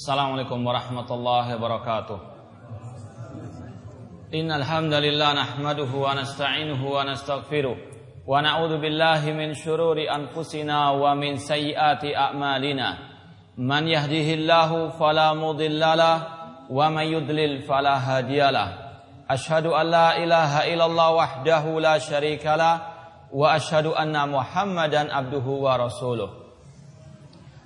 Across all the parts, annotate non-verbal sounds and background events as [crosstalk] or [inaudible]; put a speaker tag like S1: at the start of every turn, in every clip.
S1: Assalamualaikum warahmatullahi wabarakatuh. Innal hamdalillah nahmaduhu wa nasta'inuhu wa wa na'udzu billahi min shururi anfusina wa min sayyiati a'malina. Man yahdihillahu fala mudhillalah wa man yudlil fala hadiyalah. Ashhadu an la ilaha illallah wahdahu la syarikalah wa ashhadu anna Muhammadan abduhu wa rasuluh.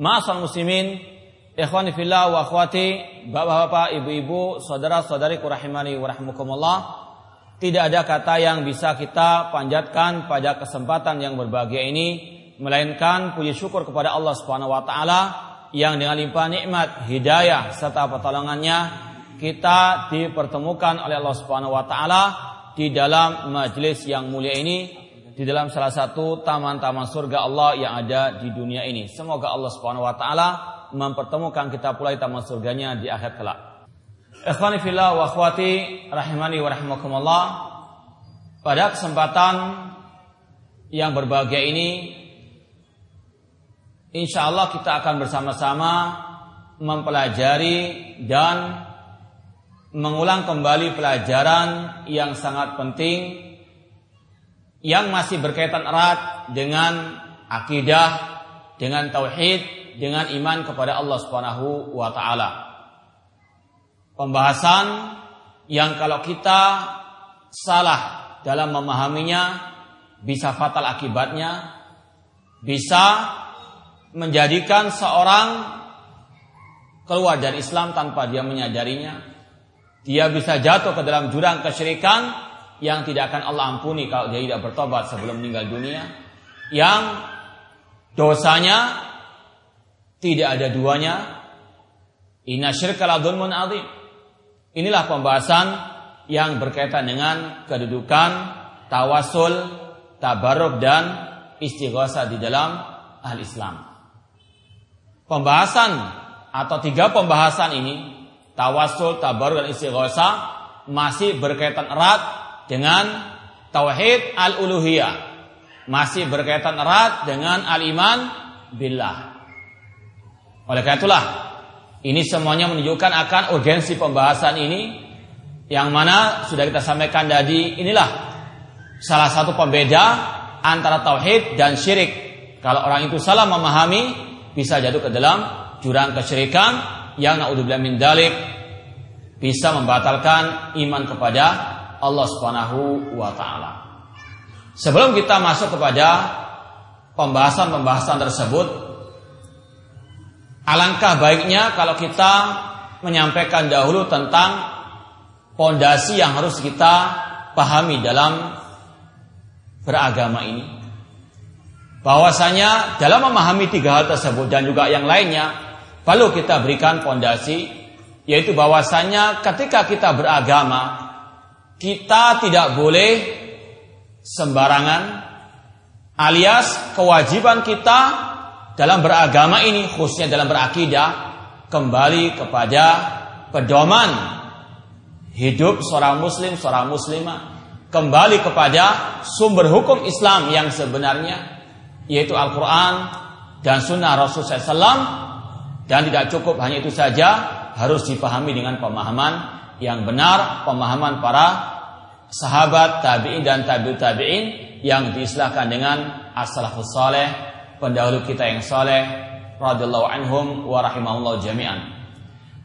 S1: Ma'asal muslimin, ikhwani fillah wa akhwati, bapak-bapak, ibu-ibu, saudara-saudari kurahimani wa rahmukumullah. Tidak ada kata yang bisa kita panjatkan pada kesempatan yang berbahagia ini melainkan puji syukur kepada Allah Subhanahu wa taala yang dengan limpah nikmat, hidayah serta pertolongannya kita dipertemukan oleh Allah Subhanahu wa taala di dalam majelis yang mulia ini di dalam salah satu taman-taman surga Allah yang ada di dunia ini. Semoga Allah Subhanahu wa taala mempertemukan kita pula di taman surganya di akhir kelak. Ikhwani fillah wa akhwati rahimani wa rahimakumullah. Pada kesempatan yang berbahagia ini insya Allah kita akan bersama-sama mempelajari dan mengulang kembali pelajaran yang sangat penting yang masih berkaitan erat dengan akidah, dengan tauhid, dengan iman kepada Allah Subhanahu wa taala. Pembahasan yang kalau kita salah dalam memahaminya bisa fatal akibatnya, bisa menjadikan seorang keluar dari Islam tanpa dia menyadarinya. Dia bisa jatuh ke dalam jurang kesyirikan yang tidak akan Allah ampuni kalau dia tidak bertobat sebelum meninggal dunia, yang dosanya tidak ada duanya. Inna syirka ladulmun azim. Inilah pembahasan yang berkaitan dengan kedudukan tawasul, tabarruk dan istighosa di dalam ahli Islam. Pembahasan atau tiga pembahasan ini, tawasul, tabarruk dan istighosa masih berkaitan erat dengan tauhid al-uluhiyah. Masih berkaitan erat dengan al-iman billah. Oleh karena itulah ini semuanya menunjukkan akan urgensi pembahasan ini yang mana sudah kita sampaikan tadi inilah salah satu pembeda antara tauhid dan syirik. Kalau orang itu salah memahami bisa jatuh ke dalam jurang kesyirikan yang naudzubillah min dalik bisa membatalkan iman kepada Allah Subhanahu wa taala. Sebelum kita masuk kepada pembahasan-pembahasan tersebut, alangkah baiknya kalau kita menyampaikan dahulu tentang pondasi yang harus kita pahami dalam beragama ini. Bahwasanya dalam memahami tiga hal tersebut dan juga yang lainnya, perlu kita berikan pondasi yaitu bahwasanya ketika kita beragama kita tidak boleh sembarangan alias kewajiban kita dalam beragama ini khususnya dalam berakidah kembali kepada pedoman hidup seorang muslim seorang muslimah. Kembali kepada sumber hukum Islam yang sebenarnya yaitu Al-Quran dan Sunnah Rasul SAW dan tidak cukup hanya itu saja harus dipahami dengan pemahaman yang benar pemahaman para sahabat tabi'in dan tabi'ut tabi'in yang diistilahkan dengan as-salafus saleh, pendahulu kita yang saleh radhiyallahu anhum wa rahimahullah jami'an.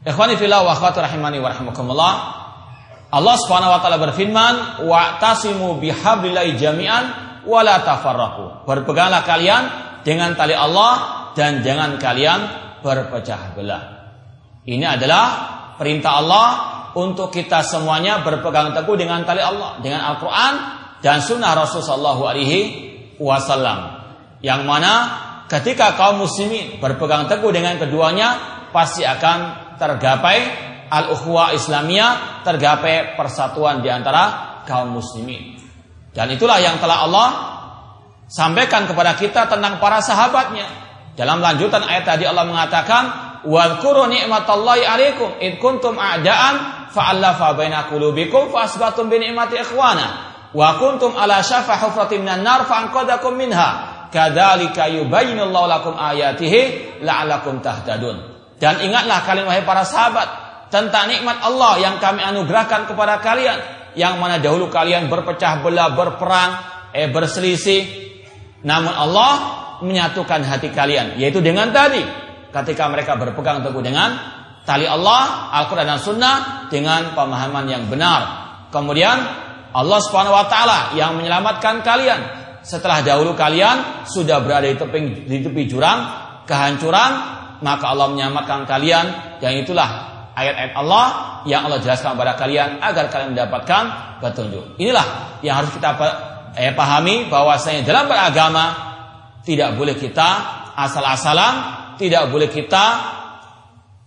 S1: Ikhwani fillah wa akhwati rahimani wa rahimakumullah. Allah Subhanahu wa taala berfirman, "Wa'tasimu bihablillahi jami'an wa la tafarraqu." Berpeganglah kalian dengan tali Allah dan jangan kalian berpecah belah. Ini adalah perintah Allah untuk kita semuanya berpegang teguh dengan tali Allah, dengan Al-Qur'an dan sunnah Rasulullah alaihi wasallam. Yang mana ketika kaum muslimin berpegang teguh dengan keduanya pasti akan tergapai al-ukhuwah Islamiyah, tergapai persatuan di antara kaum muslimin. Dan itulah yang telah Allah sampaikan kepada kita tentang para sahabatnya. Dalam lanjutan ayat tadi Allah mengatakan, "Wadhkuru ni'matallahi 'alaikum kuntum a'da'an fa'alafa baina qulubikum bi ni'mati ikhwana wa kuntum ala syafa hufratin minan nar fa'anqadakum minha." Kadzalika yubayyinullahu lakum ayatihi. Dan ingatlah kalian wahai para sahabat tentang nikmat Allah yang kami anugerahkan kepada kalian yang mana dahulu kalian berpecah belah, berperang, eh berselisih. Namun Allah menyatukan hati kalian yaitu dengan tadi ketika mereka berpegang teguh dengan tali Allah, Al-Qur'an dan Sunnah dengan pemahaman yang benar. Kemudian Allah Subhanahu wa taala yang menyelamatkan kalian setelah dahulu kalian sudah berada di tepi, di tepi jurang kehancuran maka Allah menyelamatkan kalian dan itulah ayat-ayat Allah yang Allah jelaskan kepada kalian agar kalian mendapatkan petunjuk. Inilah yang harus kita eh, pahami bahwasanya dalam beragama tidak boleh kita asal-asalan, tidak boleh kita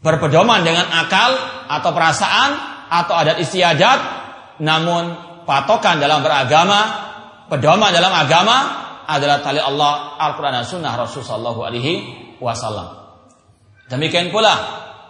S1: berpedoman dengan akal atau perasaan atau adat istiadat, namun patokan dalam beragama, pedoman dalam agama adalah tali Allah, Al-Quran dan Sunnah Rasulullah Alaihi Wasallam. Demikian pula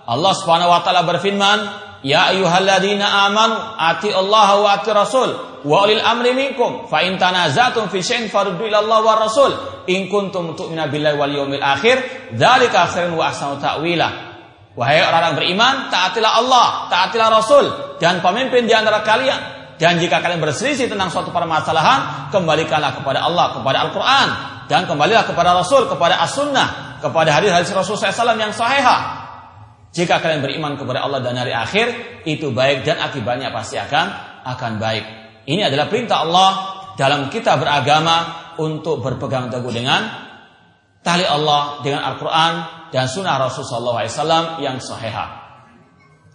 S1: Allah Subhanahu wa taala berfirman, "Ya ayyuhalladzina amanu ati Allah wa ati Rasul wa ulil amri minkum fa in tanazatum fi syai'in faruddu ila Allah wa Rasul in kuntum tu'minu billahi wal yawmil akhir dzalika khairun wa ahsanu ta'wila." Wahai orang-orang beriman, taatilah Allah, taatilah Rasul dan pemimpin di antara kalian. Dan jika kalian berselisih tentang suatu permasalahan, kembalikanlah kepada Allah, kepada Al-Quran. Dan kembalilah kepada Rasul, kepada As-Sunnah kepada hadis-hadis Rasul SAW yang sahihah. Jika kalian beriman kepada Allah dan hari akhir, itu baik dan akibatnya pasti akan akan baik. Ini adalah perintah Allah dalam kita beragama untuk berpegang teguh dengan tali Allah dengan Al-Quran dan Sunnah Rasul SAW yang sahihah.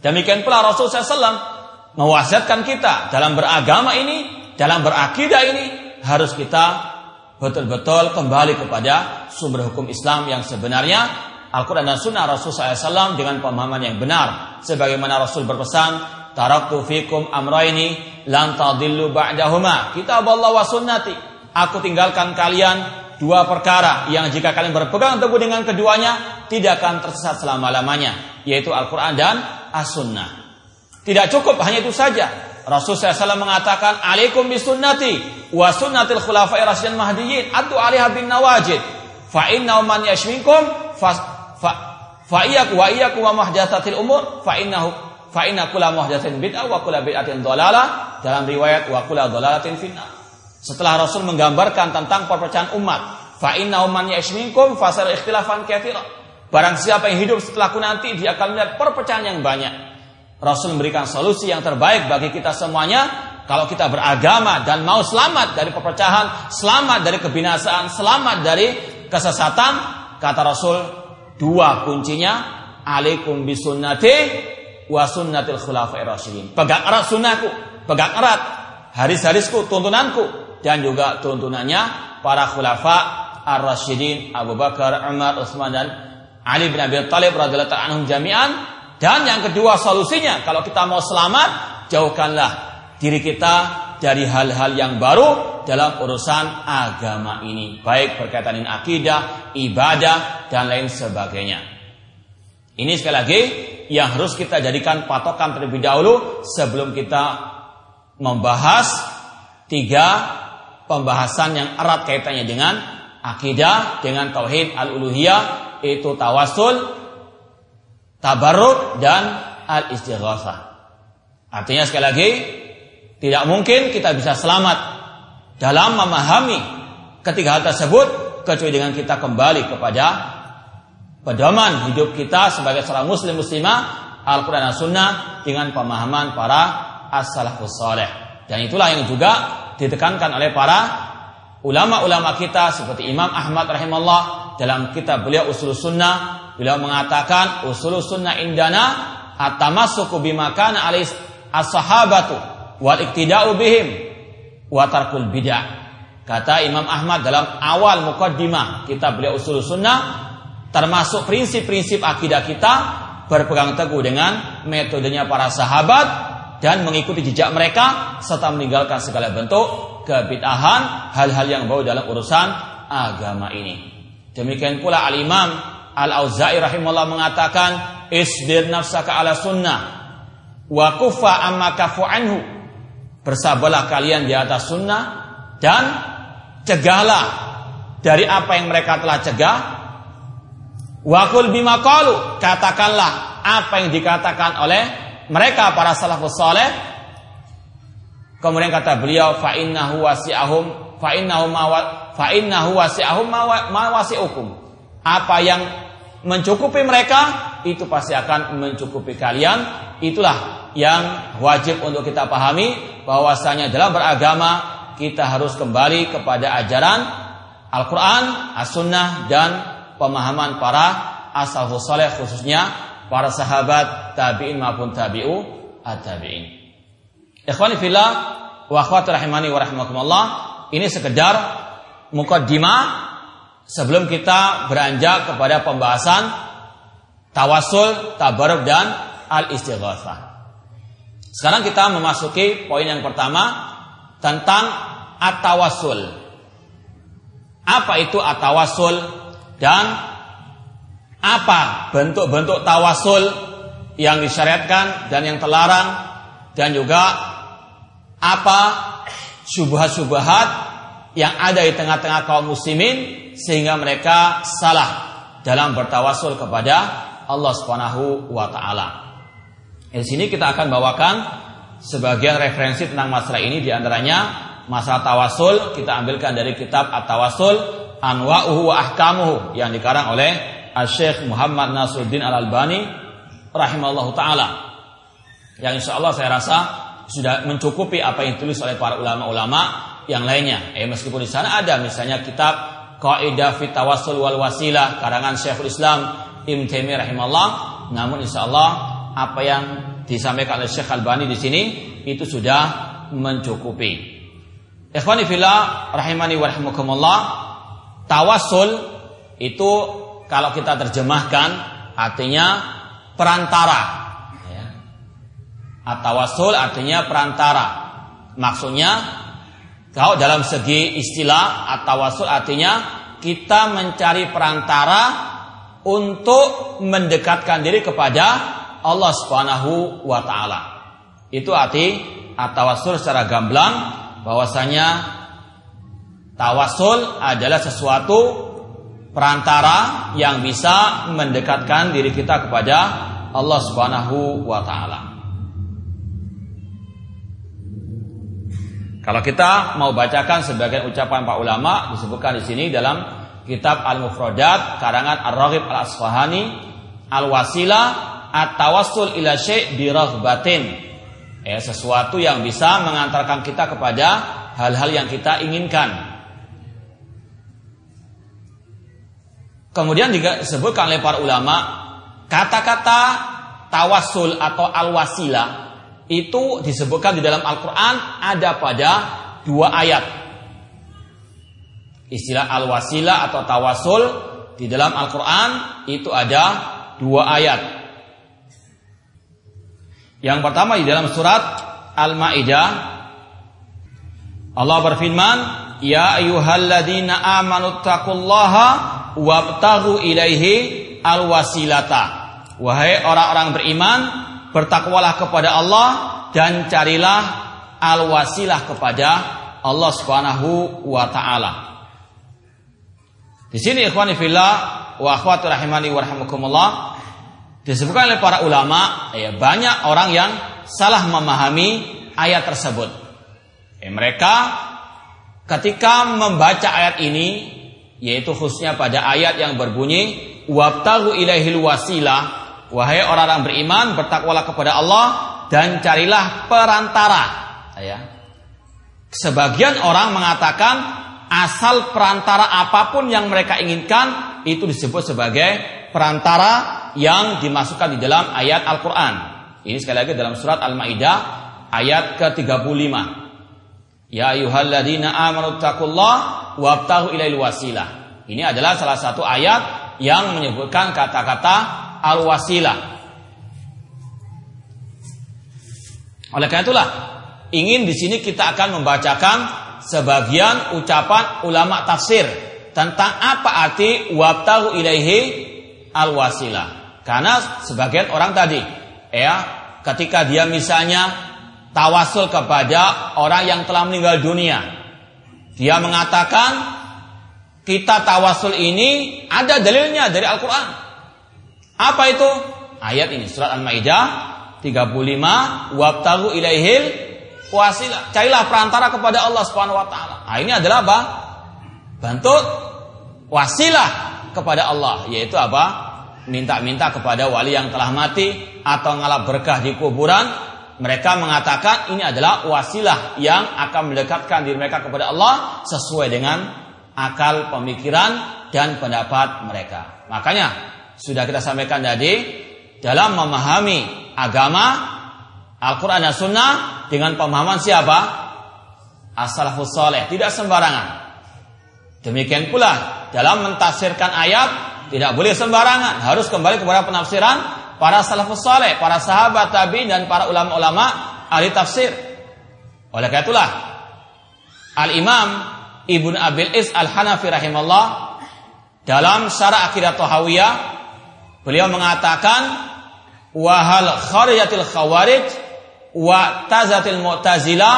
S1: Demikian pula Rasul SAW mewasiatkan kita dalam beragama ini, dalam berakidah ini harus kita betul-betul kembali kepada sumber hukum Islam yang sebenarnya Al-Quran dan Sunnah Rasul SAW dengan pemahaman yang benar. Sebagaimana Rasul berpesan, Taraktu fikum amraini lan tadillu ba'dahuma. Kitab Allah wa sunnati. Aku tinggalkan kalian dua perkara yang jika kalian berpegang teguh dengan keduanya tidak akan tersesat selama-lamanya, yaitu Al-Qur'an dan As-Sunnah. Tidak cukup hanya itu saja, Rasul SAW mengatakan, Alaikum bisunnati wa sunnatil khulafai rasyidin mahdiyyin atu alaiha bin nawajid. Fa man yashminkum fa fa fa iyaku wa iyaku wa muhdatsatil umur fa innahu fa inna kula muhdatsatin bid'ah wa kula bid'atin dhalalah dalam riwayat wa kula dhalalatin finnar. Setelah Rasul menggambarkan tentang perpecahan umat, fa inna man yashminkum fasar ikhtilafan katsira. Barang siapa yang hidup setelahku nanti dia akan melihat perpecahan yang banyak. Rasul memberikan solusi yang terbaik bagi kita semuanya. Kalau kita beragama dan mau selamat dari perpecahan, selamat dari kebinasaan, selamat dari kesesatan, kata Rasul, dua kuncinya, alaikum bisunnati wa sunnatil khulafai rasyidin. Pegang erat sunnahku, pegang erat haris-harisku, tuntunanku, dan juga tuntunannya para khulafa ar-rasyidin Abu Bakar, Umar, Utsman dan Ali bin Abi Thalib radhiyallahu anhum jami'an dan yang kedua solusinya, kalau kita mau selamat, jauhkanlah diri kita dari hal-hal yang baru dalam urusan agama ini. Baik berkaitan dengan akidah, ibadah, dan lain sebagainya. Ini sekali lagi yang harus kita jadikan patokan terlebih dahulu sebelum kita membahas tiga pembahasan yang erat kaitannya dengan akidah, dengan tauhid al-uluhiyah, itu tawasul, tabarruk dan al-istighatsah. Artinya sekali lagi tidak mungkin kita bisa selamat dalam memahami ketiga hal tersebut kecuali dengan kita kembali kepada pedoman hidup kita sebagai seorang muslim muslimah Al-Quran dan Sunnah dengan pemahaman para as-salafus saleh. Dan itulah yang juga ditekankan oleh para ulama-ulama kita seperti Imam Ahmad rahimahullah dalam kitab beliau Usul Sunnah beliau mengatakan Usul Sunnah indana at-tamassuku bima kana alis as-sahabatu wal iktida'u bihim wa tarkul bid'ah. Kata Imam Ahmad dalam awal mukaddimah kitab beliau Usul Sunnah termasuk prinsip-prinsip akidah kita berpegang teguh dengan metodenya para sahabat dan mengikuti jejak mereka serta meninggalkan segala bentuk kebid'ahan hal-hal yang bau dalam urusan agama ini. Demikian pula Al-Imam Al-Auza'i rahimahullah mengatakan isbir nafsaka ala sunnah wa kufa amma kafu anhu. Bersabarlah kalian di atas sunnah dan cegahlah dari apa yang mereka telah cegah Wakul bima qalu, katakanlah apa yang dikatakan oleh mereka para salafus saleh. Kemudian kata beliau fa innahu wasi'ahum fa innahu fa wasi'ahum ma. Apa yang mencukupi mereka itu pasti akan mencukupi kalian. Itulah yang wajib untuk kita pahami bahwasanya dalam beragama kita harus kembali kepada ajaran Al-Qur'an, As-Sunnah dan pemahaman para ashabus saleh khususnya para sahabat tabi'in maupun tabi'u at-tabi'in. Ikhwani fillah wa akhwati rahimani wa rahimakumullah, ini sekedar mukaddimah sebelum kita beranjak kepada pembahasan tawasul, tabarruk dan al-istighatsah. Sekarang kita memasuki poin yang pertama tentang at-tawassul. Apa itu at-tawassul? dan apa bentuk-bentuk tawasul yang disyariatkan dan yang terlarang dan juga apa syubhat-syubhat yang ada di tengah-tengah kaum muslimin sehingga mereka salah dalam bertawasul kepada Allah Subhanahu wa taala. Di sini kita akan bawakan sebagian referensi tentang masalah ini di antaranya masalah tawasul kita ambilkan dari kitab At-Tawasul Anwa'uhu wa Ahkamuhu yang dikarang oleh Syekh Muhammad Nasruddin Al-Albani rahimallahu taala. Yang insya Allah saya rasa sudah mencukupi apa yang ditulis oleh para ulama-ulama yang lainnya. Eh meskipun di sana ada misalnya kitab Qaidah fi Tawassul wal Wasilah karangan Syekhul Islam Ibn Taimiyah rahimahullah. Namun insya Allah apa yang disampaikan oleh Syekh Albani di sini itu sudah mencukupi. Ikhwani fillah rahimani wa Tawasul itu kalau kita terjemahkan artinya perantara. Ya. Tawasul artinya perantara. Maksudnya kalau dalam segi istilah tawasul artinya kita mencari perantara untuk mendekatkan diri kepada Allah Subhanahu wa taala. Itu arti tawasul secara gamblang bahwasanya Tawasul adalah sesuatu perantara yang bisa mendekatkan diri kita kepada Allah Subhanahu wa taala. Kalau kita mau bacakan sebagian ucapan Pak ulama disebutkan di sini dalam kitab Al-Mufradat karangan Ar-Raghib Al-Asfahani Al-Wasilah At-Tawassul ila syai' bi Ya, sesuatu yang bisa mengantarkan kita kepada hal-hal yang kita inginkan. Kemudian juga disebutkan oleh para ulama kata-kata tawasul atau al-wasilah itu disebutkan di dalam Al-Quran ada pada dua ayat. Istilah al-wasilah atau tawasul di dalam Al-Quran itu ada dua ayat. Yang pertama di dalam surat Al-Ma'idah Allah berfirman, "Ya ayyuhalladzina amanu taqullaha wabtahu ilaihi alwasilata. Wahai orang-orang beriman, bertakwalah kepada Allah dan carilah alwasilah kepada Allah Subhanahu wa taala. Di sini ikhwani fillah wa akhwati rahimani wa rahimakumullah disebutkan oleh para ulama ya banyak orang yang salah memahami ayat tersebut. Ya, mereka ketika membaca ayat ini yaitu khususnya pada ayat yang berbunyi wabtahu ilaihil wasilah Wahai orang-orang beriman, bertakwalah kepada Allah dan carilah perantara. Ya. Sebagian orang mengatakan asal perantara apa pun yang mereka inginkan itu disebut sebagai perantara yang dimasukkan di dalam ayat Al-Qur'an. Ini sekali lagi dalam surat Al-Maidah ayat ke-35. Ya ayyuhalladzina amanu wabtahu ilail wasilah. Ini adalah salah satu ayat yang menyebutkan kata-kata al-wasilah. Oleh karena itulah ingin di sini kita akan membacakan sebagian ucapan ulama tafsir tentang apa arti wabtahu ilaihi al-wasilah. Karena sebagian orang tadi ya ketika dia misalnya tawasul kepada orang yang telah meninggal dunia. Dia mengatakan kita tawasul ini ada dalilnya dari Al-Qur'an. Apa itu? Ayat ini surat Al-Maidah 35 wabtagu ilaihil wasilah. Carilah perantara kepada Allah Subhanahu wa taala. Nah, ini adalah apa? Bentuk wasilah kepada Allah, yaitu apa? Minta-minta kepada wali yang telah mati atau ngalap berkah di kuburan. Mereka mengatakan ini adalah wasilah yang akan mendekatkan diri mereka kepada Allah sesuai dengan akal pemikiran dan pendapat mereka. Makanya sudah kita sampaikan tadi dalam memahami agama Al-Quran dan Sunnah dengan pemahaman siapa? As-salafus tidak sembarangan. Demikian pula dalam mentafsirkan ayat tidak boleh sembarangan, harus kembali kepada penafsiran para salafus soleh, para sahabat tabi dan para ulama-ulama ahli tafsir. Oleh karena itulah Al-Imam Ibn Abil Is Al-Hanafi rahimahullah dalam syarah akidah Tohawiyah Beliau mengatakan wahal kharijatil khawarij wa tazatil mu'tazilah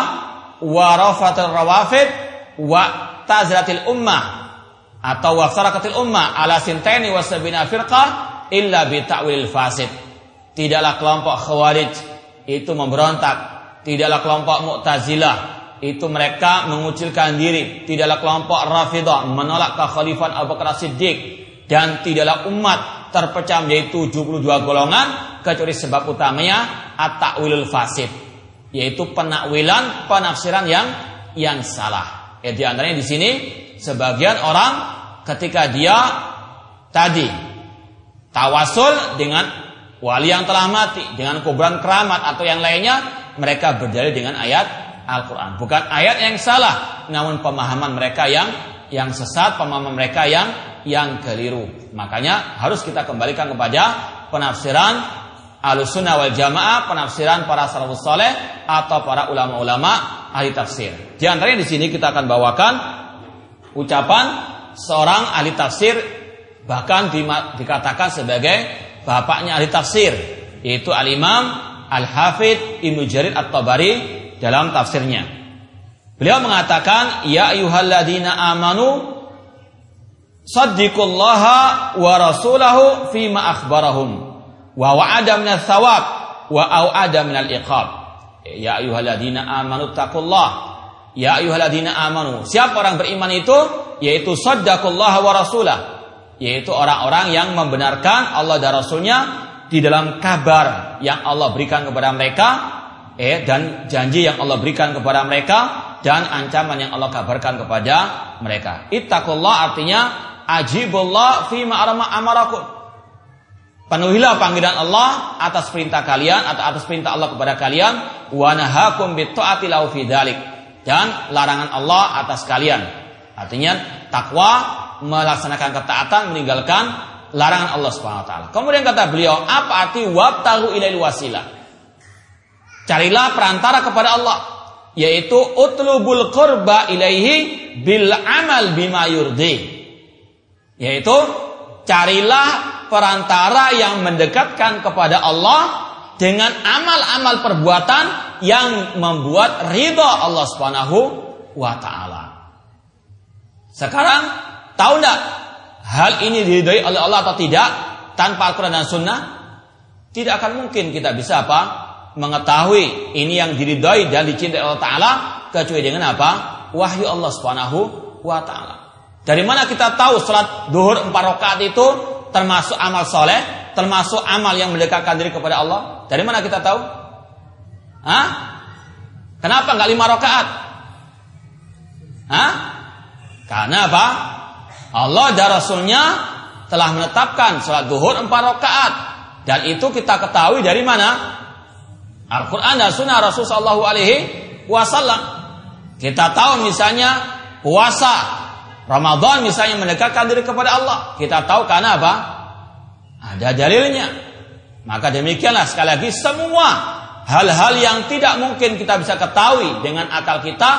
S1: wa rafatil rawafid wa tazatil ummah atau wa sarakatil ummah ala sintaini wa sabina firqah illa bi ta'wil fasid. Tidaklah kelompok khawarij itu memberontak, tidaklah kelompok mu'tazilah itu mereka mengucilkan diri, tidaklah kelompok rafidah menolak kekhalifan Abu Bakar Siddiq dan tidaklah umat terpecah menjadi 72 golongan kecuali sebab utamanya at-ta'wilul fasid yaitu penakwilan penafsiran yang yang salah. Ya di antaranya di sini sebagian orang ketika dia tadi tawasul dengan wali yang telah mati, dengan kuburan keramat atau yang lainnya, mereka berdalil dengan ayat Al-Qur'an. Bukan ayat yang salah, namun pemahaman mereka yang yang sesat, pemahaman mereka yang yang keliru. Makanya harus kita kembalikan kepada penafsiran Ahlussunnah wal Jamaah, penafsiran para salafus saleh atau para ulama-ulama ahli tafsir. Di antaranya di sini kita akan bawakan ucapan seorang ahli tafsir bahkan di, dikatakan sebagai bapaknya ahli tafsir yaitu Al-Imam Al-Hafidh Ibnu Jarir At-Tabari dalam tafsirnya. Beliau mengatakan, "Ya ayyuhalladzina amanu saddiqullaha wa rasulahu fima akhbarahum wa wa'ada minal thawab wa au'ada minal iqab ya ayyuhalladzina amanu taqullah ya ayyuhalladzina amanu. Siapa orang beriman itu? Yaitu saddaqullaha wa rasulah. Yaitu orang-orang yang membenarkan Allah dan Rasulnya di dalam kabar yang Allah berikan kepada mereka eh dan janji yang Allah berikan kepada mereka dan ancaman yang Allah kabarkan kepada mereka. Ittaqullah artinya ajibullah fi amarakum. Penuhilah panggilan Allah atas perintah kalian atau atas perintah Allah kepada kalian. Wa nahakum bi dan larangan Allah atas kalian. Artinya takwa melaksanakan ketaatan meninggalkan larangan Allah Subhanahu wa taala. Kemudian kata beliau, apa arti wabtahu ilail wasilah? Carilah perantara kepada Allah, yaitu utlubul qurba ilaihi bil amal bima yurdi. Yaitu carilah perantara yang mendekatkan kepada Allah dengan amal-amal perbuatan yang membuat ridha Allah Subhanahu wa taala. Sekarang tahu enggak hal ini diridhoi oleh Allah atau tidak tanpa Al-Qur'an dan Sunnah? Tidak akan mungkin kita bisa apa? mengetahui ini yang diridhoi dan dicintai Allah taala kecuali dengan apa? wahyu Allah Subhanahu wa taala. Dari mana kita tahu sholat duhur empat rakaat itu termasuk amal soleh, termasuk amal yang mendekatkan diri kepada Allah? Dari mana kita tahu? Hah? Kenapa nggak lima rakaat? Hah? Karena apa? Allah dan Rasulnya telah menetapkan sholat duhur empat rakaat dan itu kita ketahui dari mana? Al-Quran dan Sunnah Rasulullah Shallallahu Alaihi Wasallam. Kita tahu misalnya puasa Ramadan misalnya mendekatkan diri kepada Allah. Kita tahu karena apa? Ada dalilnya. Maka demikianlah sekali lagi semua hal-hal yang tidak mungkin kita bisa ketahui dengan akal kita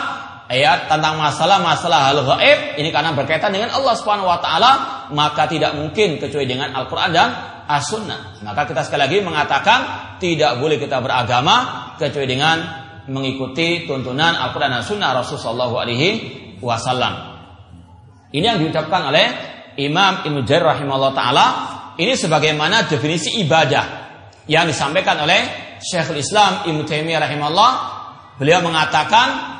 S1: ayat tentang masalah-masalah hal gaib ini karena berkaitan dengan Allah Subhanahu wa taala maka tidak mungkin kecuali dengan Al-Qur'an dan As-Sunnah. Maka kita sekali lagi mengatakan tidak boleh kita beragama kecuali dengan mengikuti tuntunan Al-Qur'an dan Sunnah Rasulullah alaihi wasallam. Ini yang diucapkan oleh Imam Ibnu Jarir taala ini sebagaimana definisi ibadah yang disampaikan oleh Syekhul Islam Ibnu Taimiyah rahimahullah. Beliau mengatakan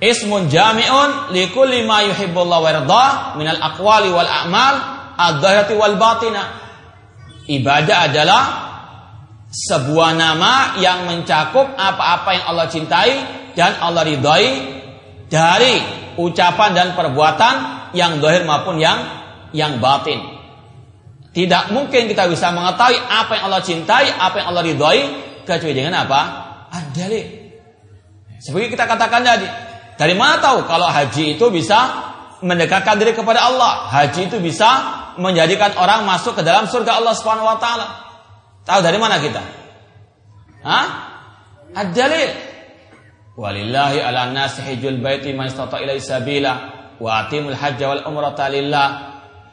S1: Ismun jami'un likulli ma yuhibbullah wa yarda minal aqwali wal a'mal ad-dhahirati wal batina. Ibadah adalah sebuah nama yang mencakup apa-apa yang Allah cintai dan Allah ridhai dari ucapan dan perbuatan yang dohir maupun yang yang batin. Tidak mungkin kita bisa mengetahui apa yang Allah cintai, apa yang Allah ridhai kecuali dengan apa? Ad-dalil. Seperti kita katakan tadi, dari mana tahu kalau haji itu bisa mendekatkan diri kepada Allah? Haji itu bisa menjadikan orang masuk ke dalam surga Allah Subhanahu wa taala. Tahu dari mana kita? Hah? Ad-dalil. Walillahi ala nasi hijjul baiti man istata ilaihi sabila wa atimul hajj wal umrata lillah.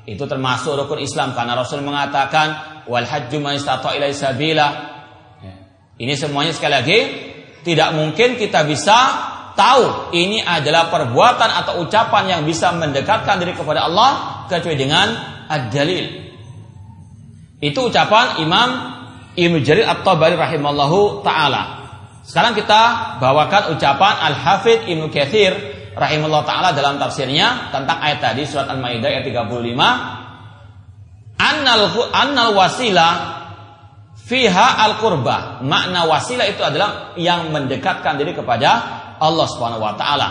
S1: Itu termasuk rukun Islam karena Rasul mengatakan wal hajju sabila. Ya. Ini semuanya sekali lagi tidak mungkin kita bisa tahu ini adalah perbuatan atau ucapan yang bisa mendekatkan diri kepada Allah kecuali dengan ad-dalil. Itu ucapan Imam Ibnu Jarir At-Tabari rahimallahu taala. Sekarang kita bawakan ucapan Al-Hafidh Ibnu Katsir rahimahullah taala dalam tafsirnya tentang ayat tadi surat Al-Maidah ayat 35. Annal annal wasilah fiha al-qurbah. Makna wasilah itu adalah yang mendekatkan diri kepada Allah Subhanahu wa taala.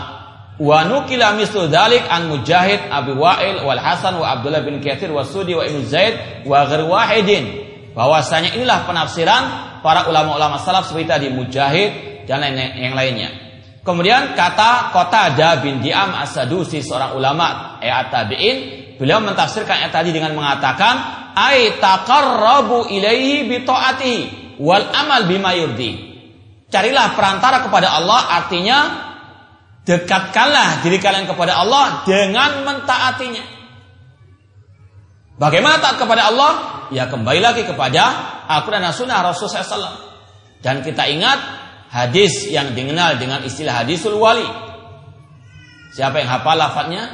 S1: Wa nukila mislu dzalik an Mujahid, Abi Wa'il, wal Hasan wa Abdullah bin Katsir wa Sudi wa Ibnu Zaid wa ghair wahidin. Bahwasanya inilah penafsiran para ulama-ulama salaf seperti tadi Mujahid dan lain yang lainnya. Kemudian kata Qatada bin Diam As-Sadusi seorang ulama ayat tabi'in, beliau mentafsirkan ayat tadi dengan mengatakan ay taqarrabu ilaihi bi ta'atihi wal amal bima. Carilah perantara kepada Allah artinya dekatkanlah diri kalian kepada Allah dengan mentaatinya. Bagaimana taat kepada Allah? Ya kembali lagi kepada Al-Quran dan Sunnah Rasulullah SAW. Dan kita ingat hadis yang dikenal dengan istilah hadisul wali. Siapa yang hafal lafadznya?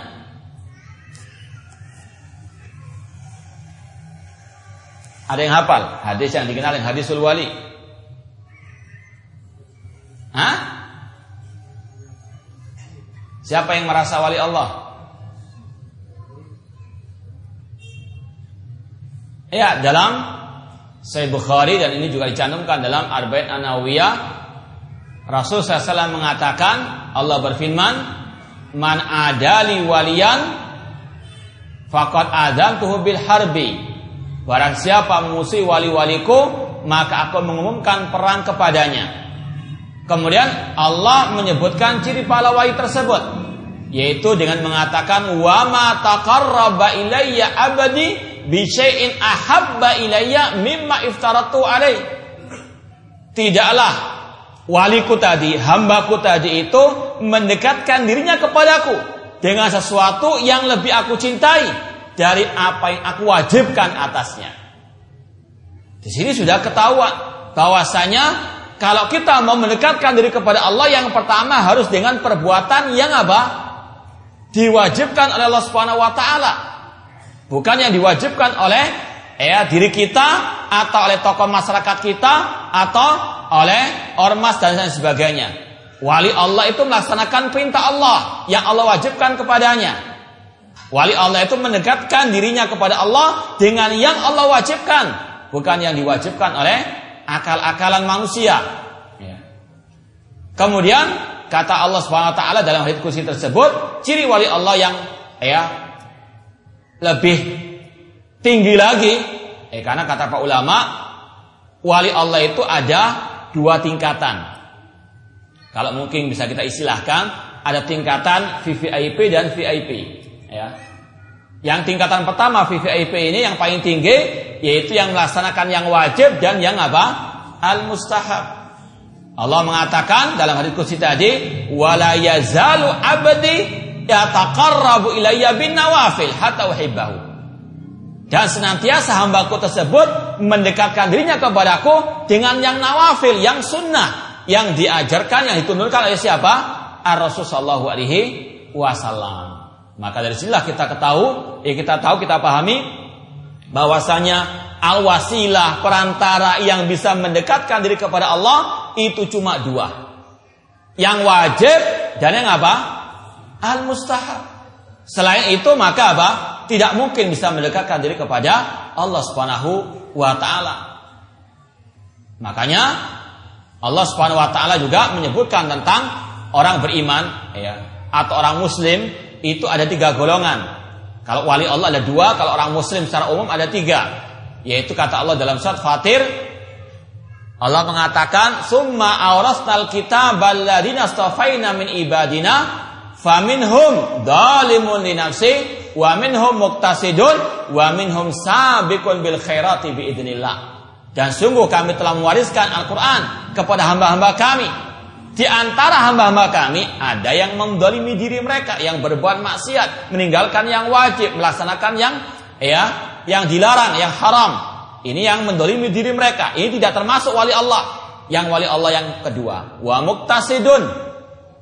S1: Ada yang hafal hadis yang dikenal dengan hadisul wali. Hah? Siapa yang merasa wali Allah? Ya, dalam Sahih Bukhari dan ini juga dicantumkan dalam Arba'in Anawiyah Rasul SAW mengatakan Allah berfirman Man adali waliyan Fakat adam tuhu bil harbi Barang siapa memusuhi wali-waliku Maka aku mengumumkan perang kepadanya Kemudian Allah menyebutkan ciri pahala wahyu tersebut yaitu dengan mengatakan wa ma taqarraba ilayya abadi bi syai'in ahabba ilayya mimma iftaratu alai. Tidaklah waliku tadi, hambaku tadi itu mendekatkan dirinya kepadaku dengan sesuatu yang lebih aku cintai dari apa yang aku wajibkan atasnya. Di sini sudah ketahuan bahwasanya kalau kita mau mendekatkan diri kepada Allah yang pertama harus dengan perbuatan yang apa? Diwajibkan oleh Allah Subhanahu wa taala. Bukan yang diwajibkan oleh ya diri kita atau oleh tokoh masyarakat kita atau oleh ormas dan lain sebagainya. Wali Allah itu melaksanakan perintah Allah yang Allah wajibkan kepadanya. Wali Allah itu mendekatkan dirinya kepada Allah dengan yang Allah wajibkan bukan yang diwajibkan oleh akal-akalan manusia. Ya. Kemudian kata Allah taala dalam hadits kursi tersebut, ciri wali Allah yang ya lebih tinggi lagi eh karena kata para ulama wali Allah itu ada dua tingkatan. Kalau mungkin bisa kita istilahkan ada tingkatan VVIP dan VIP ya. Yang tingkatan pertama VVIP ini yang paling tinggi yaitu yang melaksanakan yang wajib dan yang apa? Al mustahab. Allah mengatakan dalam hadis kursi tadi, "Wala yazalu abdi yataqarrabu ilayya bin nawafil hatta uhibbahu." Dan senantiasa hambaku tersebut mendekatkan dirinya kepadaku dengan yang nawafil, yang sunnah, yang diajarkan, yang dituntunkan oleh siapa? Ar-Rasul sallallahu alaihi wasallam. Maka dari sinilah kita ketahui, ya kita tahu, kita pahami bahwasanya al-wasilah perantara yang bisa mendekatkan diri kepada Allah itu cuma dua. Yang wajib dan yang apa? Al-mustahab. Selain itu maka apa? Tidak mungkin bisa mendekatkan diri kepada Allah Subhanahu wa taala. Makanya Allah Subhanahu wa taala juga menyebutkan tentang orang beriman ya atau orang muslim itu ada tiga golongan. Kalau wali Allah ada dua, kalau orang muslim secara umum ada tiga. Yaitu kata Allah dalam surat Fatir, Allah mengatakan, "Summa aurasnal kitab alladziina min ibadina, faminhum dzalimun li wa minhum muqtasidun, wa minhum sabiqun bil khairati biidznillah." Dan sungguh kami telah mewariskan Al-Quran kepada hamba-hamba kami di antara hamba-hamba kami ada yang mendolimi diri mereka, yang berbuat maksiat, meninggalkan yang wajib, melaksanakan yang ya, yang dilarang, yang haram. Ini yang mendolimi diri mereka. Ini tidak termasuk wali Allah. Yang wali Allah yang kedua, wa muktasidun,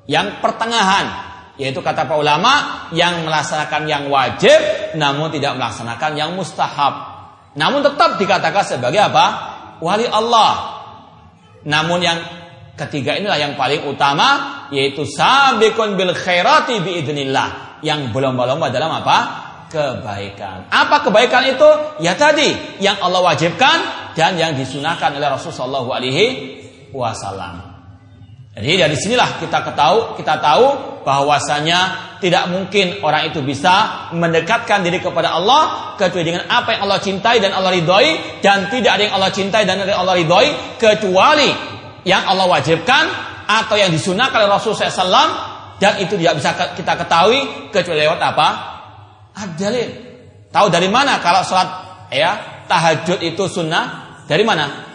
S1: yang pertengahan, yaitu kata para ulama yang melaksanakan yang wajib, namun tidak melaksanakan yang mustahab. Namun tetap dikatakan sebagai apa? Wali Allah. Namun yang Ketiga inilah yang paling utama yaitu sabiqun bil khairati biidznillah yang berlomba-lomba dalam apa? kebaikan. Apa kebaikan itu? Ya tadi yang Allah wajibkan dan yang disunahkan oleh Rasulullah Shallallahu alaihi wasallam. Jadi dari sinilah kita ketahui, kita tahu bahwasanya tidak mungkin orang itu bisa mendekatkan diri kepada Allah kecuali dengan apa yang Allah cintai dan Allah ridhoi dan tidak ada yang Allah cintai dan ada yang Allah ridhoi kecuali yang Allah wajibkan atau yang disunahkan oleh Rasul SAW dan itu tidak bisa kita ketahui kecuali lewat apa? Ad-dalil. Tahu dari mana kalau sholat ya tahajud itu sunnah? Dari mana?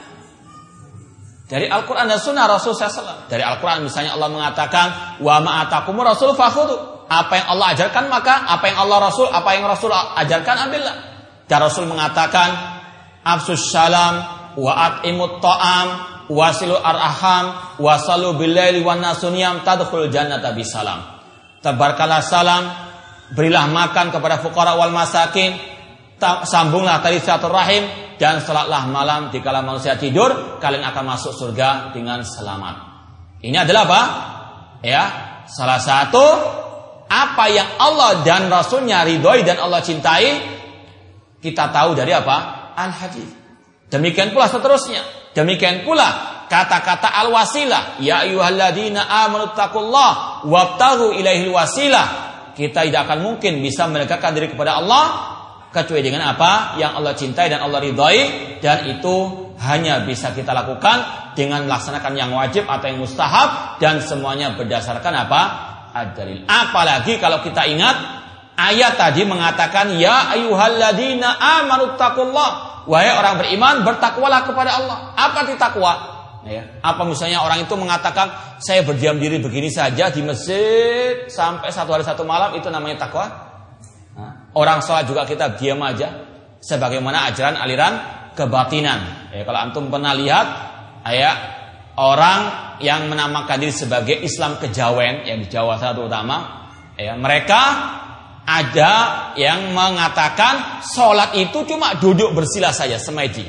S1: Dari Al-Quran dan Sunnah Rasul SAW. Dari Al-Quran misalnya Allah mengatakan wa ma'atakum Rasul fakhudu. Apa yang Allah ajarkan maka apa yang Allah Rasul apa yang Rasul ajarkan ambillah. Dan Rasul mengatakan absus salam wa atimut ta'am wasilu arham wasalu billaili wan nasuniyam tadkhul jannata bisalam. Tebarkanlah salam, berilah makan kepada fuqara wal masakin, sambunglah tali rahim dan salatlah malam di kala manusia tidur, kalian akan masuk surga dengan selamat. Ini adalah apa? Ya, salah satu apa yang Allah dan Rasulnya ridhoi dan Allah cintai, kita tahu dari apa? Al-hadis. Demikian pula seterusnya. Demikian pula kata-kata al-wasilah, ya ayyuhalladzina amanu taqullah wabtaghu ilaihil wasilah. Kita tidak akan mungkin bisa mendekatkan diri kepada Allah kecuali dengan apa yang Allah cintai dan Allah ridhai dan itu hanya bisa kita lakukan dengan melaksanakan yang wajib atau yang mustahab dan semuanya berdasarkan apa? ad-dalil. Apalagi kalau kita ingat ayat tadi mengatakan ya ayyuhalladzina amanu taqullah Wahai orang beriman, bertakwalah kepada Allah. Apa itu takwa? Ya. Apa misalnya orang itu mengatakan saya berdiam diri begini saja di masjid sampai satu hari satu malam itu namanya takwa? Orang sholat juga kita diam aja, sebagaimana ajaran aliran kebatinan. Ya, kalau antum pernah lihat, ya orang yang menamakan diri sebagai Islam kejawen yang di Jawa satu utama, ya mereka ada yang mengatakan sholat itu cuma duduk bersila saja, semedi.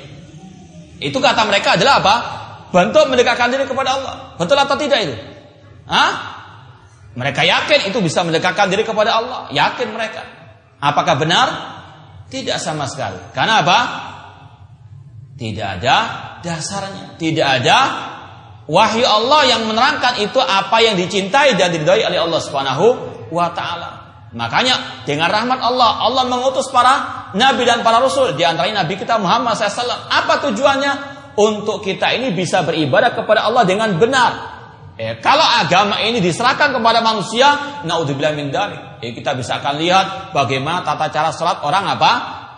S1: Itu kata mereka adalah apa? Bentuk mendekatkan diri kepada Allah. Betul atau tidak itu? Hah? Mereka yakin itu bisa mendekatkan diri kepada Allah. Yakin mereka. Apakah benar? Tidak sama sekali. Karena apa? Tidak ada dasarnya. Tidak ada wahyu Allah yang menerangkan itu apa yang dicintai dan diridhoi oleh Allah Subhanahu wa taala. Makanya dengan rahmat Allah, Allah mengutus para nabi dan para rasul di antaranya nabi kita Muhammad SAW. Apa tujuannya? Untuk kita ini bisa beribadah kepada Allah dengan benar. Eh, kalau agama ini diserahkan kepada manusia, naudzubillah min dalik. Eh, kita bisa akan lihat bagaimana tata cara sholat orang apa?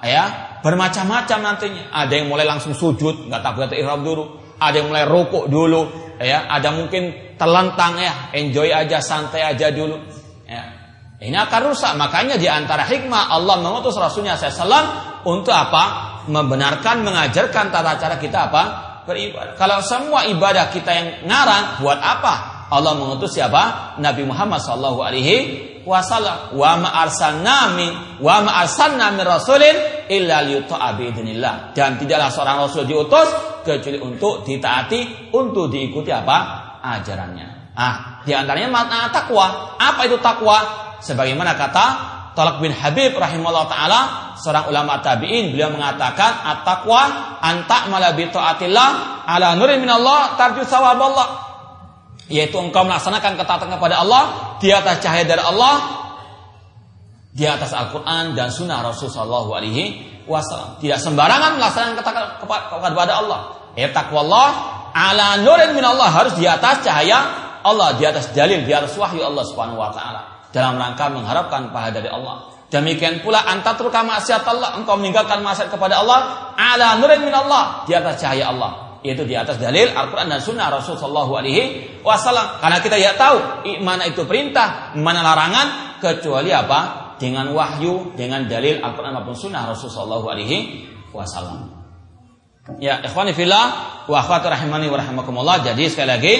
S1: Ya, bermacam-macam nantinya. Ada yang mulai langsung sujud, nggak takut ihram dulu. Ada yang mulai rukuk dulu, ya. Ada mungkin terlentang ya, enjoy aja, santai aja dulu. Ya. Ini akan rusak. Makanya di antara hikmah Allah mengutus Rasulnya SAW untuk apa? Membenarkan, mengajarkan tata cara kita apa? Beribadah. Kalau semua ibadah kita yang ngarang, buat apa? Allah mengutus siapa? Nabi Muhammad Sallallahu Alaihi Wasallam. Wa ma arsalna min wa ma arsalna min rasulin illa liyuta'a biidznillah. Dan tidaklah seorang rasul diutus kecuali untuk ditaati, untuk diikuti apa? ajarannya. Ah, di antaranya makna takwa. Apa itu takwa? sebagaimana kata Talak bin Habib rahimahullah taala seorang ulama tabi'in beliau mengatakan at-taqwa anta mala bi taatillah ala nurin minallah tarju sawaballah yaitu engkau melaksanakan ketaatan kepada Allah di atas cahaya dari Allah di atas Al-Qur'an dan sunnah Rasul sallallahu alaihi wasallam. Tidak sembarangan melaksanakan ketaatan kepada Allah. Ya Allah ala nurin minallah harus di atas cahaya Allah, di atas dalil, di atas wahyu Allah Subhanahu wa taala dalam rangka mengharapkan pahala dari Allah. Demikian pula antatruka maksiat Allah, engkau meninggalkan maksiat kepada Allah ala nurin min Allah, di atas cahaya Allah. Yaitu di atas dalil Al-Quran dan Sunnah Rasul Sallallahu Alaihi Wasallam. Karena kita ya tahu mana itu perintah, mana larangan, kecuali apa? Dengan wahyu, dengan dalil Al-Quran maupun Sunnah Rasul Sallallahu Alaihi Wasallam. Ya, ikhwani fillah wa akhwati rahimani wa rahimakumullah. Jadi sekali lagi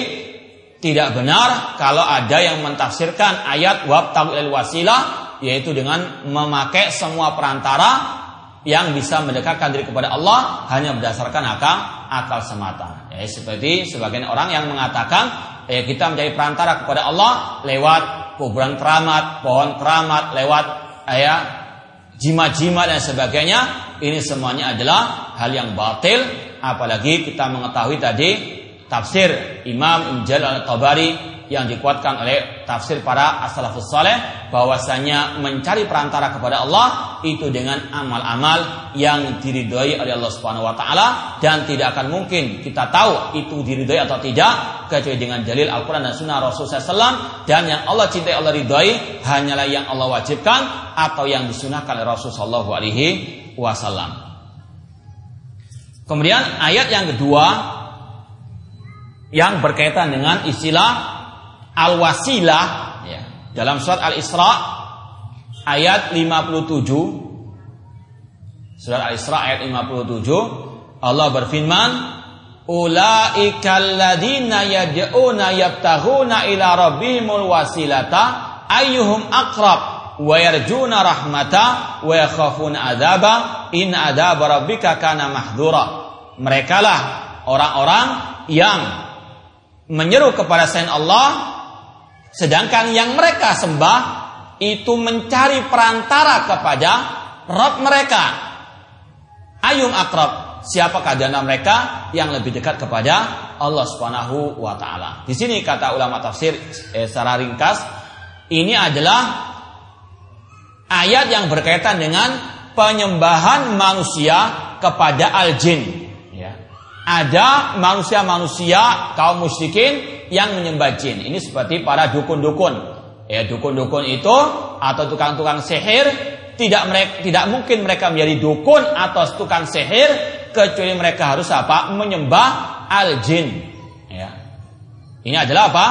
S1: tidak benar kalau ada yang mentafsirkan ayat wabtagu il wasilah yaitu dengan memakai semua perantara yang bisa mendekatkan diri kepada Allah hanya berdasarkan akal akal semata. Ya, seperti sebagian orang yang mengatakan ya, kita menjadi perantara kepada Allah lewat kuburan keramat, pohon keramat, lewat ya jimat-jimat dan sebagainya. Ini semuanya adalah hal yang batil apalagi kita mengetahui tadi tafsir Imam Injal al-Tabari yang dikuatkan oleh tafsir para as-salafus saleh bahwasanya mencari perantara kepada Allah itu dengan amal-amal yang diridhoi oleh Allah Subhanahu wa taala dan tidak akan mungkin kita tahu itu diridhoi atau tidak kecuali dengan dalil Al-Qur'an dan Sunnah Rasul SAW dan yang Allah cintai Allah ridhoi hanyalah yang Allah wajibkan atau yang disunahkan oleh Rasul sallallahu alaihi wasallam. Kemudian ayat yang kedua yang berkaitan dengan istilah al-wasilah ya. Dalam surat Al-Isra ayat 57 Surat Al-Isra ayat 57 Allah berfirman Ulaikal ladina yad'una yabtaghuna ila rabbihimul wasilata ayyuhum aqrab wa yarjuna rahmata wa yakhafuna adzaba in adzab rabbika kana mahdura mereka lah orang-orang yang menyeru kepada selain Allah sedangkan yang mereka sembah itu mencari perantara kepada Rob mereka. Ayum akrab siapakah di mereka yang lebih dekat kepada Allah Subhanahu wa taala? Di sini kata ulama tafsir eh, secara ringkas ini adalah ayat yang berkaitan dengan penyembahan manusia kepada al-jin ada manusia-manusia kaum musyrikin yang menyembah jin. Ini seperti para dukun-dukun. Ya, dukun-dukun itu atau tukang-tukang sihir tidak mereka tidak mungkin mereka menjadi dukun atau tukang sihir kecuali mereka harus apa? menyembah al jin. Ya. Ini adalah apa?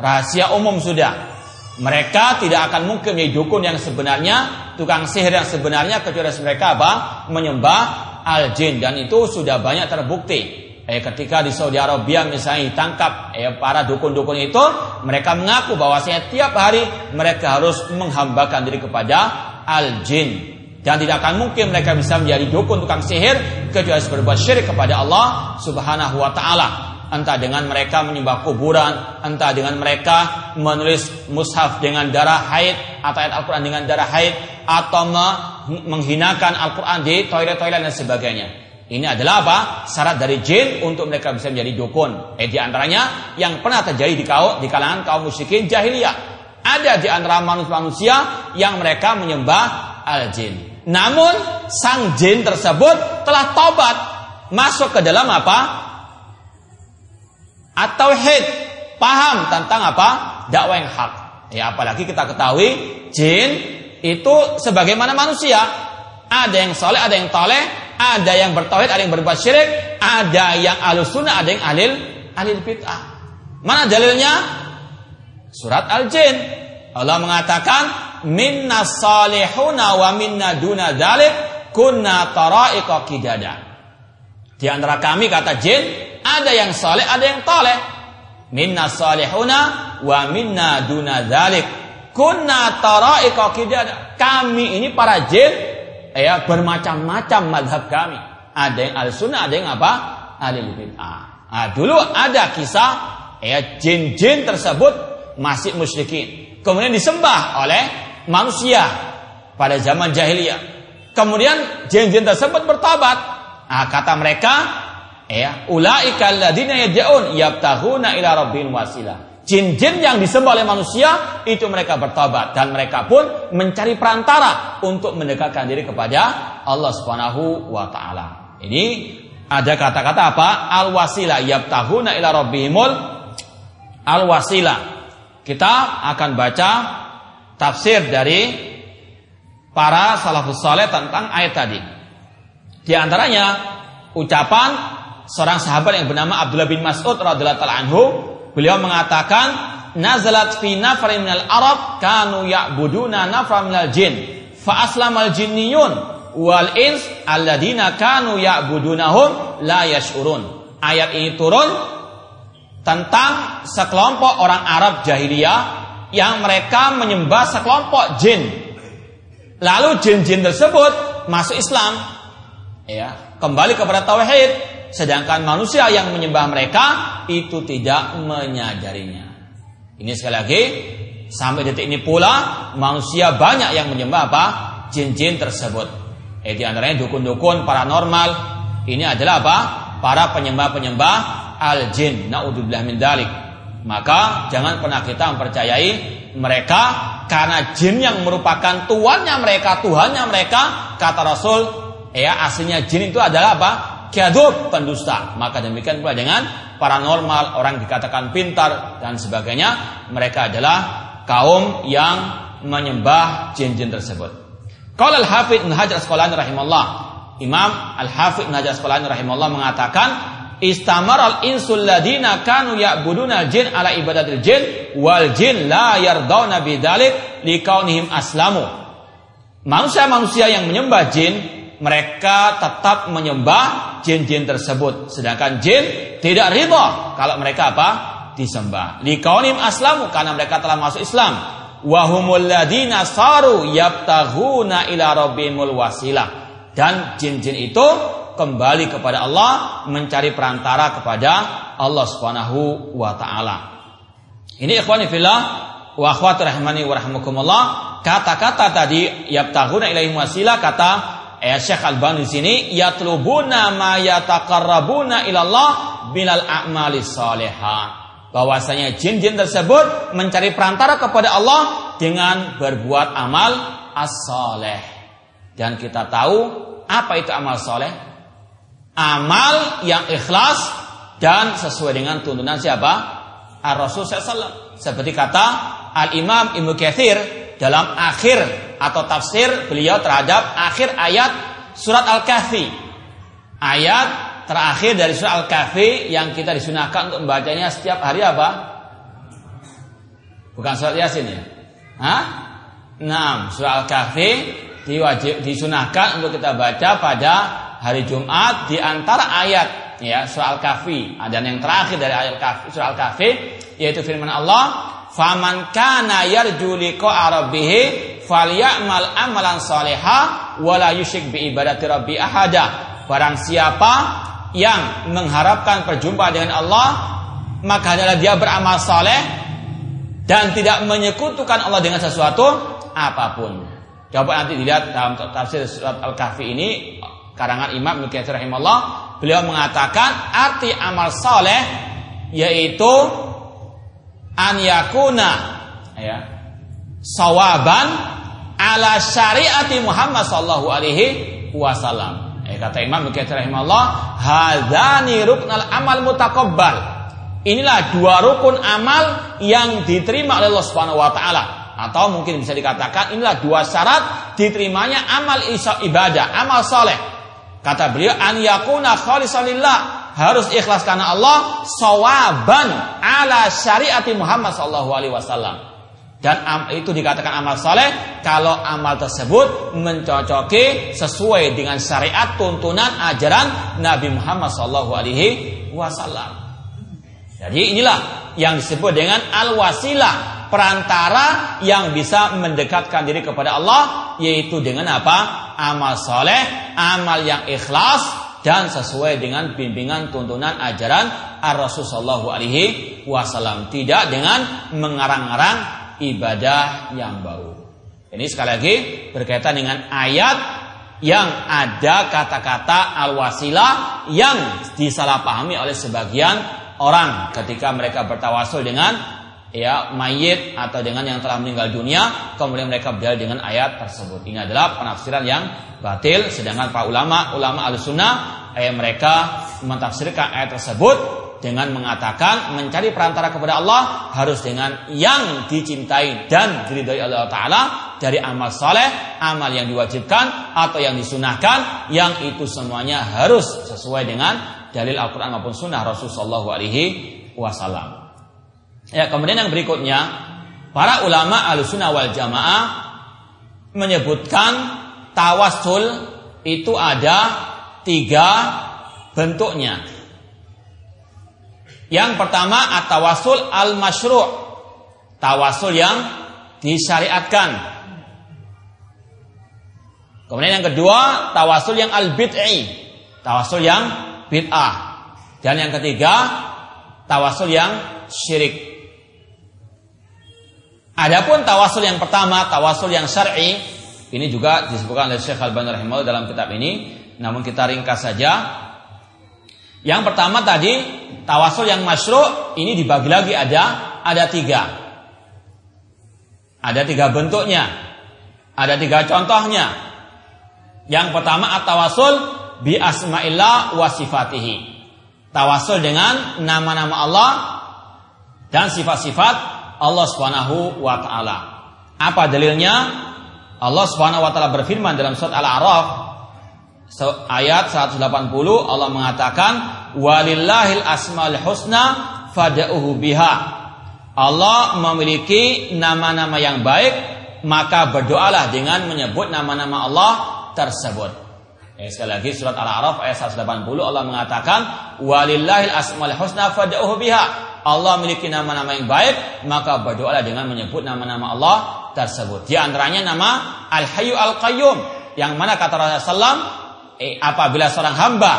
S1: Rahasia umum sudah. Mereka tidak akan mungkin menjadi dukun yang sebenarnya, tukang sihir yang sebenarnya kecuali mereka apa? menyembah al-jin dan itu sudah banyak terbukti. Eh, ketika di Saudi Arabia misalnya ditangkap eh, para dukun-dukun itu, mereka mengaku bahwasanya tiap hari mereka harus menghambakan diri kepada al-jin. Dan tidak akan mungkin mereka bisa menjadi dukun tukang sihir kecuali berbuat syirik kepada Allah Subhanahu wa taala entah dengan mereka menyembah kuburan, entah dengan mereka menulis mushaf dengan darah haid atau ayat Al-Quran dengan darah haid atau menghinakan Al-Quran di toilet-toilet dan sebagainya. Ini adalah apa? Syarat dari jin untuk mereka bisa menjadi dukun. Eh di antaranya yang pernah terjadi di kaum di kalangan kaum musyrikin jahiliyah. Ada di antara manusia-manusia yang mereka menyembah al-jin. Namun sang jin tersebut telah tobat masuk ke dalam apa? Atau head paham tentang apa? dakwah yang hak. Ya apalagi kita ketahui jin itu sebagaimana manusia. Ada yang soleh, ada yang toleh, ada yang bertauhid, ada yang berbuat syirik, ada yang alus sunnah, ada yang alil alil bid'ah. Mana dalilnya? Surat Al-Jin. Allah mengatakan, "Minna salihuna wa minna duna dalik kunna tara'iqa kidada." Di antara kami kata jin, ada yang soleh, ada yang toleh. Minna salihuna wa minna duna dalik kunna tara'iqa kidada. Kami ini para jin ya bermacam-macam madhab kami. Ada yang al sunnah, ada yang apa? Alil bid'ah. Nah, dulu ada kisah ya jin-jin tersebut masih musyrikin. Kemudian disembah oleh manusia pada zaman jahiliyah. Kemudian jin-jin tersebut bertobat. Nah, kata mereka, ya, ulaika alladziina yad'un yabtaghuna ila rabbihim wasilah. Jin-jin yang disembah oleh manusia itu mereka bertobat dan mereka pun mencari perantara untuk mendekatkan diri kepada Allah Subhanahu wa taala. Ini ada kata-kata apa? Al-wasilah yabtahuna ila rabbihimul al-wasilah. Kita akan baca tafsir dari para salafus saleh tentang ayat tadi. Di antaranya ucapan seorang sahabat yang bernama Abdullah bin Mas'ud radhiyallahu anhu Beliau mengatakan nazalat fi nafrin minal Arab kanu ya'buduna nafra minal jin fa aslamal jinniyun wal ins alladina kanu ya'budunahum la yash'urun. Ayat ini turun tentang sekelompok orang Arab jahiliyah yang mereka menyembah sekelompok jin. Lalu jin-jin tersebut masuk Islam. Ya, kembali kepada tauhid sedangkan manusia yang menyembah mereka itu tidak menyadarinya. Ini sekali lagi sampai detik ini pula manusia banyak yang menyembah apa? jin-jin tersebut. Eh di antaranya dukun-dukun paranormal. Ini adalah apa? Para penyembah-penyembah al-jin. Naudzubillah min dalik. Maka jangan pernah kita mempercayai mereka karena jin yang merupakan tuannya mereka, Tuhannya mereka, kata Rasul, ya aslinya jin itu adalah apa? kiadub pendusta. Maka demikian pula dengan paranormal, orang dikatakan pintar dan sebagainya. Mereka adalah kaum yang menyembah jin-jin tersebut. Kalau Al-Hafidh Ibn Hajar Asqalani rahimahullah, Imam Al-Hafidh Ibn Hajar Asqalani rahimahullah mengatakan, Istamar al-insul ladina kanu ya'buduna jin ala ibadatil jin wal jin la yardawna bidalik likaunihim aslamu. Manusia-manusia yang menyembah jin mereka tetap menyembah jin-jin tersebut. Sedangkan jin tidak ridha kalau mereka apa? disembah. Likaunim aslamu karena mereka telah masuk Islam. Wahumul ladina saru yabtaghuna ila rabbimul wasilah. Dan jin-jin itu kembali kepada Allah mencari perantara kepada Allah Subhanahu wa taala. Ini ikhwani fillah wa akhwati rahimani wa rahmukumullah. Kata-kata tadi yabtaghuna ilaihim wasilah kata eh, Syekh Al-Bani sini yatlubuna ma yataqarrabuna ilallah bilal a'mali salihah. Bahwasanya jin-jin tersebut mencari perantara kepada Allah dengan berbuat amal as-saleh. Dan kita tahu apa itu amal saleh? Amal yang ikhlas dan sesuai dengan tuntunan siapa? Ar-Rasul SAW. Seperti kata Al-Imam Ibnu Katsir dalam akhir atau tafsir beliau terhadap akhir ayat surat Al-Kahfi. Ayat terakhir dari surat Al-Kahfi yang kita disunahkan untuk membacanya setiap hari apa? Bukan surat Yasin ya? Hah? Nah, surat Al-Kahfi diwajib disunahkan untuk kita baca pada hari Jumat di antara ayat ya surat Al-Kahfi. Ada yang terakhir dari ayat Kahfi, surat Al-Kahfi yaitu firman Allah Faman kana yarju liqa'a rabbih falyamal amalan salihah wala yusyrik bi ibadati rabbi ahada. Barang siapa yang mengharapkan perjumpaan dengan Allah, maka adalah dia beramal saleh dan tidak menyekutukan Allah dengan sesuatu apa pun. Coba nanti dilihat dalam tafsir surat Al-Kahfi ini karangan Imam Ibnu rahimahullah, beliau mengatakan arti amal soleh yaitu an yakuna ya sawaban ala syariati Muhammad sallallahu alaihi wasallam. Eh, kata Imam Katsir rahimahullah, hadzani ruknal amal mutaqabbal. Inilah dua rukun amal yang diterima oleh Allah Subhanahu wa taala atau mungkin bisa dikatakan inilah dua syarat diterimanya amal ibadah, amal soleh. Kata beliau an yakuna khalisalillah harus ikhlas karena Allah sawaban ala syariati Muhammad sallallahu alaihi wasallam. Dan itu dikatakan amal soleh kalau amal tersebut mencocoki sesuai dengan syariat tuntunan ajaran Nabi Muhammad sallallahu alaihi wasallam. Jadi inilah yang disebut dengan al-wasilah perantara yang bisa mendekatkan diri kepada Allah yaitu dengan apa? Amal soleh, amal yang ikhlas dan sesuai dengan bimbingan tuntunan ajaran Ar-Rasul Shallallahu Alaihi Wasallam. Tidak dengan mengarang-arang ibadah yang baru. Ini sekali lagi berkaitan dengan ayat yang ada kata-kata al-wasilah yang disalahpahami oleh sebagian orang ketika mereka bertawasul dengan ya mayit atau dengan yang telah meninggal dunia kemudian mereka berdalil dengan ayat tersebut ini adalah penafsiran yang batil sedangkan para ulama ulama al-sunnah eh, mereka mentafsirkan ayat tersebut dengan mengatakan mencari perantara kepada Allah harus dengan yang dicintai dan diridhoi Allah Taala dari amal soleh, amal yang diwajibkan atau yang disunahkan, yang itu semuanya harus sesuai dengan dalil Al-Quran maupun Sunnah Rasulullah Alaihi Wasallam. Ya, kemudian yang berikutnya, para ulama Ahlussunnah wal Jamaah menyebutkan tawasul itu ada tiga bentuknya. Yang pertama at-tawasul al-masyru' tawasul yang disyariatkan. Kemudian yang kedua, tawasul yang al-bid'i, tawasul yang bid'ah. Dan yang ketiga, tawasul yang syirik. Adapun tawasul yang pertama, tawasul yang syar'i, ini juga disebutkan oleh Syekh Al-Bani rahimahullah dalam kitab ini, namun kita ringkas saja. Yang pertama tadi, tawasul yang masyru' ini dibagi lagi ada ada tiga. Ada tiga bentuknya. Ada tiga contohnya. Yang pertama at-tawasul bi asma'illah wa sifatihi. Tawasul dengan nama-nama Allah dan sifat-sifat Allah Subhanahu wa taala. Apa dalilnya? Allah Subhanahu wa taala berfirman dalam surat Al-A'raf ayat 180 Allah mengatakan walillahil asmaul husna fad'uhu biha. Allah memiliki nama-nama yang baik, maka berdoalah dengan menyebut nama-nama Allah tersebut. Eh, sekali lagi surat Al-A'raf ayat 180 Allah mengatakan walillahil asmaul husna fad'uhu biha. Allah memiliki nama-nama yang baik, maka berdoalah dengan menyebut nama-nama Allah tersebut. Di antaranya nama Al-Hayyu Al-Qayyum, yang mana kata Rasulullah eh, apabila seorang hamba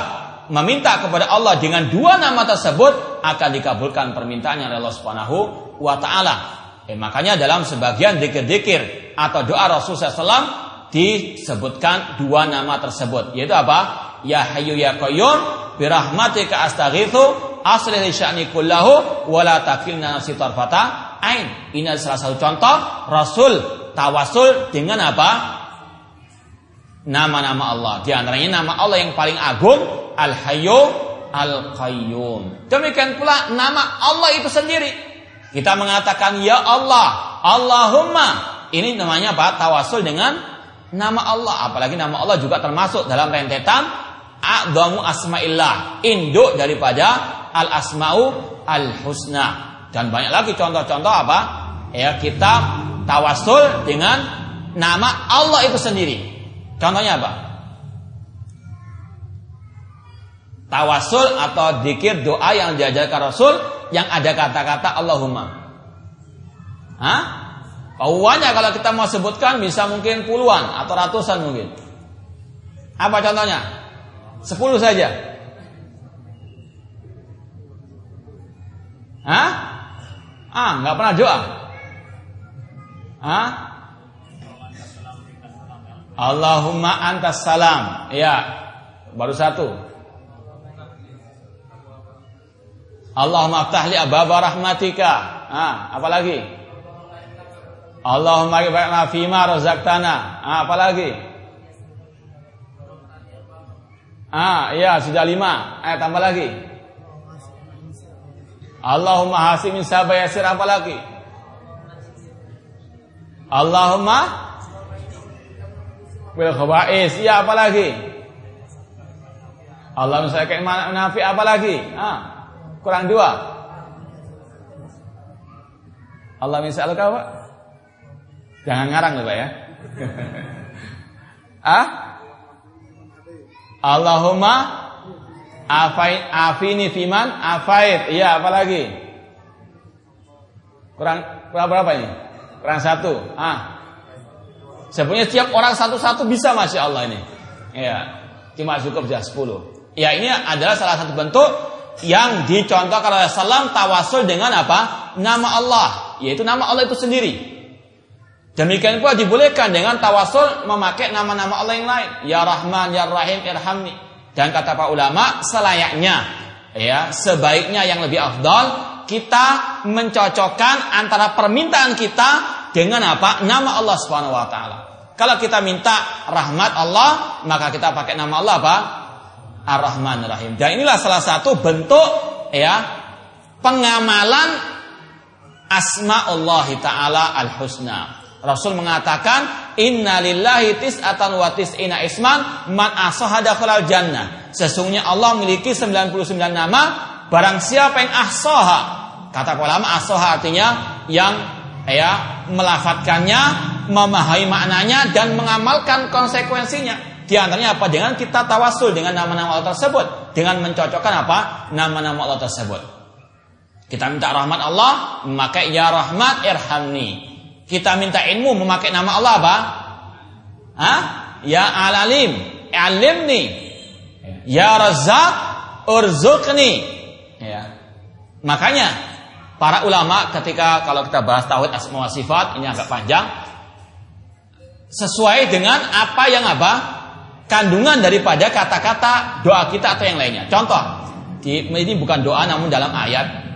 S1: meminta kepada Allah dengan dua nama tersebut akan dikabulkan permintaannya oleh Allah Subhanahu wa taala. Eh, makanya dalam sebagian dikir-dikir atau doa Rasulullah SAW disebutkan dua nama tersebut, yaitu apa? Ya Hayyu Ya Qayyum birahmatika astaghitsu aslih sya'ni kullahu wala takilna nafsi ain. Ini adalah salah satu contoh Rasul tawasul dengan apa? Nama-nama Allah. Di antaranya nama Allah yang paling agung Al-Hayyu Al-Qayyum. Demikian pula nama Allah itu sendiri. Kita mengatakan ya Allah, Allahumma. Ini namanya apa? Tawasul dengan nama Allah. Apalagi nama Allah juga termasuk dalam rentetan A'zamu asma'illah. Induk daripada al asmau al husna dan banyak lagi contoh-contoh apa ya kita tawasul dengan nama Allah itu sendiri contohnya apa tawasul atau dikir doa yang diajarkan Rasul yang ada kata-kata Allahumma Hah? Pauannya kalau kita mau sebutkan bisa mungkin puluhan atau ratusan mungkin. Apa contohnya? Sepuluh saja. Hah? Ah, nggak pernah doa. Hah? Allahumma antas salam. Ya. Baru satu. Allahumma aftahli ababa rahmatika. Ah, apa lagi? Allahumma baikna fima razaqtana. Ah, apa Ah, iya sudah lima. Eh, tambah lagi. Allahumma hasimin sabayasir apa lagi? Allahumma bil khaba'is. Ya apa lagi? Allahumma sakit nafi apa lagi? Ah, kurang dua. Allah misal kau? Jangan ngarang loh Pak ya. [laughs] ah? Allahumma afai afini fiman afait. Iya, apa lagi? Kurang kurang berapa ini? Kurang satu. Ah. Sebenarnya setiap orang satu-satu bisa Masya Allah ini. Ya. Cuma cukup sudah sepuluh. Ya ini adalah salah satu bentuk yang dicontohkan oleh Salam tawasul dengan apa? Nama Allah. Yaitu nama Allah itu sendiri. Demikian pula dibolehkan dengan tawasul memakai nama-nama Allah yang lain. Ya Rahman, Ya Rahim, Irhamni. Dan kata para ulama, selayaknya, ya, sebaiknya yang lebih afdal kita mencocokkan antara permintaan kita dengan apa? Nama Allah Subhanahu wa taala. Kalau kita minta rahmat Allah, maka kita pakai nama Allah apa? Ar-Rahman Rahim. Dan inilah salah satu bentuk ya pengamalan asma Allah taala al-husna. Rasul mengatakan innalillahi tis'atan wa tis'ina isman man asahada jannah. Sesungguhnya Allah memiliki 99 nama barang siapa yang ahsaha Kata ulama asoha artinya yang ya melafatkannya, memahami maknanya dan mengamalkan konsekuensinya. Di antaranya apa? Dengan kita tawasul dengan nama-nama Allah tersebut, dengan mencocokkan apa? Nama-nama Allah tersebut. Kita minta rahmat Allah, memakai ya rahmat irhamni. Kita minta ilmu memakai nama Allah apa? Hah? Ya alalim, alimni. Ya razak, urzuqni. Ya. Makanya Para ulama ketika kalau kita bahas tauhid asma wa sifat ini agak panjang sesuai dengan apa yang apa kandungan daripada kata-kata doa kita atau yang lainnya. Contoh, ini bukan doa namun dalam ayat.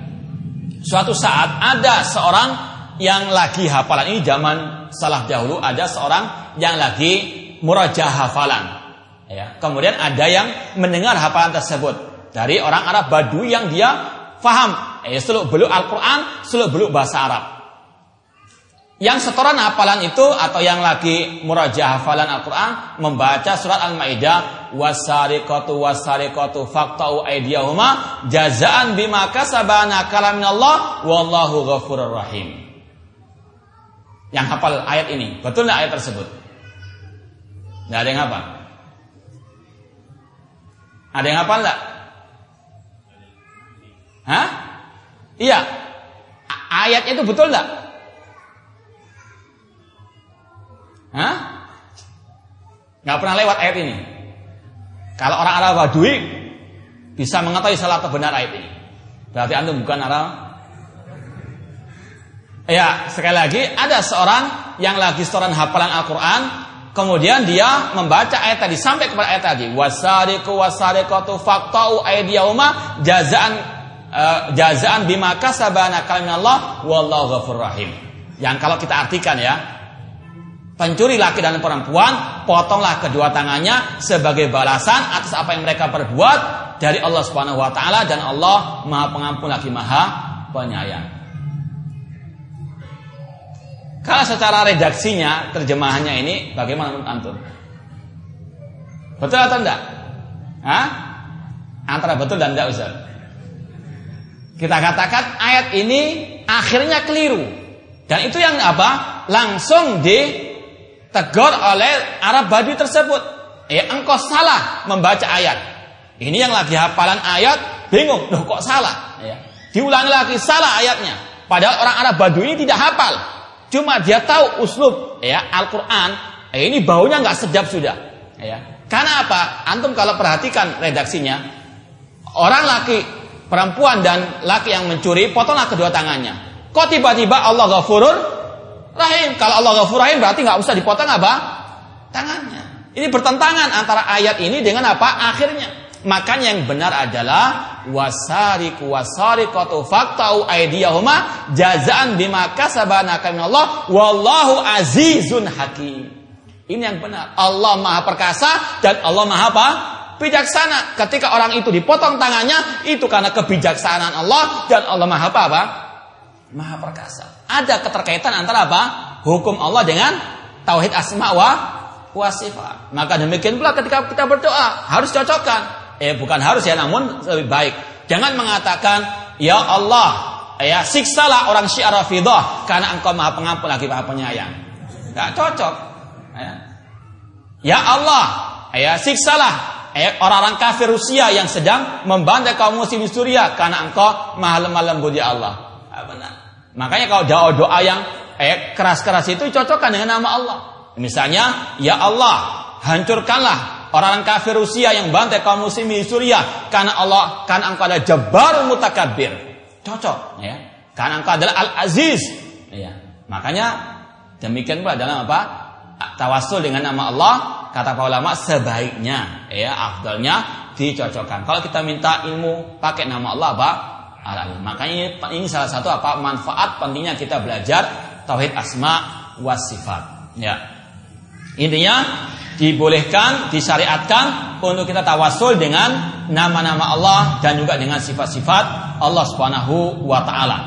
S1: Suatu saat ada seorang yang lagi hafalan ini zaman salah dahulu ada seorang yang lagi murajah hafalan. Ya, kemudian ada yang mendengar hafalan tersebut dari orang Arab Badui yang dia faham eh, seluk beluk Al-Quran, seluk beluk bahasa Arab. Yang setoran hafalan itu atau yang lagi murajah hafalan Al-Quran membaca surat Al-Maidah wasariqatu wasariqatu faqta'u aydiyahuma jazaan bima kasabana kalaminallah wallahu ghafurur rahim. Yang hafal ayat ini, betul nggak ayat tersebut? Nggak ada yang hafal. Ada yang hafal nggak? Hah? Iya. Ayatnya itu betul enggak? Hah? Nggak pernah lewat ayat ini. Kalau orang Arab Badui bisa mengetahui salah atau benar ayat ini. Berarti antum bukan Arab. Ya, sekali lagi ada seorang yang lagi setoran hafalan Al-Quran, kemudian dia membaca ayat tadi sampai kepada ayat tadi. Wasariku wasariqatu faqta'u aydiyahuma jazaan uh, jazaan bima kasabana Allah wallahu ghafur rahim. Yang kalau kita artikan ya, pencuri laki dan perempuan, potonglah kedua tangannya sebagai balasan atas apa yang mereka perbuat dari Allah Subhanahu wa taala dan Allah Maha Pengampun lagi Maha Penyayang. Kalau secara redaksinya, terjemahannya ini bagaimana menurut antum? Betul atau enggak? Hah? Antara betul dan enggak Ustaz? Kita katakan ayat ini akhirnya keliru. Dan itu yang apa? Langsung ditegur oleh Arab Badui tersebut. Ya engkau salah membaca ayat. Ini yang lagi hafalan ayat bingung, loh kok salah? Ya. Diulangi lagi salah ayatnya. Padahal orang Arab Badui ini tidak hafal. Cuma dia tahu uslub ya Al-Qur'an, eh, ini baunya nggak sedap sudah. Ya. Karena apa? Antum kalau perhatikan redaksinya, orang laki perempuan dan laki yang mencuri, potonglah kedua tangannya. Kok tiba-tiba Allah ghafurur rahim? Kalau Allah ghafur rahim berarti nggak usah dipotong apa? Tangannya. Ini bertentangan antara ayat ini dengan apa? Akhirnya. Makanya yang benar adalah wasariku wasariqatu faqta'u aydiyahuma jazaan bima kasabana Allah wallahu azizun hakim. Ini yang benar. Allah Maha perkasa dan Allah Maha apa? Bijaksana. Ketika orang itu dipotong tangannya itu karena kebijaksanaan Allah dan Allah Maha apa? apa? Maha perkasa. Ada keterkaitan antara apa? Hukum Allah dengan tauhid asma wa wa sifat. Maka demikian pula ketika kita berdoa harus cocokkan eh bukan harus ya namun lebih baik. Jangan mengatakan ya Allah ya siksalah orang Syiah Rafidah karena engkau Maha Pengampun lagi Maha Penyayang. Enggak cocok. Ya. ya Allah ya siksalah eh, orang-orang kafir Rusia yang sedang membantai kaum muslim Suriah karena engkau Maha lemah lembut ya Allah. Ya, benar. Makanya kalau doa-doa yang eh, keras-keras itu cocokkan dengan nama Allah. Misalnya, ya Allah, hancurkanlah orang kafir Rusia yang bantai kaum muslimin di Suriah karena Allah karena engkau adalah Jabbar Mutakabbir. Cocok ya. Karena engkau adalah Al-Aziz. Ya. Makanya demikian pula dalam apa? Tawasul dengan nama Allah kata para ulama sebaiknya ya afdalnya dicocokkan. Kalau kita minta ilmu pakai nama Allah apa? al Makanya ini salah satu apa manfaat pentingnya kita belajar tauhid asma wa sifat. Ya. Intinya dibolehkan, disyariatkan untuk kita tawasul dengan nama-nama Allah dan juga dengan sifat-sifat Allah Subhanahu wa taala.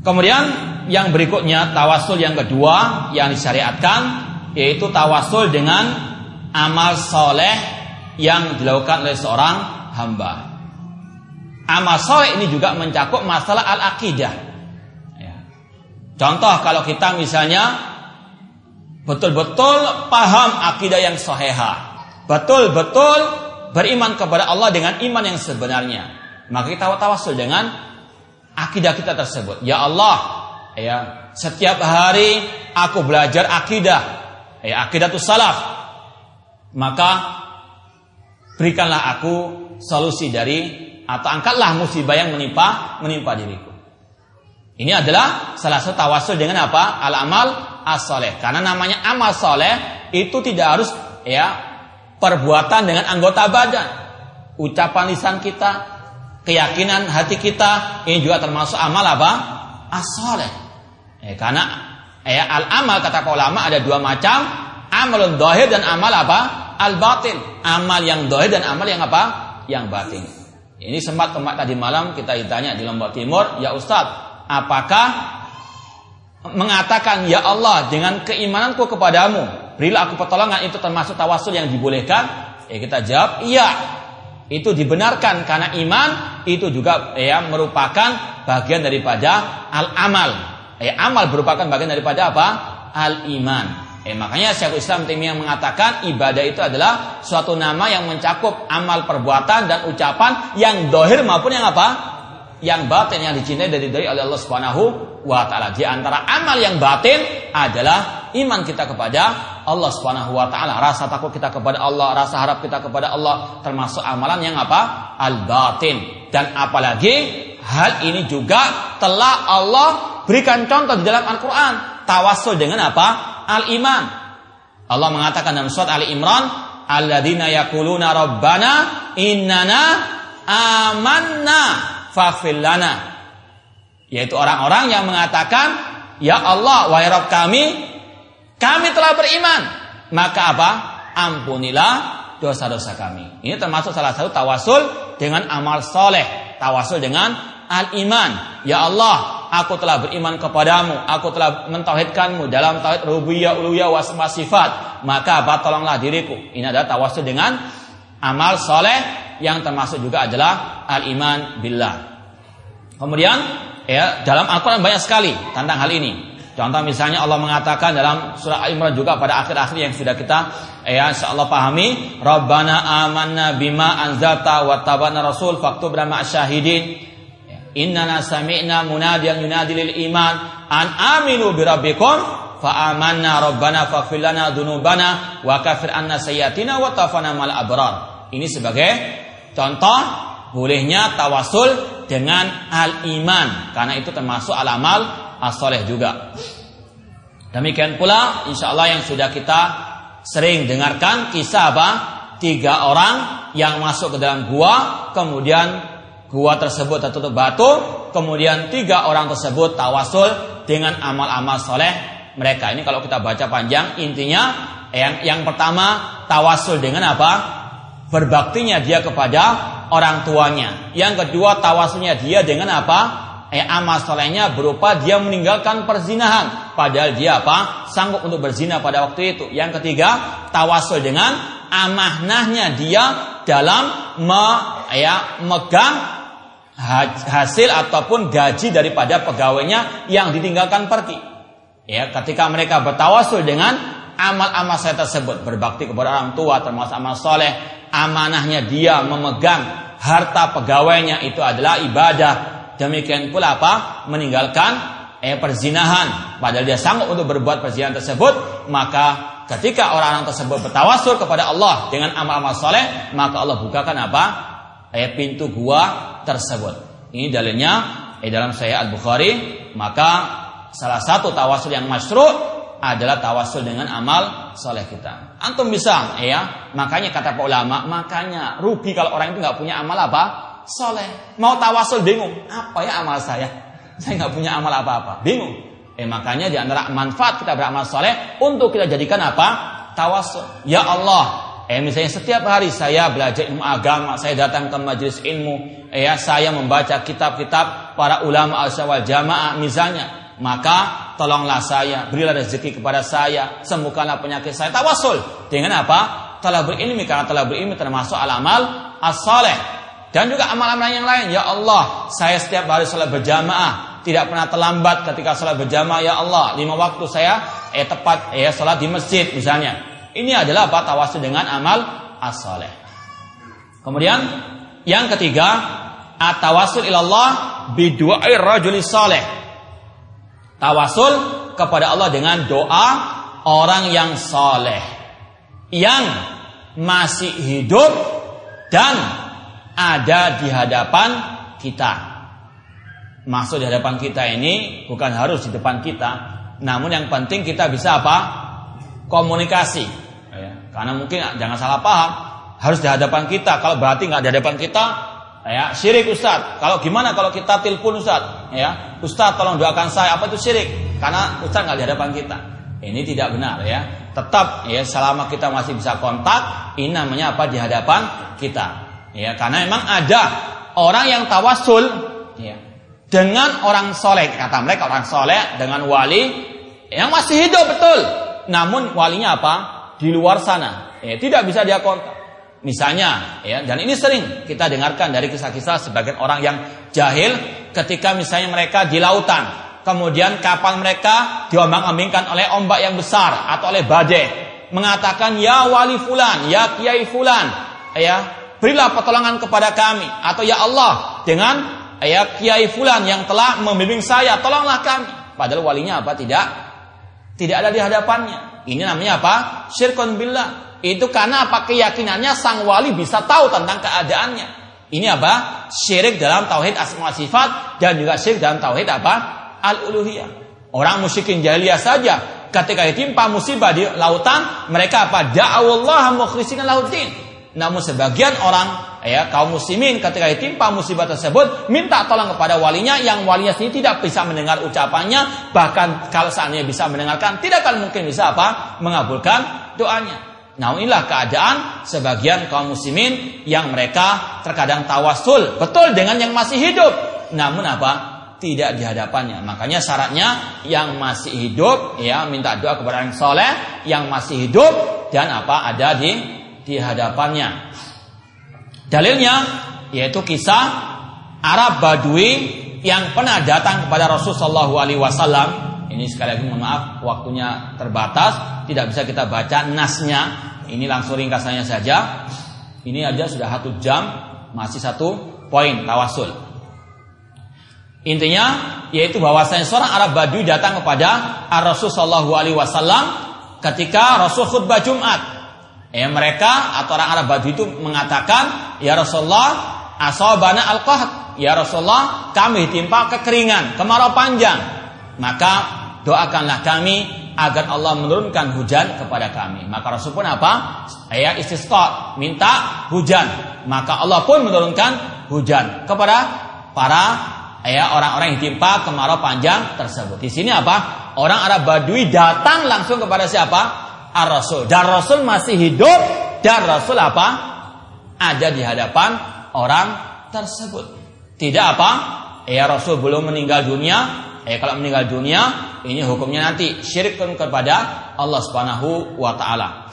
S1: Kemudian yang berikutnya tawasul yang kedua yang disyariatkan yaitu tawasul dengan amal soleh yang dilakukan oleh seorang hamba. Amal soleh ini juga mencakup masalah al-aqidah. Ya. Contoh kalau kita misalnya betul-betul paham akidah yang soheha, betul-betul beriman kepada Allah dengan iman yang sebenarnya, maka kita tawasul dengan akidah kita tersebut. Ya Allah, ya setiap hari aku belajar akidah, ya akidah itu salaf, maka berikanlah aku solusi dari atau angkatlah musibah yang menimpa menimpa diriku. Ini adalah salah satu tawasul dengan apa? Al amal as Karena namanya amal soleh itu tidak harus ya perbuatan dengan anggota badan. Ucapan lisan kita, keyakinan hati kita, ini juga termasuk amal apa? as Ya, karena ya al-amal kata para ulama ada dua macam, amalun dohir dan amal apa? Al-batin. Amal yang dohir dan amal yang apa? Yang batin. Ini sempat tempat tadi malam kita ditanya di Lombok Timur, ya Ustadz, apakah mengatakan ya Allah dengan keimananku kepadamu berilah aku pertolongan. Itu termasuk tawasul yang dibolehkan. Ya kita jawab iya itu dibenarkan karena iman itu juga ya merupakan bagian daripada al amal ya amal merupakan bagian daripada apa? Al iman Eh, makanya Syekhul Islam yang mengatakan ibadah itu adalah suatu nama yang mencakup amal perbuatan dan ucapan yang dohir maupun yang apa? yang batin yang dicintai dari dari Allah Subhanahu wa taala. Di antara amal yang batin adalah iman kita kepada Allah Subhanahu wa taala, rasa takut kita kepada Allah, rasa harap kita kepada Allah termasuk amalan yang apa? Al batin. Dan apalagi hal ini juga telah Allah berikan contoh di dalam Al-Qur'an, tawasul dengan apa? Al iman. Allah mengatakan dalam surat Ali Imran, "Alladzina yaquluna rabbana innana amanna faghfir Yaitu orang-orang yang mengatakan, "Ya Allah, wahai Rabb kami, kami telah beriman." Maka apa? Ampunilah dosa-dosa kami. Ini termasuk salah satu tawasul dengan amal soleh. Tawasul dengan al-iman. Ya Allah, aku telah beriman kepadamu. Aku telah mentauhidkanmu dalam tauhid rububiyah, uluhiyah, wasma sifat. Maka apa? Tolonglah diriku. Ini adalah tawasul dengan amal soleh yang termasuk juga adalah al-iman billah. Kemudian ya dalam Al-Quran banyak sekali tentang hal ini. Contoh misalnya Allah mengatakan dalam surah Al-Imran juga pada akhir-akhir yang sudah kita ya Allah pahami, Rabbana amanna bima anzalta wa tabana rasul faktubna syahidin. Inna sami'na munadiyan yunadi lil iman an aminu bi rabbikum fa amanna rabbana faghfir lana dzunubana wa kafir anna sayyatina wa tafana mal abrar. Ini sebagai contoh bolehnya tawasul dengan al-iman karena itu termasuk al-amal as-soleh juga. Demikian pula insya Allah yang sudah kita sering dengarkan kisah apa? Tiga orang yang masuk ke dalam gua, kemudian gua tersebut tertutup batu, kemudian tiga orang tersebut tawasul dengan amal-amal soleh mereka. Ini kalau kita baca panjang, intinya yang yang pertama tawasul dengan apa? Berbaktinya dia kepada orang tuanya. Yang kedua tawasulnya dia dengan apa? eh, amal solehnya berupa dia meninggalkan perzinahan padahal dia apa sanggup untuk berzina pada waktu itu yang ketiga tawasul dengan amanahnya dia dalam me, ya, megang hasil ataupun gaji daripada pegawainya yang ditinggalkan pergi ya ketika mereka bertawasul dengan amal-amal saya tersebut berbakti kepada orang tua termasuk amal soleh amanahnya dia memegang harta pegawainya itu adalah ibadah Demikian pula apa? Meninggalkan eh, perzinahan. Padahal dia sanggup untuk berbuat perzinahan tersebut. Maka ketika orang-orang tersebut bertawasul kepada Allah dengan amal-amal soleh. Maka Allah bukakan apa? Eh, pintu gua tersebut. Ini dalilnya eh, dalam saya Al-Bukhari. Maka salah satu tawasul yang masyru' adalah tawasul dengan amal soleh kita. Antum bisa, ya. Makanya kata para ulama, makanya rugi kalau orang itu nggak punya amal apa? soleh. Mau tawasul bingung. Apa ya amal saya? [laughs] Saya nggak punya amal apa-apa. Bingung. Eh makanya di antara manfaat kita beramal soleh untuk kita jadikan apa? Tawasul. Ya Allah. Eh misalnya setiap hari saya belajar ilmu agama, saya datang ke majelis ilmu, eh, ya saya membaca kitab-kitab para ulama al-syawal jamaah misalnya, maka tolonglah saya, berilah rezeki kepada saya, sembuhkanlah penyakit saya. Tawasul dengan apa? Telah berilmi karena telah berilmi termasuk alamal as-saleh. Dan juga amal-amal yang lain. Ya Allah, saya setiap hari sholat berjamaah. Tidak pernah terlambat ketika sholat berjamaah. Ya Allah, lima waktu saya eh, tepat eh, sholat di masjid misalnya. Ini adalah apa? Tawasul dengan amal as-saleh. Kemudian yang ketiga, at-tawasul ilallah bidu'ai rajulis saleh. Tawasul kepada Allah dengan doa orang yang saleh yang masih hidup dan ada di hadapan kita. Maksud di hadapan kita ini bukan harus di depan kita, namun yang penting kita bisa apa? Komunikasi. Ya, karena mungkin jangan salah paham, harus di hadapan kita. Kalau berarti nggak di hadapan kita, ya syirik Ustaz. Kalau gimana kalau kita telepon Ustaz? Ya, Ustaz tolong doakan saya. Apa itu syirik? Karena Ustaz nggak di hadapan kita. Ini tidak benar ya. Tetap ya selama kita masih bisa kontak, ini namanya apa di hadapan kita. Ya, karena memang ada orang yang tawasul ya, dengan orang soleh kata mereka orang soleh dengan wali yang masih hidup betul, namun walinya apa di luar sana, ya, tidak bisa dia kontak. Misalnya, ya, dan ini sering kita dengarkan dari kisah-kisah sebagian orang yang jahil ketika misalnya mereka di lautan, kemudian kapal mereka diombang-ambingkan oleh ombak yang besar atau oleh badai, mengatakan ya wali fulan, ya kiai fulan, ya berilah pertolongan kepada kami. Atau ya Allah dengan ya kiai fulan yang telah membimbing saya tolonglah kami. Padahal walinya apa? Tidak tidak ada di hadapannya. Ini namanya apa? Syirkun billah itu karena apa? Keyakinannya sang wali bisa tahu tentang keadaannya. Ini apa? Syirik dalam tauhid asma sifat dan juga syirik dalam tauhid apa? Al uluhiyah orang musyrikin jahiliyah saja ketika ditimpa musibah di lautan mereka apa? Da'awallah mukhlisina lautin namun sebagian orang ya kaum muslimin ketika ditimpa musibah tersebut minta tolong kepada walinya yang walinya sendiri tidak bisa mendengar ucapannya bahkan kalau seandainya bisa mendengarkan tidak akan mungkin bisa apa? Mengabulkan doanya. Nah inilah keadaan sebagian kaum muslimin yang mereka terkadang tawasul betul dengan yang masih hidup namun apa tidak di hadapannya. Makanya syaratnya yang masih hidup ya minta doa kepada yang soleh, yang masih hidup dan apa ada di di hadapannya. Dalilnya yaitu kisah Arab Badui yang pernah datang kepada Rasulullah SAW. Ini sekali lagi mohon maaf waktunya terbatas, tidak bisa kita baca nasnya. Ini langsung ringkasannya saja. Ini aja sudah satu jam, masih satu poin tawasul. Intinya yaitu bahwasanya seorang Arab Badui datang kepada Rasulullah SAW ketika Rasul khutbah Jumat Ya, mereka atau orang Arab Badui itu mengatakan, "Ya Rasulullah, asabana al Ya Rasulullah, kami ditimpa kekeringan, kemarau panjang. Maka doakanlah kami agar Allah menurunkan hujan kepada kami. Maka Rasul pun apa? Ya istisqa, minta hujan. Maka Allah pun menurunkan hujan kepada para ya orang-orang yang ditimpa kemarau panjang tersebut. Di sini apa? Orang Arab Badui datang langsung kepada siapa? Ar-Rasul. Dan Rasul masih hidup dan Rasul apa? Ada di hadapan orang tersebut. Tidak apa? Ya Rasul belum meninggal dunia. Eh kalau meninggal dunia ini hukumnya nanti syirik kepada Allah Subhanahu wa taala.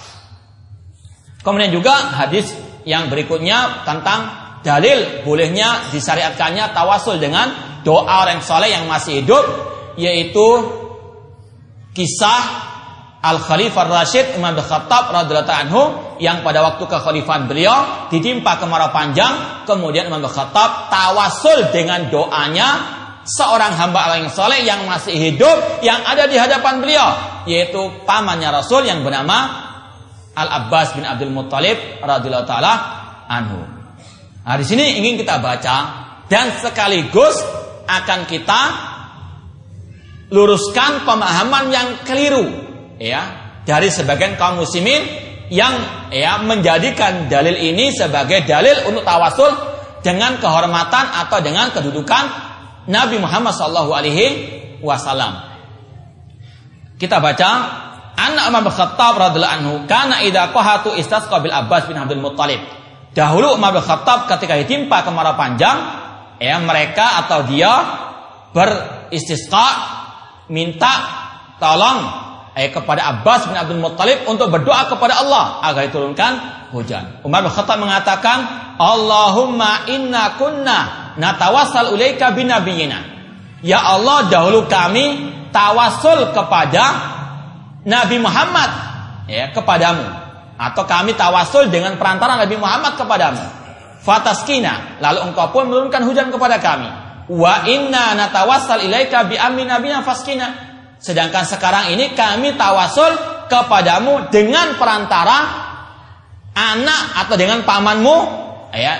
S1: Kemudian juga hadis yang berikutnya tentang dalil bolehnya disyariatkannya tawasul dengan doa orang soleh yang masih hidup yaitu kisah Al Khalifah Rashid Umar bin Khattab radhiyallahu anhu yang pada waktu kekhalifahan beliau ditimpa kemarau panjang kemudian Umar bin Khattab tawasul dengan doanya seorang hamba Allah yang soleh yang masih hidup yang ada di hadapan beliau yaitu pamannya Rasul yang bernama Al Abbas bin Abdul Muttalib radhiyallahu taala anhu. Nah, di sini ingin kita baca dan sekaligus akan kita luruskan pemahaman yang keliru ya dari sebagian kaum muslimin yang ya menjadikan dalil ini sebagai dalil untuk tawasul dengan kehormatan atau dengan kedudukan Nabi Muhammad Shallallahu Alaihi Wasallam. Kita baca Anak Umar bin Khattab radhiallahu anhu karena idza qahatu istasqa bil Abbas bin Abdul Muttalib Dahulu Umar bin Khattab ketika ditimpa kemarau panjang, ya mereka atau dia beristisqa minta tolong eh, kepada Abbas bin Abdul Muttalib untuk berdoa kepada Allah agar diturunkan hujan. Umar bin Khattab mengatakan, Allahumma inna kunna natawassal ulaika binabiyina. Ya Allah, dahulu kami tawasul kepada Nabi Muhammad ya kepadamu atau kami tawasul dengan perantara Nabi Muhammad kepadamu. Fataskina, lalu engkau pun menurunkan hujan kepada kami. Wa inna natawassal ilaika bi nabiyina faskina. Sedangkan sekarang ini kami tawasul kepadamu dengan perantara anak atau dengan pamanmu ya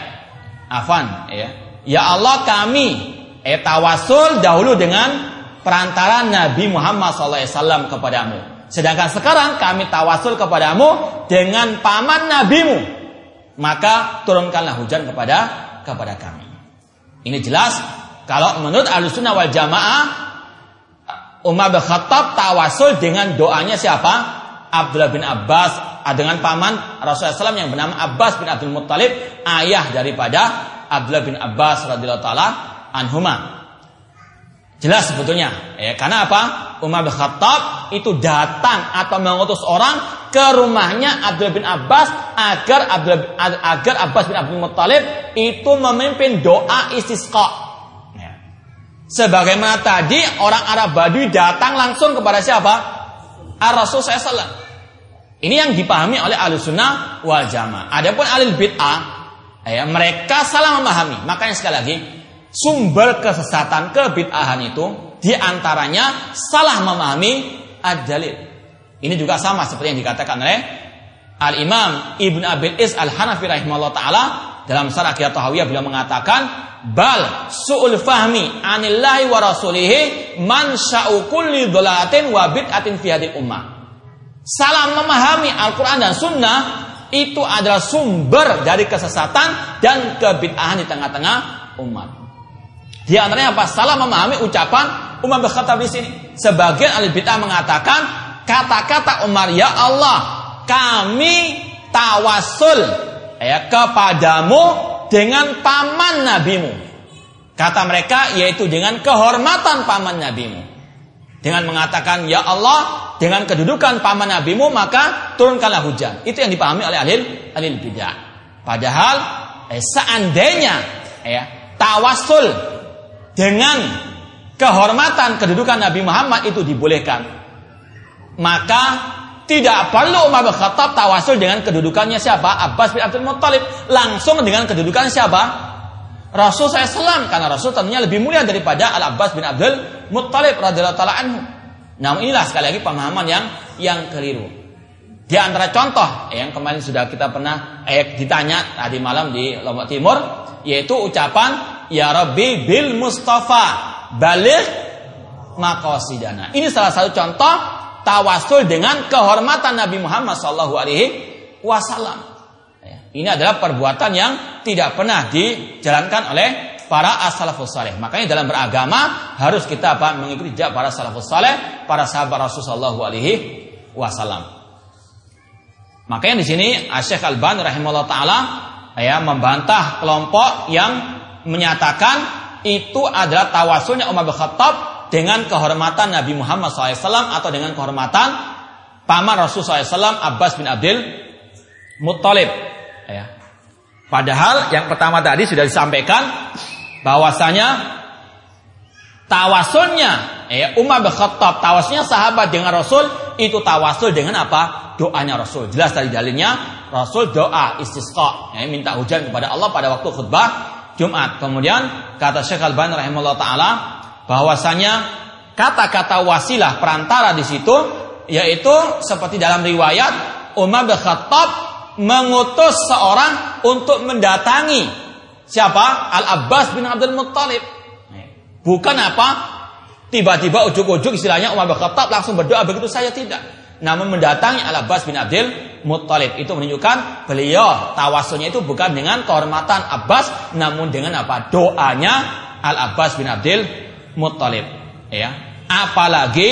S1: afan ya ya Allah kami eh tawasul dahulu dengan perantara Nabi Muhammad SAW kepadamu Sedangkan sekarang kami tawasul kepadamu dengan paman nabimu. Maka turunkanlah hujan kepada kepada kami. Ini jelas kalau menurut Ahlussunnah wal Jamaah Umar bin Khattab tawasul dengan doanya siapa? Abdullah bin Abbas dengan paman Rasulullah SAW yang bernama Abbas bin Abdul Muttalib ayah daripada Abdullah bin Abbas radhiyallahu taala anhuma. Jelas sebetulnya, ya karena apa? Umar bin Khattab itu datang atau mengutus orang ke rumahnya Abdul bin Abbas agar Abdul, agar Abbas bin Abdul Muttalib itu memimpin doa istisqa. Ya. Sebagaimana tadi orang Arab Badui datang langsung kepada siapa? Ar-Rasul. Ini yang dipahami oleh Ahlussunnah wal Jamaah. Adapun alil bid'ah, ya, mereka salah memahami. Makanya sekali lagi, sumber kesesatan kebid'ahan itu di antaranya salah memahami ad-dalil. Ini juga sama seperti yang dikatakan oleh Al-Imam Ibn Abil Is Al-Hanafi rahimahullah ta'ala dalam sarah Aqidah Tahawiyah beliau mengatakan bal su'ul fahmi anillahi wa rasulihi man sya'u kulli dholatin wa bid'atin fi hadil ummah. Salah memahami Al-Quran dan Sunnah itu adalah sumber dari kesesatan dan kebid'ahan di tengah-tengah umat. Di antaranya apa? Salah memahami ucapan Umar bin di sini. Sebagian ahli bid'ah mengatakan kata-kata Umar, "Ya Allah, kami tawasul ya kepadamu dengan paman nabimu." Kata mereka yaitu dengan kehormatan paman nabimu. Dengan mengatakan, "Ya Allah, dengan kedudukan paman nabimu maka turunkanlah hujan." Itu yang dipahami oleh ahli ahli bid'ah. Padahal eh, seandainya ya tawasul dengan kehormatan kedudukan Nabi Muhammad itu dibolehkan. Maka tidak perlu Umar bin Khattab tawasul dengan kedudukannya siapa? Abbas bin Abdul Muttalib. Langsung dengan kedudukan siapa? Rasul SAW. Karena Rasul tentunya lebih mulia daripada Al-Abbas bin Abdul Muttalib radhiyallahu taala anhu. Namun inilah sekali lagi pemahaman yang yang keliru. Di antara contoh yang kemarin sudah kita pernah eh, ditanya tadi malam di Lombok Timur yaitu ucapan ya Rabbi bil Mustafa balik makosidana. Ini salah satu contoh tawasul dengan kehormatan Nabi Muhammad Shallallahu Alaihi Wasallam. Ini adalah perbuatan yang tidak pernah dijalankan oleh para as-salafus saleh. Makanya dalam beragama harus kita apa? mengikuti jejak para salafus saleh, para sahabat Rasulullah Alaihi Wasallam. Makanya di sini Syekh Al-Ban rahimahullah taala ya membantah kelompok yang menyatakan itu adalah tawasulnya Umar bin Khattab dengan kehormatan Nabi Muhammad SAW atau dengan kehormatan paman Rasul SAW Abbas bin Abdul Muttalib. Ya. Padahal yang pertama tadi sudah disampaikan bahwasanya tawasulnya ya, Umar bin Khattab tawasulnya sahabat dengan Rasul itu tawasul dengan apa? Doanya Rasul. Jelas dari dalilnya Rasul doa istisqa, ya, minta hujan kepada Allah pada waktu khutbah Jumat. Kemudian kata Syekh Al-Bani rahimahullah taala bahwasanya kata-kata wasilah perantara di situ yaitu seperti dalam riwayat Umar bin Khattab mengutus seorang untuk mendatangi siapa? Al-Abbas bin Abdul Muttalib. Bukan apa? Tiba-tiba ujuk-ujuk istilahnya Umar bin Khattab langsung berdoa begitu saya tidak. Namun mendatangi Al-Abbas bin Abdul Muttalib itu menunjukkan beliau tawasulnya itu bukan dengan kehormatan Abbas namun dengan apa doanya Al Abbas bin Abdul Muttalib ya apalagi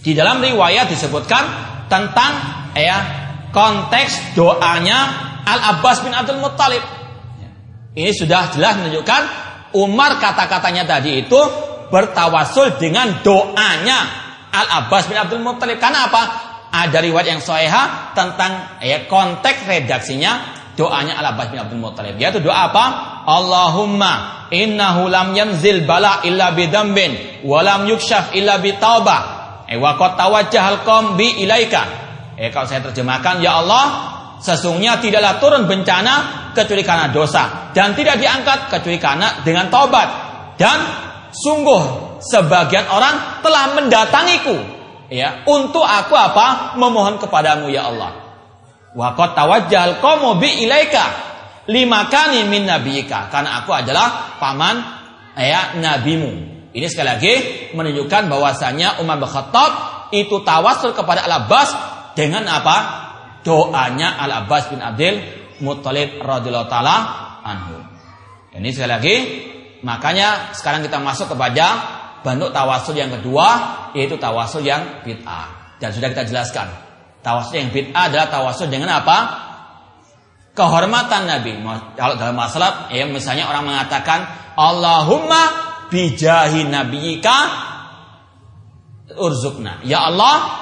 S1: di dalam riwayat disebutkan tentang ya konteks doanya Al Abbas bin Abdul Muttalib ini sudah jelas menunjukkan Umar kata-katanya tadi itu bertawasul dengan doanya Al Abbas bin Abdul Muttalib karena apa ada riwayat yang soeha tentang ya konteks redaksinya doanya Al Abbas bin Abdul Muttalib. Yaitu doa apa? Allahumma innahu lam yanzil bala illa bidambin wa lam yukshaf illa bitaubah. Eh wa qad tawajjahal bi ilaika. Eh kalau saya terjemahkan ya Allah sesungguhnya tidaklah turun bencana kecuali karena dosa. Dan tidak diangkat kecuali karena dengan taubat. Dan sungguh sebagian orang telah mendatangiku. Ya untuk aku apa? Memohon kepadamu ya Allah. Wa qad tawajjal qawmu bi ilaika lima kani min nabiyika. Karena aku adalah paman ya nabimu. Ini sekali lagi menunjukkan bahwasanya Umar bin itu tawasul kepada Al Abbas dengan apa doanya Al Abbas bin Abdul Muttalib radhiyallahu taala anhu ini sekali lagi makanya sekarang kita masuk kepada bentuk tawasul yang kedua yaitu tawasul yang bid'ah. Dan sudah kita jelaskan. Tawasul yang bid'ah adalah tawasul dengan apa? Kehormatan Nabi. Kalau dalam masalah ya misalnya orang mengatakan Allahumma bijahi nabiyika urzukna. Ya Allah,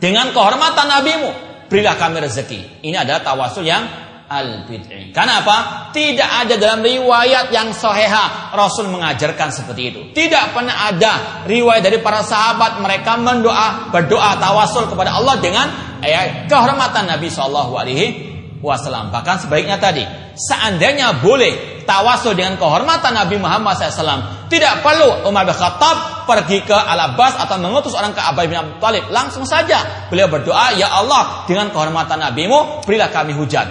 S1: dengan kehormatan nabimu berilah kami rezeki. Ini adalah tawasul yang al-bid'i. Karena apa? Tidak ada dalam riwayat yang soheha Rasul mengajarkan seperti itu. Tidak pernah ada riwayat dari para sahabat mereka mendoa berdoa tawasul kepada Allah dengan ya, kehormatan Nabi Shallallahu Alaihi Wasallam. Bahkan sebaiknya tadi, seandainya boleh tawasul dengan kehormatan Nabi Muhammad SAW, tidak perlu Umar bin Khattab pergi ke Al Abbas atau mengutus orang ke Abu bin Abi Thalib. Langsung saja beliau berdoa, Ya Allah, dengan kehormatan Nabimu, berilah kami hujan.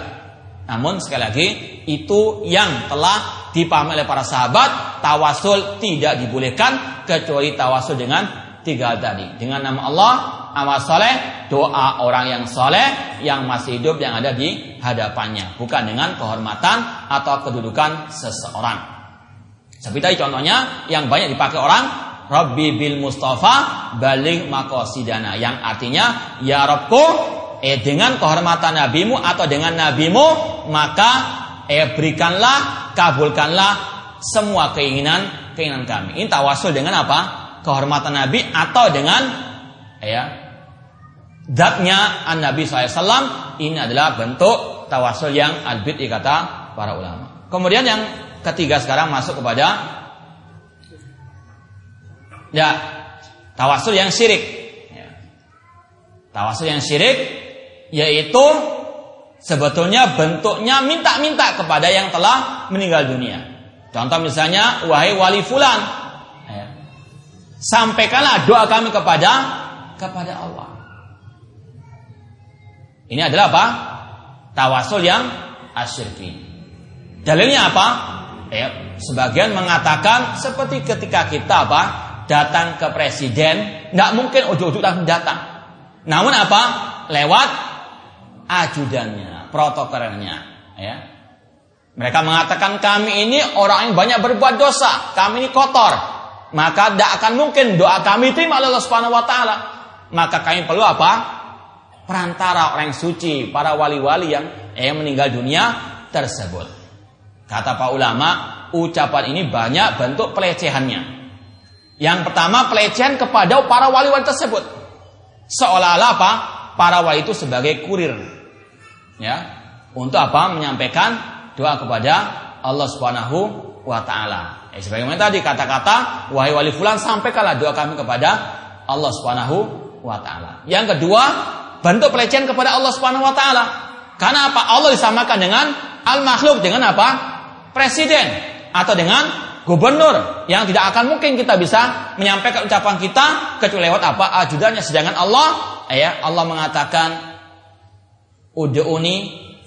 S1: Namun sekali lagi itu yang telah dipahami oleh para sahabat tawasul tidak dibolehkan kecuali tawasul dengan tiga tadi. Dengan nama Allah amal soleh doa orang yang soleh yang masih hidup yang ada di hadapannya. Bukan dengan kehormatan atau kedudukan seseorang. Seperti contohnya yang banyak dipakai orang Rabbi bil Mustafa balik makosidana yang artinya ya Rabku eh dengan kehormatan nabimu atau dengan nabimu maka eh berikanlah kabulkanlah semua keinginan keinginan kami. Ini tawasul dengan apa kehormatan nabi atau dengan ya zatnya an nabi SAW ini adalah bentuk tawasul yang albid kata para ulama kemudian yang ketiga sekarang masuk kepada ya tawasul yang syirik ya. tawasul yang syirik yaitu sebetulnya bentuknya minta-minta kepada yang telah meninggal dunia. Contoh misalnya, wahai wali fulan, sampaikanlah doa kami kepada kepada Allah. Ini adalah apa? Tawasul yang asyirki. Dalilnya apa? Ya, sebagian mengatakan seperti ketika kita apa? datang ke presiden, nggak mungkin ujuk-ujuk langsung datang. Namun apa? Lewat ajudannya, protokolernya, ya. Mereka mengatakan kami ini orang yang banyak berbuat dosa, kami ini kotor. Maka tidak akan mungkin doa kami terima oleh Allah Subhanahu wa taala. Maka kami perlu apa? Perantara orang suci, para wali-wali yang yang meninggal dunia tersebut. Kata Pak ulama, ucapan ini banyak bentuk pelecehannya. Yang pertama pelecehan kepada para wali-wali tersebut. Seolah-olah apa? Para wali itu sebagai kurir. Ya. Untuk apa? Menyampaikan doa kepada Allah Subhanahu wa taala. Eh, sebagaimana tadi kata-kata wahai wali fulan sampaikanlah doa kami kepada Allah Subhanahu wa taala. Yang kedua, bentuk pelecehan kepada Allah Subhanahu wa taala. Karena apa? Allah disamakan dengan al-makhluk dengan apa? Presiden atau dengan gubernur yang tidak akan mungkin kita bisa menyampaikan ucapan kita kecuali lewat apa ajudannya sedangkan Allah ya Allah mengatakan ud'uni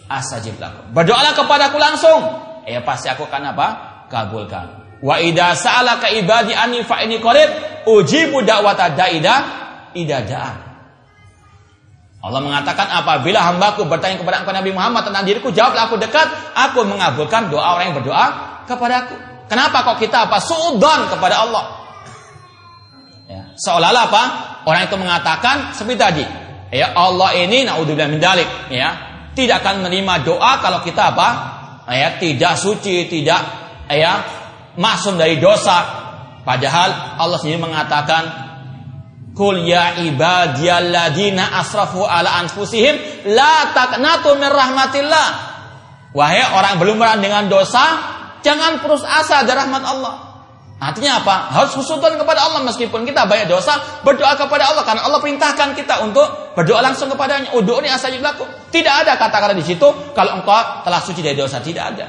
S1: astajib lakum berdoalah kepadaku langsung ya pasti aku akan apa? Kabulkan. Wa idza sa'alaka ibadi anni fa inni qarib ujibu da'wata da'ida idza da'a Allah mengatakan apabila hambaku bertanya kepada engkau Nabi Muhammad tentang diriku jawablah aku dekat aku mengabulkan doa orang yang berdoa kepadaku Kenapa kok kita apa? Suudon kepada Allah? Ya, seolah-olah apa? Orang itu mengatakan seperti tadi, ya Allah ini naudzubillah min dalik, ya, tidak akan menerima doa kalau kita apa? Ya, tidak suci, tidak ya, masuk dari dosa. Padahal Allah sendiri mengatakan Kul ya ibadiyalladzina asrafu ala anfusihim la taqnatu min rahmatillah. Wahai orang yang belum dengan dosa, Jangan putus asa dari rahmat Allah. Artinya apa? Harus husnudon kepada Allah meskipun kita banyak dosa, berdoa kepada Allah karena Allah perintahkan kita untuk berdoa langsung kepadanya. Udhuni asajib lakum. Tidak ada kata-kata di situ kalau engkau telah suci dari dosa, tidak ada.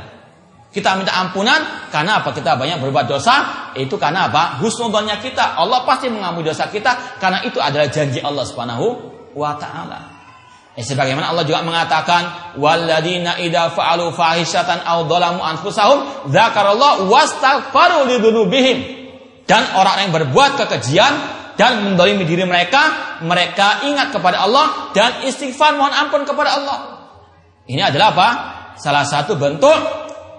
S1: Kita minta ampunan karena apa? Kita banyak berbuat dosa, itu karena apa? Husnudonnya kita. Allah pasti mengampuni dosa kita karena itu adalah janji Allah Subhanahu wa taala. Ya, sebagaimana Allah juga mengatakan walladzina idza fa'alu fahishatan aw dhalamu anfusahum dzakarallahu wastaghfaru lidzunubihim. Dan orang yang berbuat kekejian dan mendolimi diri mereka, mereka ingat kepada Allah dan istighfar mohon ampun kepada Allah. Ini adalah apa? Salah satu bentuk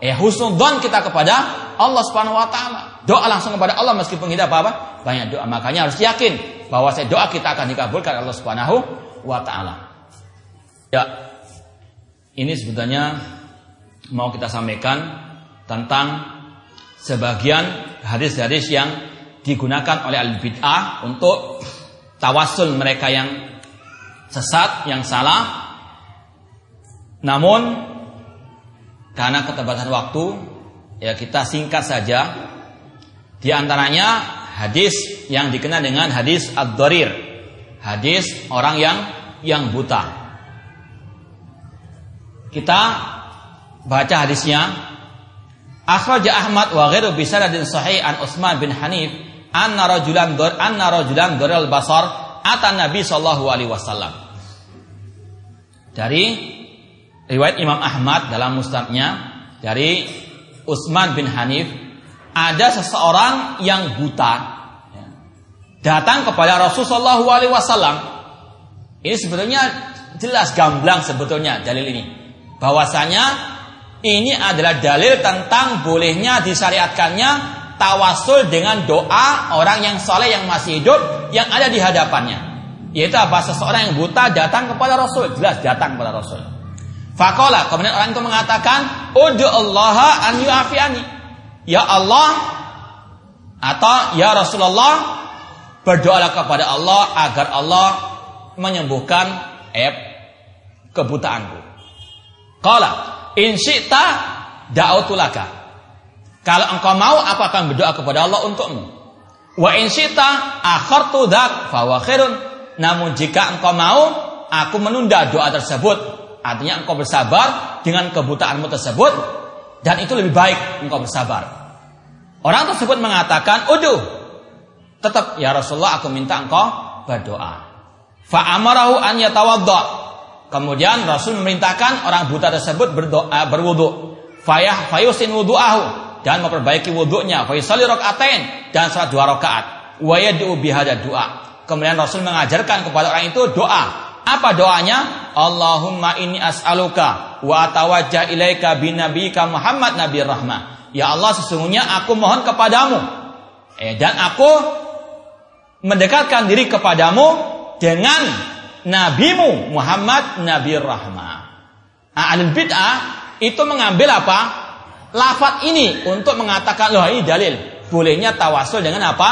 S1: eh husnudzon kita kepada Allah Subhanahu wa taala. Doa langsung kepada Allah meskipun kita apa-apa banyak doa. Makanya harus yakin bahwa doa kita akan dikabulkan Allah Subhanahu wa taala. Ya, ini sebetulnya mau kita sampaikan tentang sebagian hadis-hadis yang digunakan oleh al-bid'ah untuk tawasul mereka yang sesat, yang salah. Namun karena keterbatasan waktu, ya kita singkat saja. Di antaranya hadis yang dikenal dengan hadis ad-dharir. Hadis orang yang yang buta. Kita baca hadisnya. Akhraj Ahmad wa ghairu bi sanadin sahih an Utsman bin Hanif anna rajulan dur anna rajulan dural basar atan Nabi sallallahu alaihi wasallam. Dari riwayat Imam Ahmad dalam musnadnya dari Utsman bin Hanif ada seseorang yang buta datang kepada Rasulullah wasallam. Ini sebetulnya jelas gamblang sebetulnya dalil ini bahwasanya ini adalah dalil tentang bolehnya disyariatkannya tawasul dengan doa orang yang soleh yang masih hidup yang ada di hadapannya. Yaitu apa? Seseorang yang buta datang kepada Rasul. Jelas datang kepada Rasul. Fakola. Kemudian orang itu mengatakan, Udu Allah an yu'afiani. Ya Allah atau Ya Rasulullah berdoalah kepada Allah agar Allah menyembuhkan eh, kebutaanku. Qala in da'utulaka. Kalau engkau mau aku akan berdoa kepada Allah untukmu. Wa in syi'ta akhartu dzak fa. Namun jika engkau mau aku menunda doa tersebut. Artinya engkau bersabar dengan kebutaanmu tersebut dan itu lebih baik engkau bersabar. Orang tersebut mengatakan, "Uduh, tetap ya Rasulullah aku minta engkau berdoa." Fa amarahu an yatawadda. Kemudian Rasul memerintahkan orang buta tersebut berdoa berwudu. Fayah fayusin wudu'ahu dan memperbaiki wudunya. Fayusalli rakaatain dan salat dua rakaat. wa yad'u bihada doa. Kemudian Rasul mengajarkan kepada orang itu doa. Apa doanya? Allahumma inni as'aluka wa atawajjah ilaika binabika Muhammad Nabi Rahmah. Ya Allah sesungguhnya aku mohon kepadamu. Eh, dan aku mendekatkan diri kepadamu dengan nabimu Muhammad Nabi Rahmah. Nah, alil bid'ah itu mengambil apa? Lafat ini untuk mengatakan loh ini dalil. Bolehnya tawasul dengan apa?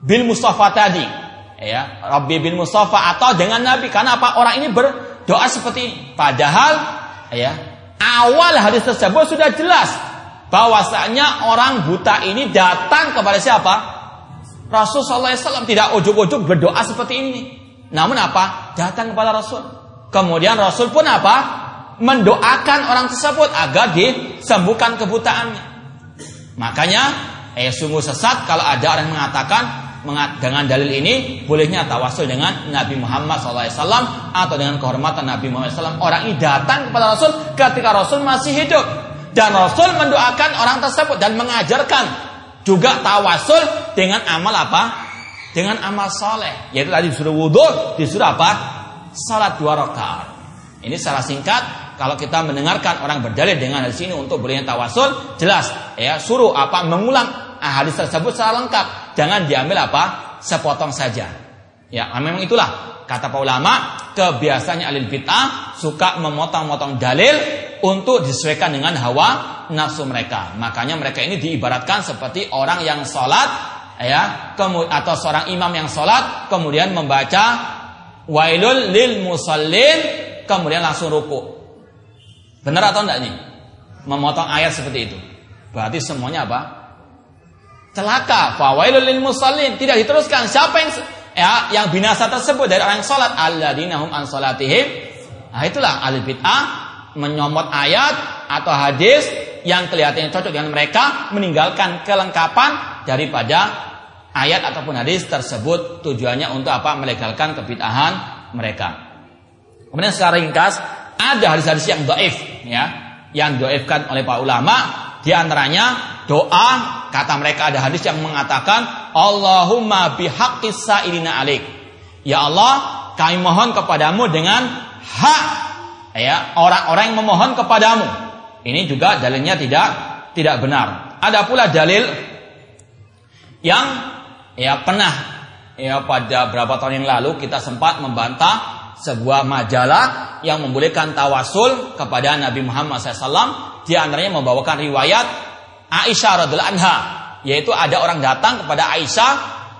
S1: Bil Mustafa tadi ya Rabbi bin Mustafa atau dengan Nabi karena apa orang ini berdoa seperti ini padahal ya awal hadis tersebut sudah jelas bahwasanya orang buta ini datang kepada siapa Rasulullah SAW tidak ujuk-ujuk berdoa seperti ini namun apa? Datang kepada Rasul. Kemudian Rasul pun apa? Mendoakan orang tersebut agar disembuhkan kebutaannya. Makanya eh sungguh sesat kalau ada orang yang mengatakan dengan dalil ini bolehnya tawasul dengan Nabi Muhammad SAW atau dengan kehormatan Nabi Muhammad SAW. Orang ini datang kepada Rasul ketika Rasul masih hidup. Dan Rasul mendoakan orang tersebut dan mengajarkan juga tawasul dengan amal apa? Dengan amal soleh. Yaitu tadi disuruh wudhu, disuruh apa? Salat dua rakaat. Ini secara singkat kalau kita mendengarkan orang berdalil dengan hadis ini untuk bolehnya tawasul, jelas ya suruh apa mengulang Ah, hadis tersebut secara lengkap. Jangan diambil apa? Sepotong saja. Ya, memang itulah kata para ulama, kebiasaannya alil bid'ah suka memotong-motong dalil untuk disesuaikan dengan hawa nafsu mereka. Makanya mereka ini diibaratkan seperti orang yang sholat, ya, atau seorang imam yang sholat, kemudian membaca wailul lil musallin, kemudian langsung ruku. Benar atau enggak nih? Memotong ayat seperti itu. Berarti semuanya apa? celaka fawailul lil musallin tidak diteruskan siapa yang ya yang binasa tersebut dari orang yang salat alladzina hum an salatihim nah itulah ahli bid'ah menyomot ayat atau hadis yang kelihatannya cocok dengan mereka meninggalkan kelengkapan daripada ayat ataupun hadis tersebut tujuannya untuk apa melegalkan kebid'ahan mereka kemudian secara ringkas ada hadis-hadis yang doif ya yang doifkan oleh para ulama di antaranya doa kata mereka ada hadis yang mengatakan Allahumma bihaqqis sa'ilina alik. Ya Allah, kami mohon kepadamu dengan hak ya orang-orang yang memohon kepadamu. Ini juga dalilnya tidak tidak benar. Ada pula dalil yang ya pernah ya pada berapa tahun yang lalu kita sempat membantah sebuah majalah yang membolehkan tawasul kepada Nabi Muhammad SAW. Di antaranya membawakan riwayat Aisyah radhiallahu anha, yaitu ada orang datang kepada Aisyah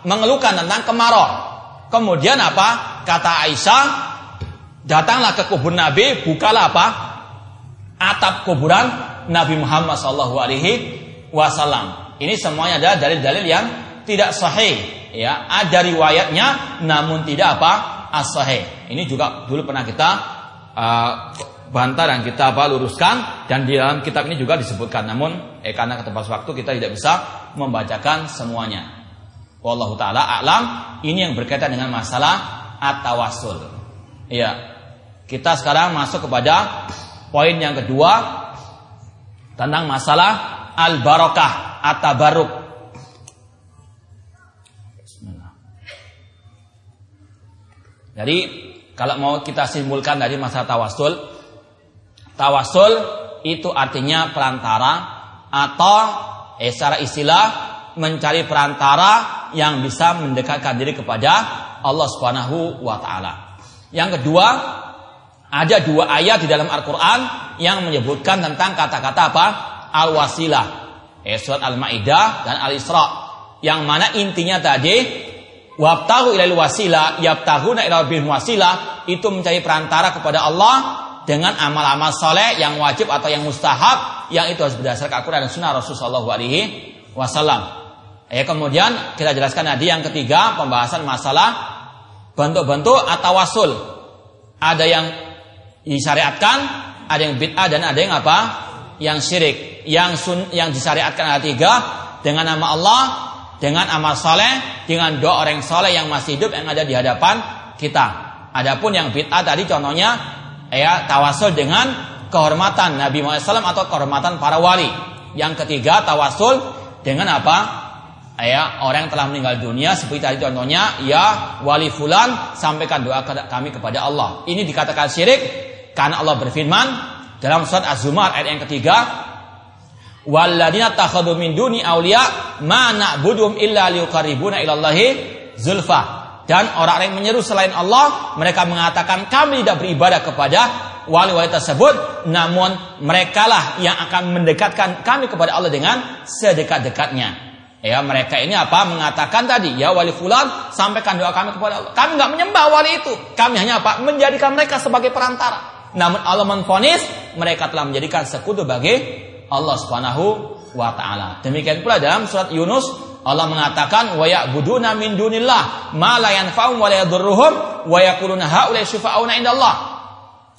S1: mengeluhkan tentang kemarau. Kemudian apa? Kata Aisyah, datanglah ke kubur Nabi, bukalah apa? Atap kuburan Nabi Muhammad Wasallam. Ini semuanya adalah dalil-dalil yang tidak sahih. Ya, ada riwayatnya, namun tidak apa? As-sahih. Ini juga dulu pernah kita uh, bantah dan kita apa luruskan dan di dalam kitab ini juga disebutkan namun eh karena ketepas waktu kita tidak bisa membacakan semuanya. Wallahu taala a'lam ini yang berkaitan dengan masalah at-tawassul. Iya. Kita sekarang masuk kepada poin yang kedua tentang masalah al-barakah at-tabarruk. Jadi kalau mau kita simpulkan dari masalah tawasul, Tawasul itu artinya perantara atau eh, secara istilah mencari perantara yang bisa mendekatkan diri kepada Allah Subhanahu wa taala. Yang kedua, ada dua ayat di dalam Al-Qur'an yang menyebutkan tentang kata-kata apa? Al-wasilah. Eh, surat Al-Maidah dan Al-Isra. Yang mana intinya tadi wabtahu ilal wasilah, yabtahuna ilal bin wasilah itu mencari perantara kepada Allah dengan amal-amal soleh yang wajib atau yang mustahab yang itu harus berdasarkan Al-Quran dan Sunnah Rasulullah Alaihi Wasallam. Ya kemudian kita jelaskan tadi yang ketiga pembahasan masalah bentuk-bentuk atau wasul. Ada yang disyariatkan, ada yang bid'ah dan ada yang apa? Yang syirik. Yang sun, yang disyariatkan ada tiga dengan nama Allah, dengan amal soleh, dengan doa orang soleh yang masih hidup yang ada di hadapan kita. Adapun yang bid'ah tadi contohnya ya tawasul dengan kehormatan Nabi Muhammad SAW atau kehormatan para wali. Yang ketiga tawasul dengan apa? ya orang yang telah meninggal dunia seperti tadi contohnya ya wali fulan sampaikan doa kami kepada Allah. Ini dikatakan syirik karena Allah berfirman dalam surat Az-Zumar ayat yang ketiga Walladina takhadu min duni awliya ma na'budum illa liuqarribuna ilallahi zulfa. Dan orang-orang yang menyeru selain Allah, mereka mengatakan kami tidak beribadah kepada wali-wali tersebut, namun merekalah yang akan mendekatkan kami kepada Allah dengan sedekat-dekatnya. Ya mereka ini apa mengatakan tadi ya wali fulan sampaikan doa kami kepada Allah. Kami nggak menyembah wali itu. Kami hanya apa menjadikan mereka sebagai perantara. Namun Allah menfonis mereka telah menjadikan sekutu bagi Allah Subhanahu wa taala. Demikian pula dalam surat Yunus Allah mengatakan wa ya'buduna min dunillah ma la yanfa'um wa la yadurruhum wa yaquluna haula syufa'una indallah.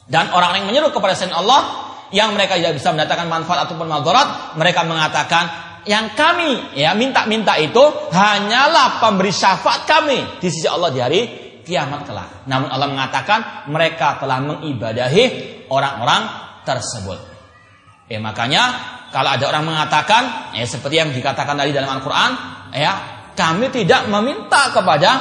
S1: Dan orang yang menyeru kepada selain Allah yang mereka tidak bisa mendatangkan manfaat ataupun madarat, mereka mengatakan yang kami ya minta-minta itu hanyalah pemberi syafaat kami di sisi Allah di hari kiamat kelak. Namun Allah mengatakan mereka telah mengibadahi orang-orang tersebut. Ya makanya kalau ada orang mengatakan ya seperti yang dikatakan tadi dalam Al-Qur'an ya kami tidak meminta kepada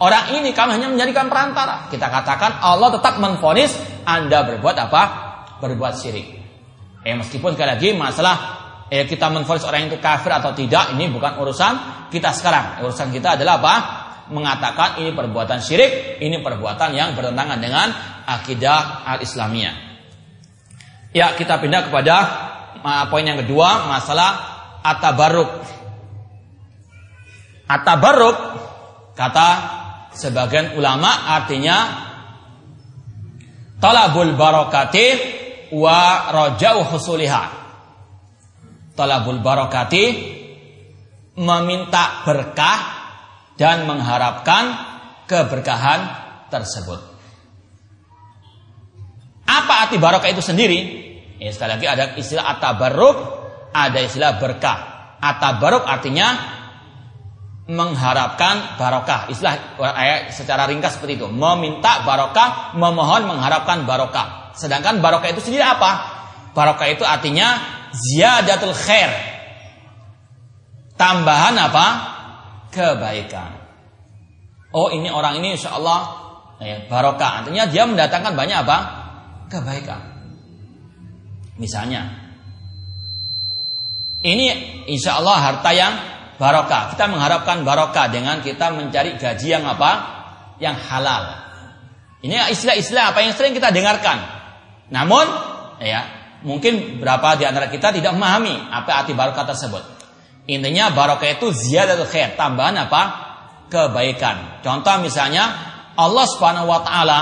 S1: orang ini kami hanya menjadikan perantara. Kita katakan Allah tetap menfonis Anda berbuat apa? Berbuat syirik. Ya meskipun sekali lagi masalah eh, kita menfonis orang itu kafir atau tidak ini bukan urusan kita sekarang. Urusan kita adalah apa? Mengatakan ini perbuatan syirik, ini perbuatan yang bertentangan dengan akidah al-Islamiyah. Ya, kita pindah kepada poin yang kedua, masalah atabaruk. Atabaruk kata sebagian ulama artinya talabul barokati wa rojau husuliha talabul barakati meminta berkah dan mengharapkan keberkahan tersebut. Apa arti barokah itu sendiri? Ya, sekali lagi ada istilah atabaruk, ada istilah berkah. Atabaruk artinya mengharapkan barokah. Istilah ayat secara ringkas seperti itu. Meminta barokah, memohon mengharapkan barokah. Sedangkan barokah itu sendiri apa? Barokah itu artinya ziyadatul khair. Tambahan apa? Kebaikan. Oh ini orang ini insya Allah eh, barokah. Artinya dia mendatangkan banyak apa? Kebaikan. Misalnya. Ini insya Allah harta yang barokah. Kita mengharapkan barokah dengan kita mencari gaji yang apa? Yang halal. Ini istilah-istilah apa yang sering kita dengarkan. Namun, ya mungkin berapa di antara kita tidak memahami apa arti barokah tersebut. Intinya barokah itu ziyadatul khair, tambahan apa? kebaikan. Contoh misalnya Allah Subhanahu wa taala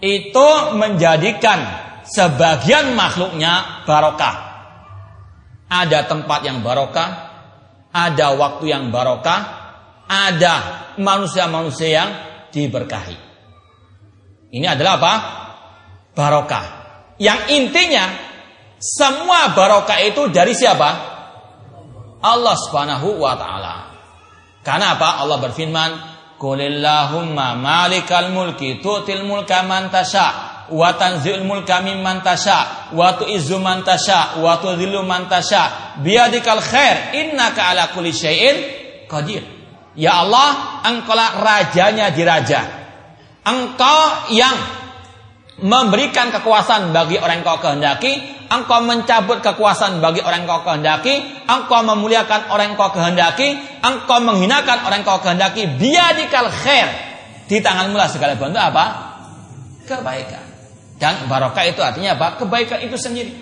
S1: itu menjadikan sebagian makhluknya barokah. Ada tempat yang barokah, ada waktu yang barokah, ada manusia-manusia yang diberkahi. Ini adalah apa? Barokah. Yang intinya semua barokah itu dari siapa? Allah Subhanahu wa taala. Karena apa? Allah berfirman, "Qulillahumma malikal mulki tu'til mulka man tasha wa tanzi'ul mulka mimman tasha wa tu'izzu man tasha wa tudhillu man tasha biyadikal khair innaka ala kulli syai'in qadir." Ya Allah, engkaulah rajanya di raja. Engkau yang memberikan kekuasaan bagi orang yang kau kehendaki, engkau mencabut kekuasaan bagi orang yang kau kehendaki, engkau memuliakan orang yang kau kehendaki, engkau menghinakan orang yang kau kehendaki, biadikal khair. Di tanganmu lah segala bentuk apa? Kebaikan. Dan barokah itu artinya apa? Kebaikan itu sendiri.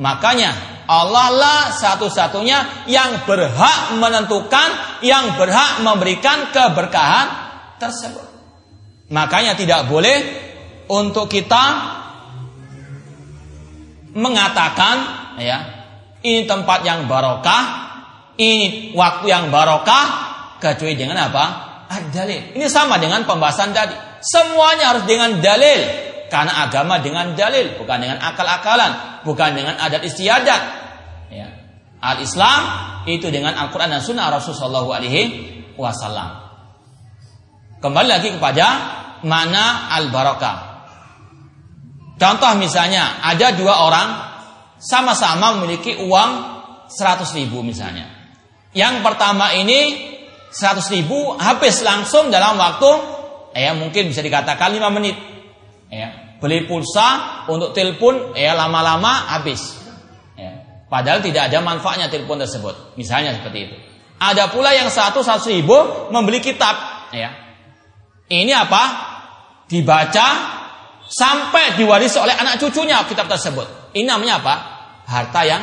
S1: Makanya Allah lah satu-satunya yang berhak menentukan, yang berhak memberikan keberkahan tersebut. Makanya tidak boleh untuk kita mengatakan ya ini tempat yang barokah ini waktu yang barokah kecuali dengan apa? Dalil. Ini sama dengan pembahasan tadi. Semuanya harus dengan dalil. Karena agama dengan dalil bukan dengan akal-akalan bukan dengan adat istiadat. Ya. Al Islam itu dengan Al Quran dan Sunnah Rasulullah Alaihi Wasallam kembali lagi kepada mana al barokah Contoh misalnya ada dua orang sama-sama memiliki uang 100 ribu misalnya. Yang pertama ini 100 ribu habis langsung dalam waktu ya mungkin bisa dikatakan 5 menit. Ya, beli pulsa untuk telepon ya lama-lama habis. Ya. Padahal tidak ada manfaatnya telepon tersebut. Misalnya seperti itu. Ada pula yang satu satu ribu membeli kitab. Ya. Ini apa? Dibaca sampai diwarisi oleh anak cucunya kitab tersebut. Ini namanya apa? Harta yang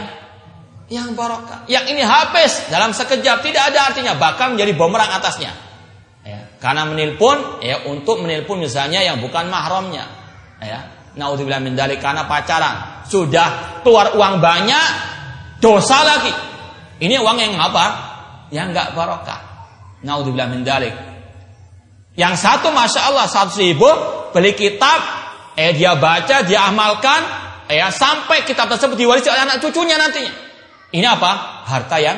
S1: yang barokah. Yang ini habis dalam sekejap tidak ada artinya bahkan menjadi bumerang atasnya. Ya, karena menelpon ya untuk menelpon misalnya yang bukan mahramnya. Ya, naudzubillah min dalik karena pacaran sudah keluar uang banyak dosa lagi. Ini uang yang apa? Yang enggak barokah. Naudzubillah min dalik. Yang satu masya Allah satu ribu beli kitab, eh dia baca, dia amalkan, ya sampai kitab tersebut diwarisi oleh anak cucunya nantinya. Ini apa? Harta yang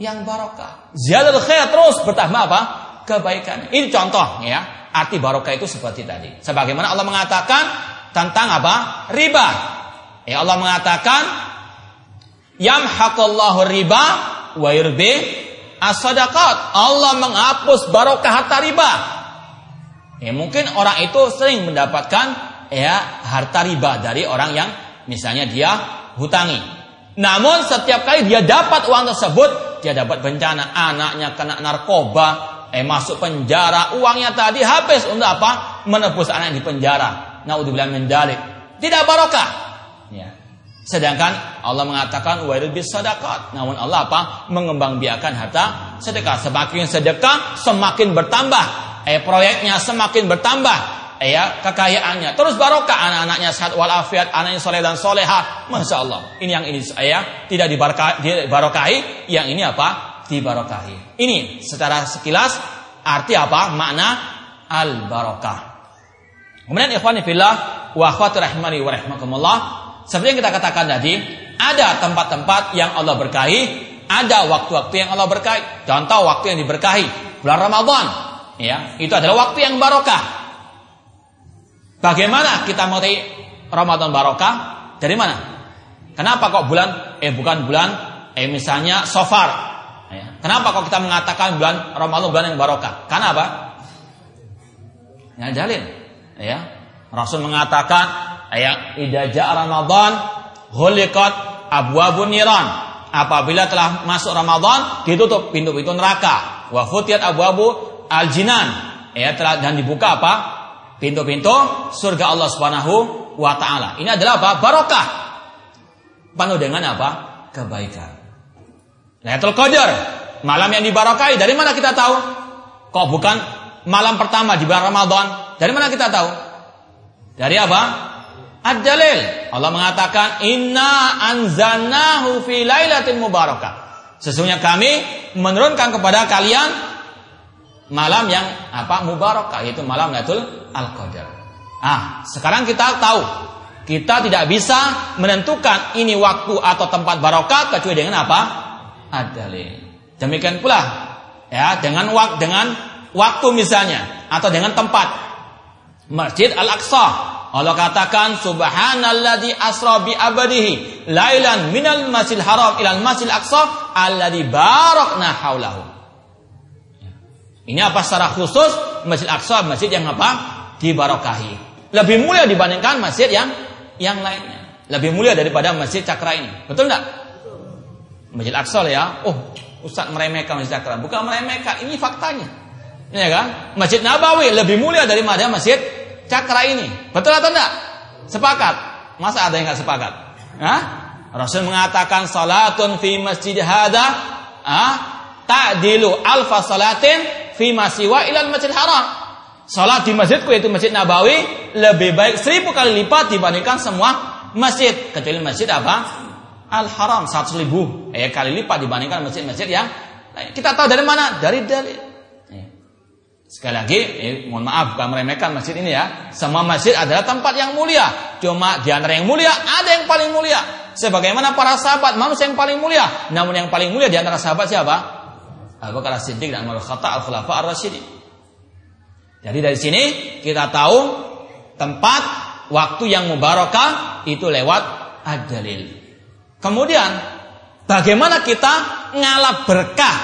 S1: yang barokah. Ziyadul khair terus bertambah apa? Kebaikan. Ini contoh ya. Arti barokah itu seperti tadi. Sebagaimana Allah mengatakan tentang apa? Riba. Ya Allah mengatakan yamhaqallahu riba wa yurbi as-sadaqat. Allah menghapus barokah harta riba. Ya mungkin orang itu sering mendapatkan ya harta riba dari orang yang misalnya dia hutangi. Namun setiap kali dia dapat uang tersebut, dia dapat bencana. Anaknya kena narkoba, eh masuk penjara. Uangnya tadi habis untuk apa? Menebus anak di penjara. Naudzubillah min dalik. Tidak barokah. Ya. Sedangkan Allah mengatakan wa bis sadaqat. Namun Allah apa? Mengembangbiakan harta sedekah. Semakin sedekah, semakin bertambah. Eh proyeknya semakin bertambah ya kekayaannya. Terus barokah anak-anaknya sehat walafiat anaknya soleh dan soleha masya Allah. Ini yang ini saya tidak dibarokahi. Yang ini apa? Dibarokahi. Ini secara sekilas arti apa? Makna al barokah kemudian ikhwan fillah wa akhwati rahimani wa rahmakumullah seperti yang kita katakan tadi ada tempat-tempat yang Allah berkahi ada waktu-waktu yang Allah berkahi contoh waktu yang diberkahi bulan Ramadan. Ya itu adalah waktu yang barokah Bagaimana kita mau Ramadan barokah? Dari mana? Kenapa kok bulan eh bukan bulan eh misalnya sofar? Ya. Kenapa kok kita mengatakan bulan Ramadan bulan yang barokah? Karena apa? Ya jalin. Ya. Rasul mengatakan ya idza Ramadan ghuliqat abwabun niran. Apabila telah masuk Ramadan ditutup pintu-pintu neraka. Wa futiyat abwabu al-jinan. Ya telah dan dibuka apa? Pintu-pintu surga Allah Subhanahu wa taala. Ini adalah apa? Barokah. Penuh dengan apa? Kebaikan. Lailatul Qadar, malam yang dibarokai. Dari mana kita tahu? Kok bukan malam pertama di bulan Ramadan? Dari mana kita tahu? Dari apa? Ad-dalil. Allah mengatakan, "Inna anzalnahu fi lailatin mubarakah." Sesungguhnya kami menurunkan kepada kalian malam yang apa mubarakah yaitu malam Lailatul Al-Qadar. Ah, sekarang kita tahu kita tidak bisa menentukan ini waktu atau tempat barokah kecuali dengan apa? Adalil. Demikian pula ya dengan waktu dengan waktu misalnya atau dengan tempat Masjid Al-Aqsa. Allah katakan subhanalladzi asra bi abadihi lailan minal masjidil haram ilal masjidil aqsa alladzi barakna haulahu. Ini apa secara khusus Masjid Aqsa masjid yang apa? Dibarokahi. Lebih mulia dibandingkan masjid yang yang lainnya. Lebih mulia daripada masjid Cakra ini. Betul enggak? Masjid Aqsa ya. Oh, Ustaz meremehkan Masjid Cakra. Bukan meremehkan, ini faktanya. Ya kan? Masjid Nabawi lebih mulia daripada Masjid Cakra ini. Betul atau enggak? Sepakat? Masa ada yang enggak sepakat? Hah? Rasul mengatakan salatun fi masjid hada ah ta'dilu alfa salatin fi masiwa ilal masjid haram. Salat di masjidku yaitu Masjid Nabawi lebih baik seribu kali lipat dibandingkan semua masjid kecuali masjid apa? Al Haram satu ribu eh, kali lipat dibandingkan masjid-masjid yang kita tahu dari mana? Dari dalil. Eh. Sekali lagi, eh, mohon maaf bukan meremehkan masjid ini ya. Semua masjid adalah tempat yang mulia. Cuma di antara yang mulia ada yang paling mulia. Sebagaimana para sahabat manusia yang paling mulia. Namun yang paling mulia di antara sahabat siapa? Abu Bakar As-Siddiq dan Umar Khattab Al-Khulafa Ar-Rasyidin. Jadi dari sini kita tahu tempat waktu yang mubarakah itu lewat ad-dalil. Kemudian bagaimana kita ngalap berkah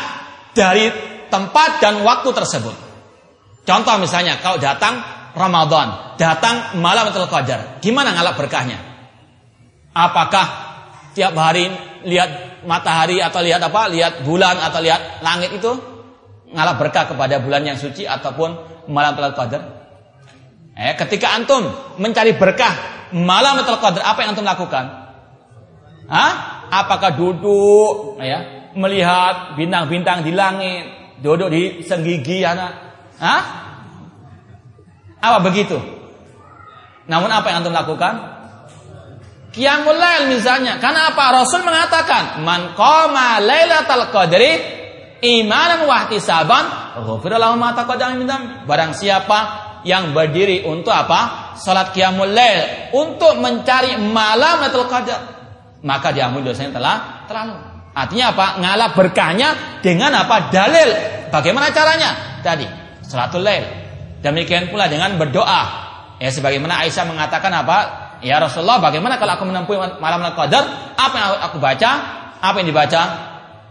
S1: dari tempat dan waktu tersebut. Contoh misalnya kalau datang Ramadan, datang malam Lailatul Qadar, gimana ngalap berkahnya? Apakah tiap hari lihat matahari atau lihat apa? Lihat bulan atau lihat langit itu ngalap berkah kepada bulan yang suci ataupun malam Lailatul Qadar? Eh, ketika antum mencari berkah malam Lailatul Qadar, apa yang antum lakukan? Hah? Apakah duduk ya, melihat bintang-bintang di langit, duduk di senggigi anak? Hah? Apa begitu? Namun apa yang antum lakukan? Qiyamul lail misalnya. Karena apa? Rasul mengatakan, "Man qama lailatal qadri imanan wa ihtisaban, ghufira lahu ma Barang siapa yang berdiri untuk apa? Salat qiyamul lail untuk mencari malam Lailatul Qadar, maka diampuni dosanya telah terlalu. Artinya apa? Ngalap berkahnya dengan apa? Dalil. Bagaimana caranya? Tadi, salatul lail. Demikian pula dengan berdoa. Ya sebagaimana Aisyah mengatakan apa? Ya Rasulullah, bagaimana kalau aku menempuh malam Qadar? Apa yang aku baca? Apa yang dibaca?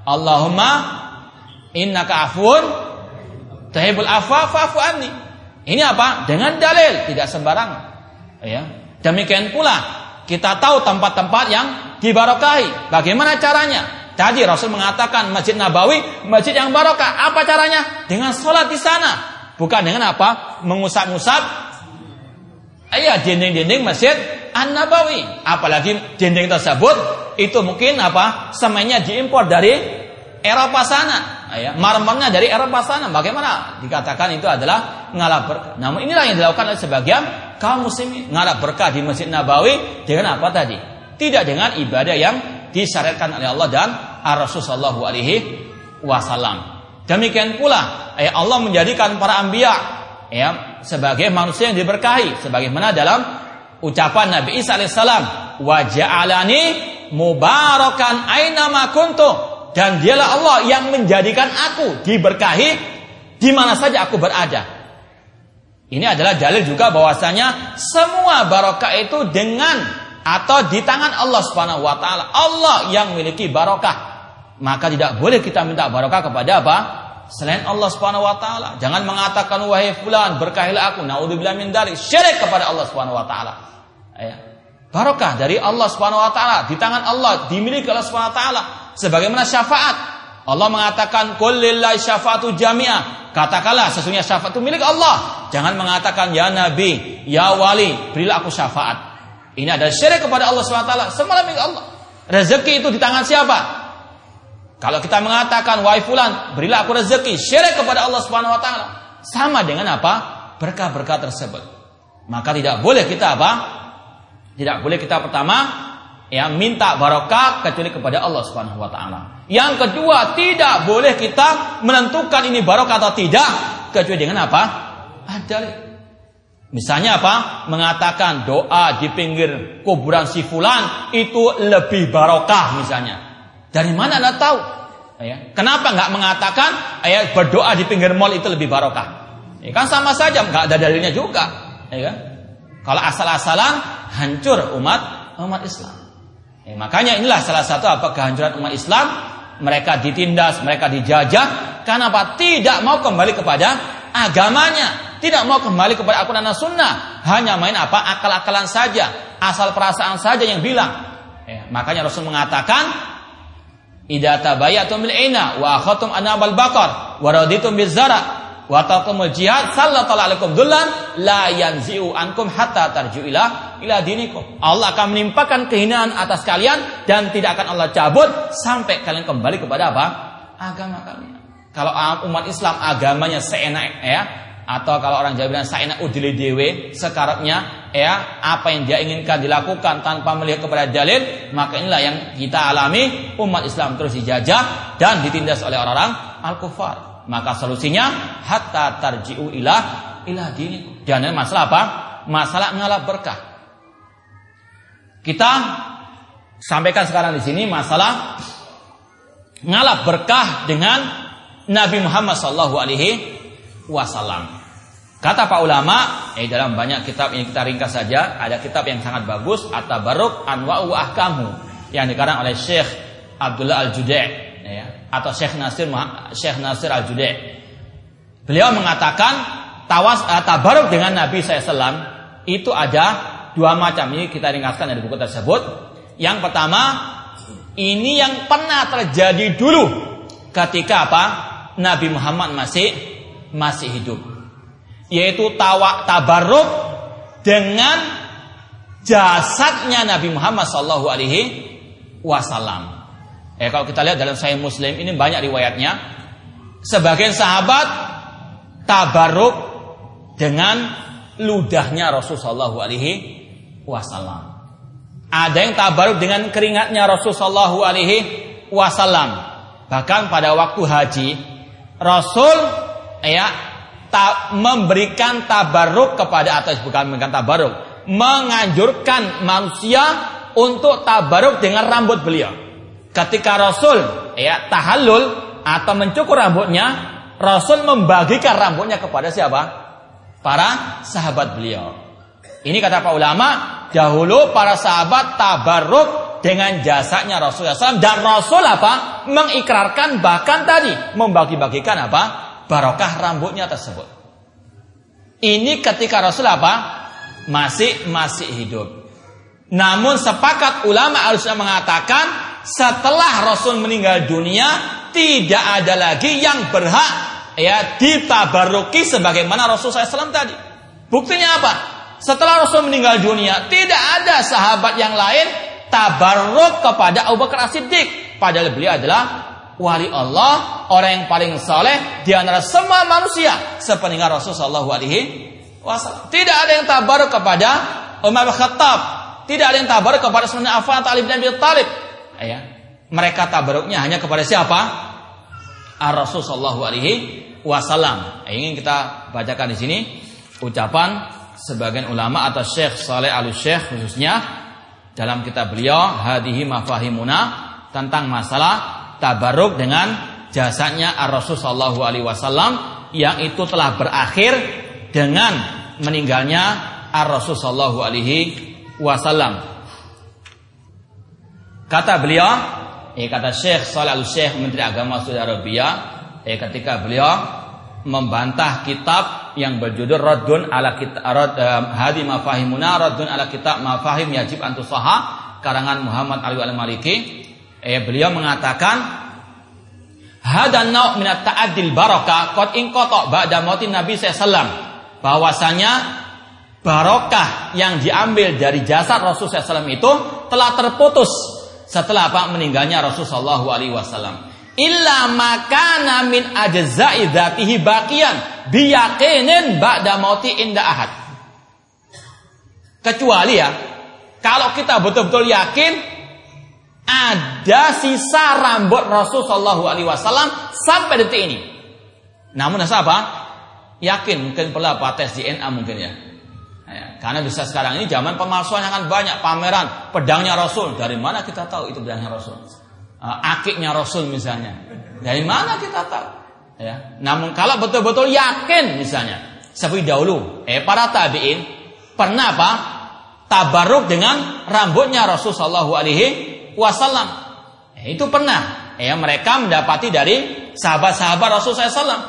S1: Allahumma innaka afun tuhibul afwa fa'fu anni. Ini apa? Dengan dalil, tidak sembarangan. Ya. Demikian pula kita tahu tempat-tempat yang dibarokahi. Bagaimana caranya? Tadi Rasul mengatakan Masjid Nabawi, masjid yang barokah. Apa caranya? Dengan sholat di sana. Bukan dengan apa? Mengusap-ngusap Iya dinding-dinding masjid An-Nabawi. Apalagi dinding tersebut itu mungkin apa? Semennya diimpor dari Eropa sana. Ya, marmernya dari Eropa sana. Bagaimana dikatakan itu adalah ngalap berkah. Namun inilah yang dilakukan oleh sebagian kaum muslimin. Ngalap berkah di Masjid Nabawi dengan apa tadi? Tidak dengan ibadah yang disyariatkan oleh Allah dan Rasul Shallallahu Alaihi Wasallam. Demikian pula, ya Allah menjadikan para ambia ya sebagai manusia yang diberkahi sebagaimana dalam ucapan Nabi Isa alaihissalam wa ja'alani mubarakan aina kuntu dan dialah Allah yang menjadikan aku diberkahi di mana saja aku berada. Ini adalah dalil juga bahwasanya semua barokah itu dengan atau di tangan Allah Subhanahu wa taala. Allah yang memiliki barokah. Maka tidak boleh kita minta barokah kepada apa? Selain Allah Subhanahu wa taala. Jangan mengatakan wahai fulan berkahilah aku. Nauzubillah min dzalik. Syirik kepada Allah Subhanahu wa taala. Ya. Barokah dari Allah Subhanahu wa taala, di tangan Allah, dimiliki Allah Subhanahu wa taala. Sebagaimana syafaat. Allah mengatakan kullillahi syafaatu jami'ah. Katakanlah sesungguhnya syafaat itu milik Allah. Jangan mengatakan ya nabi, ya wali, berilah aku syafaat. Ini adalah syirik kepada Allah Subhanahu wa taala. Semua milik Allah. Rezeki itu di tangan siapa? Kalau kita mengatakan wahai fulan, berilah aku rezeki, syirik kepada Allah Subhanahu wa taala. Sama dengan apa? Berkah-berkah tersebut. Maka tidak boleh kita apa? Tidak boleh kita pertama ya minta barokah kecuali kepada Allah Subhanahu wa taala. Yang kedua, tidak boleh kita menentukan ini barokah atau tidak kecuali dengan apa? Ada Misalnya apa? Mengatakan doa di pinggir kuburan si fulan itu lebih barokah misalnya. Dari mana Anda tahu? Ya. Kenapa nggak mengatakan ya, berdoa di pinggir mall itu lebih barokah? Ya, kan sama saja, nggak ada dalilnya juga. Ya kan? Kalau asal-asalan hancur umat umat Islam. Ya, makanya inilah salah satu apa kehancuran umat Islam. Mereka ditindas, mereka dijajah. Karena apa? Tidak mau kembali kepada agamanya. Tidak mau kembali kepada akunan sunnah. Hanya main apa? Akal-akalan saja. Asal perasaan saja yang bilang. Ya, makanya Rasul mengatakan Idza tabayatum bil ina wa akhatum anabal baqar wa raditum biz zara wa taqumul jihad sallallahu alaikum dullan la yanzi'u ankum hatta tarju ila ila dinikum. Allah akan menimpakan kehinaan atas kalian dan tidak akan Allah cabut sampai kalian kembali kepada apa? Agama kalian. Kalau umat Islam agamanya seenak ya, atau kalau orang Jawa bilang saina udili dewe sekarapnya ya apa yang dia inginkan dilakukan tanpa melihat kepada dalil maka inilah yang kita alami umat Islam terus dijajah dan ditindas oleh orang-orang al-kufar. Maka solusinya hatta tarji'u ilah ilah dini dan masalah apa? Masalah ngalap berkah. Kita sampaikan sekarang di sini masalah ngalap berkah dengan Nabi Muhammad Sallallahu Alaihi Wasallam. Kata Pak ulama, eh dalam banyak kitab yang kita ringkas saja, ada kitab yang sangat bagus, At-Tabarruk Anwa'u Ahkamu yang dikarang oleh Syekh Abdullah Al-Judai. ya, atau Syekh Nasir Syekh Nasir Al Jude. Beliau mengatakan tawas uh, tabaruk dengan Nabi SAW itu ada dua macam. Ini kita ringkaskan dari buku tersebut. Yang pertama, ini yang pernah terjadi dulu ketika apa? Nabi Muhammad masih masih hidup. Yaitu tawa tabaruk dengan jasadnya Nabi Muhammad Sallallahu Alaihi Wasallam. Eh kalau kita lihat dalam Sahih Muslim ini banyak riwayatnya. Sebagian sahabat tabaruk dengan ludahnya Rasulullah Alaihi Wasallam. Ada yang tabaruk dengan keringatnya Rasulullah Alaihi Wasallam. Bahkan pada waktu haji, Rasul ya ta, memberikan tabaruk kepada atas bukan memberikan tabaruk, menganjurkan manusia untuk tabaruk dengan rambut beliau. Ketika Rasul ya tahallul atau mencukur rambutnya, Rasul membagikan rambutnya kepada siapa? Para sahabat beliau. Ini kata para ulama, dahulu para sahabat tabarruk dengan jasanya Rasulullah SAW dan Rasul apa? Mengikrarkan bahkan tadi membagi-bagikan apa? Barokah rambutnya tersebut. Ini ketika Rasul apa? Masih masih hidup. Namun sepakat ulama harus mengatakan setelah Rasul meninggal dunia tidak ada lagi yang berhak ya ditabaruki sebagaimana Rasul SAW tadi. Buktinya apa? Setelah Rasul meninggal dunia tidak ada sahabat yang lain tabaruk kepada Abu Bakar As-Siddiq. Padahal beliau adalah wali Allah, orang yang paling soleh di antara semua manusia sepeninggal Rasul Shallallahu Alaihi Wasallam. Tidak ada yang tabaruk kepada Umar Khattab, tidak ada yang tabaruk kepada Sunan Affan atau Ali bin Abi Thalib, ya mereka tabaruknya hanya kepada siapa? Ar-Rasul sallallahu alaihi wasallam. Ingin kita bacakan di sini ucapan sebagian ulama atau Syekh Saleh Al-Syekh khususnya dalam kitab beliau Hadihi Mafahimuna tentang masalah tabaruk dengan jasanya Ar-Rasul sallallahu alaihi wasallam yang itu telah berakhir dengan meninggalnya Ar-Rasul sallallahu alaihi wasallam. Kata beliau, eh, kata Syekh Salih Al-Syekh Menteri Agama Saudi Arabia, eh, ketika beliau membantah kitab yang berjudul Radun ala kitab Rad, eh, Hadi Mafahimuna Radun ala kitab Mafahim Yajib Antusaha karangan Muhammad Ali Al-Maliki eh, beliau mengatakan Hadan nau' minat ta'adil barokah Qad inkotok ba'da mautin Nabi SAW Bahwasanya Barokah yang diambil dari jasad Rasul SAW itu Telah terputus setelah apa meninggalnya Rasulullah Alaihi Wasallam. Illa makana min ajza'i dzatihi baqiyan biyaqinin ba'da mauti inda ahad. Kecuali ya, kalau kita betul-betul yakin ada sisa rambut Rasul Shallallahu Alaihi Wasallam sampai detik ini. Namun apa? Yakin mungkin perlu apa tes DNA mungkin ya. Ya, karena bisa sekarang ini zaman pemalsuan yang kan banyak pameran pedangnya Rasul. Dari mana kita tahu itu pedangnya Rasul? Uh, akiknya Rasul misalnya. Dari mana kita tahu? Ya. Namun kalau betul-betul yakin misalnya seperti dahulu, eh para tabiin pernah apa? Tabaruk dengan rambutnya Rasul Shallallahu Alaihi Wasallam. Eh, itu pernah. Ya mereka mendapati dari sahabat-sahabat Rasul SAW.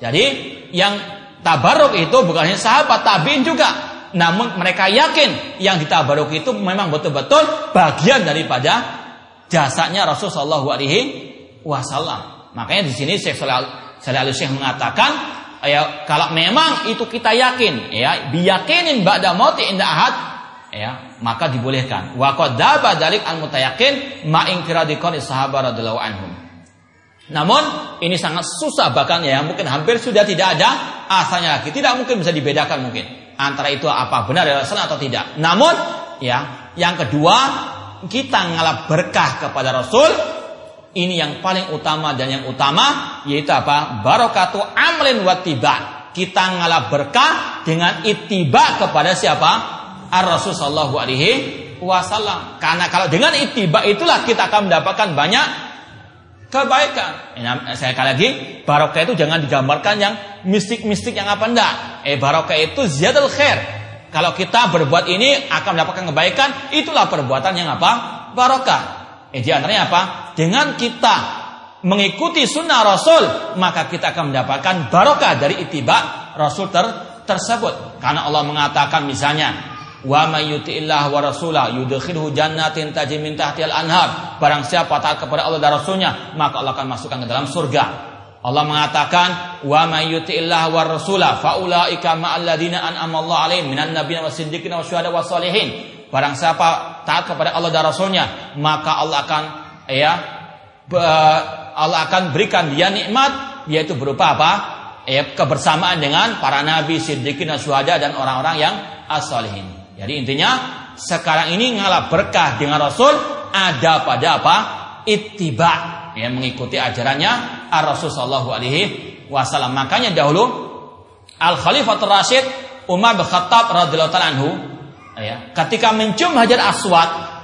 S1: Jadi yang tabaruk itu bukan hanya sahabat tabiin juga, namun mereka yakin yang ditabaruk itu memang betul-betul bagian daripada jasanya Rasul Shallallahu Alaihi Wasallam. Makanya di sini Syekh Salih Syekh mengatakan, ya kalau memang itu kita yakin, ya biyakinin ba'da mauti inda ahad, ya maka dibolehkan. Wa qad daba dalik al mutayakin ma inkiradikon sahabat radhiyallahu anhum. Namun ini sangat susah bahkan ya mungkin hampir sudah tidak ada asalnya lagi. Tidak mungkin bisa dibedakan mungkin antara itu apa benar adalah salah atau tidak. Namun ya, yang kedua kita ngalap berkah kepada Rasul ini yang paling utama dan yang utama yaitu apa? Barokatu amlin watiba. Kita ngalap berkah dengan itiba kepada siapa? Ar-Rasul sallallahu alaihi wasallam. Karena kalau dengan itiba itulah kita akan mendapatkan banyak kebaikan. Saya kali lagi, barokah itu jangan digambarkan yang mistik-mistik yang apa enggak. Eh barokah itu ziyadul khair. Kalau kita berbuat ini akan mendapatkan kebaikan, itulah perbuatan yang apa? Barokah. Eh di antaranya apa? Dengan kita mengikuti sunnah Rasul, maka kita akan mendapatkan barokah dari itiba Rasul ter tersebut. Karena Allah mengatakan misalnya, wa may yuti'illah wa rasulah yudkhilhu jannatin tajri min tahtihal anhar. Barang siapa taat kepada Allah dan Rasulnya, maka Allah akan masukkan ke dalam surga. Allah mengatakan wa may yuti'illah wa rasulah faulaika ma'al ladzina an'ama Allah alaihim minan nabiyyin wasiddiqin wasyuhada wassalihin. Barang siapa taat kepada Allah dan Rasulnya, maka Allah akan ya Allah akan berikan dia nikmat yaitu berupa apa? Ya, kebersamaan dengan para nabi, siddiqin, syuhada dan orang-orang yang as-salihin. Jadi intinya sekarang ini ngalah berkah dengan Rasul ada pada apa? Ittiba yang mengikuti ajarannya Ar-Rasul sallallahu alaihi wasallam. Makanya dahulu Al Khalifatul Rasyid Umar bin Khattab radhiyallahu anhu ya, ketika mencium Hajar Aswad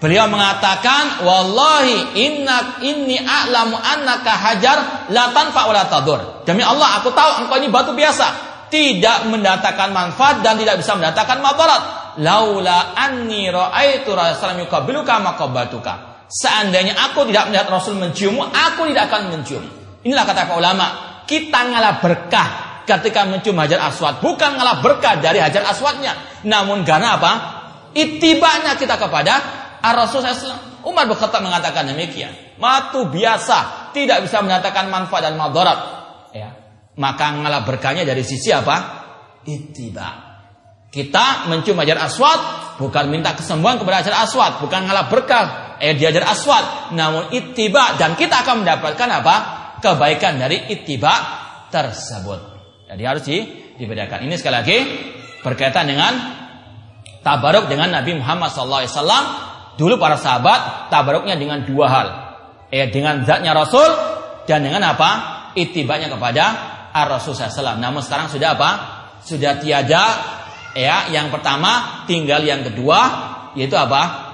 S1: Beliau mengatakan, "Wallahi inna inni a'lamu annaka hajar la tanfa wa la tadur." Demi Allah, aku tahu engkau ini batu biasa, tidak mendatangkan manfaat dan tidak bisa mendatangkan madarat. Laula anni ra'aitu Rasulullah yuqabiluka maqabatuka. Seandainya aku tidak melihat Rasul menciummu, aku tidak akan mencium. Inilah kata para ulama, kita ngalah berkah ketika mencium Hajar Aswad, bukan ngalah berkah dari Hajar Aswadnya, namun karena apa? Itibanya kita kepada Ar-Rasul SAW, Umar bin mengatakan demikian. Matu biasa, tidak bisa menyatakan manfaat dan madarat. Ya. Maka ngalah berkahnya dari sisi apa? Ittiba. Kita mencium ajar aswad, bukan minta kesembuhan kepada ajar aswad, bukan ngalah berkah eh diajar aswad, namun ittiba dan kita akan mendapatkan apa? Kebaikan dari ittiba tersebut. Jadi harus di, dibedakan. Ini sekali lagi berkaitan dengan tabaruk dengan Nabi Muhammad SAW Dulu para sahabat tabaruknya dengan dua hal. Ya, dengan zatnya Rasul dan dengan apa? Itibanya kepada Ar-Rasul SAW. Namun sekarang sudah apa? Sudah tiada ya, yang pertama tinggal yang kedua yaitu apa?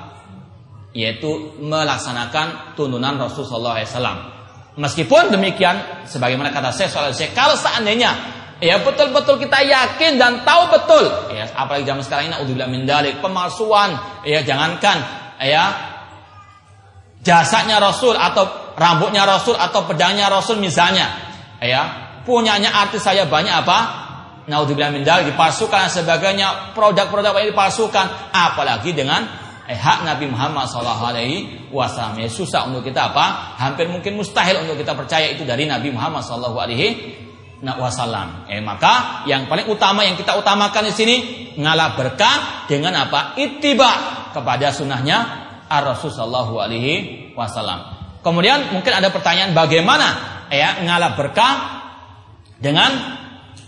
S1: Yaitu melaksanakan tuntunan Rasul SAW. Meskipun demikian, sebagaimana kata saya soal saya, kalau seandainya ya betul-betul kita yakin dan tahu betul, ya apalagi zaman sekarang ini udah min pemalsuan, ya jangankan ya jasanya Rasul atau rambutnya Rasul atau pedangnya Rasul misalnya ya punyanya artis saya banyak apa naudzubillah min dipalsukan dan sebagainya. Produk-produk yang dipalsukan apalagi dengan eh, hak Nabi Muhammad Sallallahu Alaihi Wasallam. Ya susah untuk kita apa? Hampir mungkin mustahil untuk kita percaya itu dari Nabi Muhammad Sallallahu Alaihi Wasallam. Eh maka yang paling utama yang kita utamakan di sini ngalah berkah dengan apa? Ittiba kepada sunnahnya Ar-Rasul Sallallahu Alaihi Wasallam. Kemudian mungkin ada pertanyaan bagaimana ya ngalap berkah dengan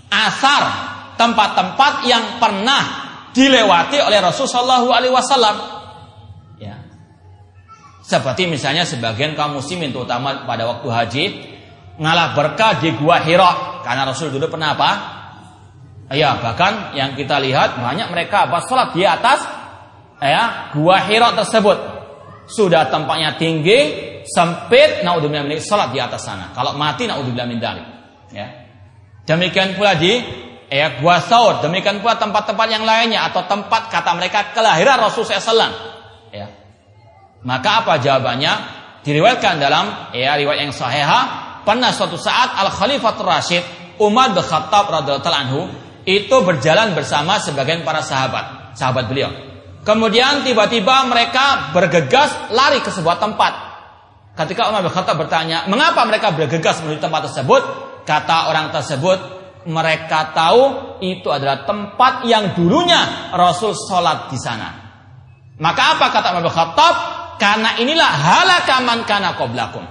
S1: asar tempat-tempat yang pernah dilewati oleh Rasul Sallallahu Alaihi Wasallam. Ya. Seperti misalnya sebagian kaum muslimin terutama pada waktu haji ngalah berkah di Gua Hira karena Rasul dulu pernah apa? Ya, bahkan yang kita lihat banyak mereka apa sholat di atas ya gua Hira tersebut sudah tempatnya tinggi, sempit, naudzubillah min salat di atas sana. Kalau mati naudzubillah min dalik. Ya. Demikian pula di ya gua Saud, demikian pula tempat-tempat yang lainnya atau tempat kata mereka kelahiran Rasul SAW. Ya. Maka apa jawabannya? Diriwayatkan dalam ya riwayat yang sahih pernah suatu saat Al Khalifatul Rashid Umar bin Khattab radhiyallahu anhu itu berjalan bersama sebagian para sahabat, sahabat beliau. Kemudian tiba-tiba mereka bergegas lari ke sebuah tempat. Ketika Umar bin bertanya, mengapa mereka bergegas menuju tempat tersebut? Kata orang tersebut, mereka tahu itu adalah tempat yang dulunya Rasul sholat di sana. Maka apa kata bin Khattab? Karena inilah halakaman kana qoblakum.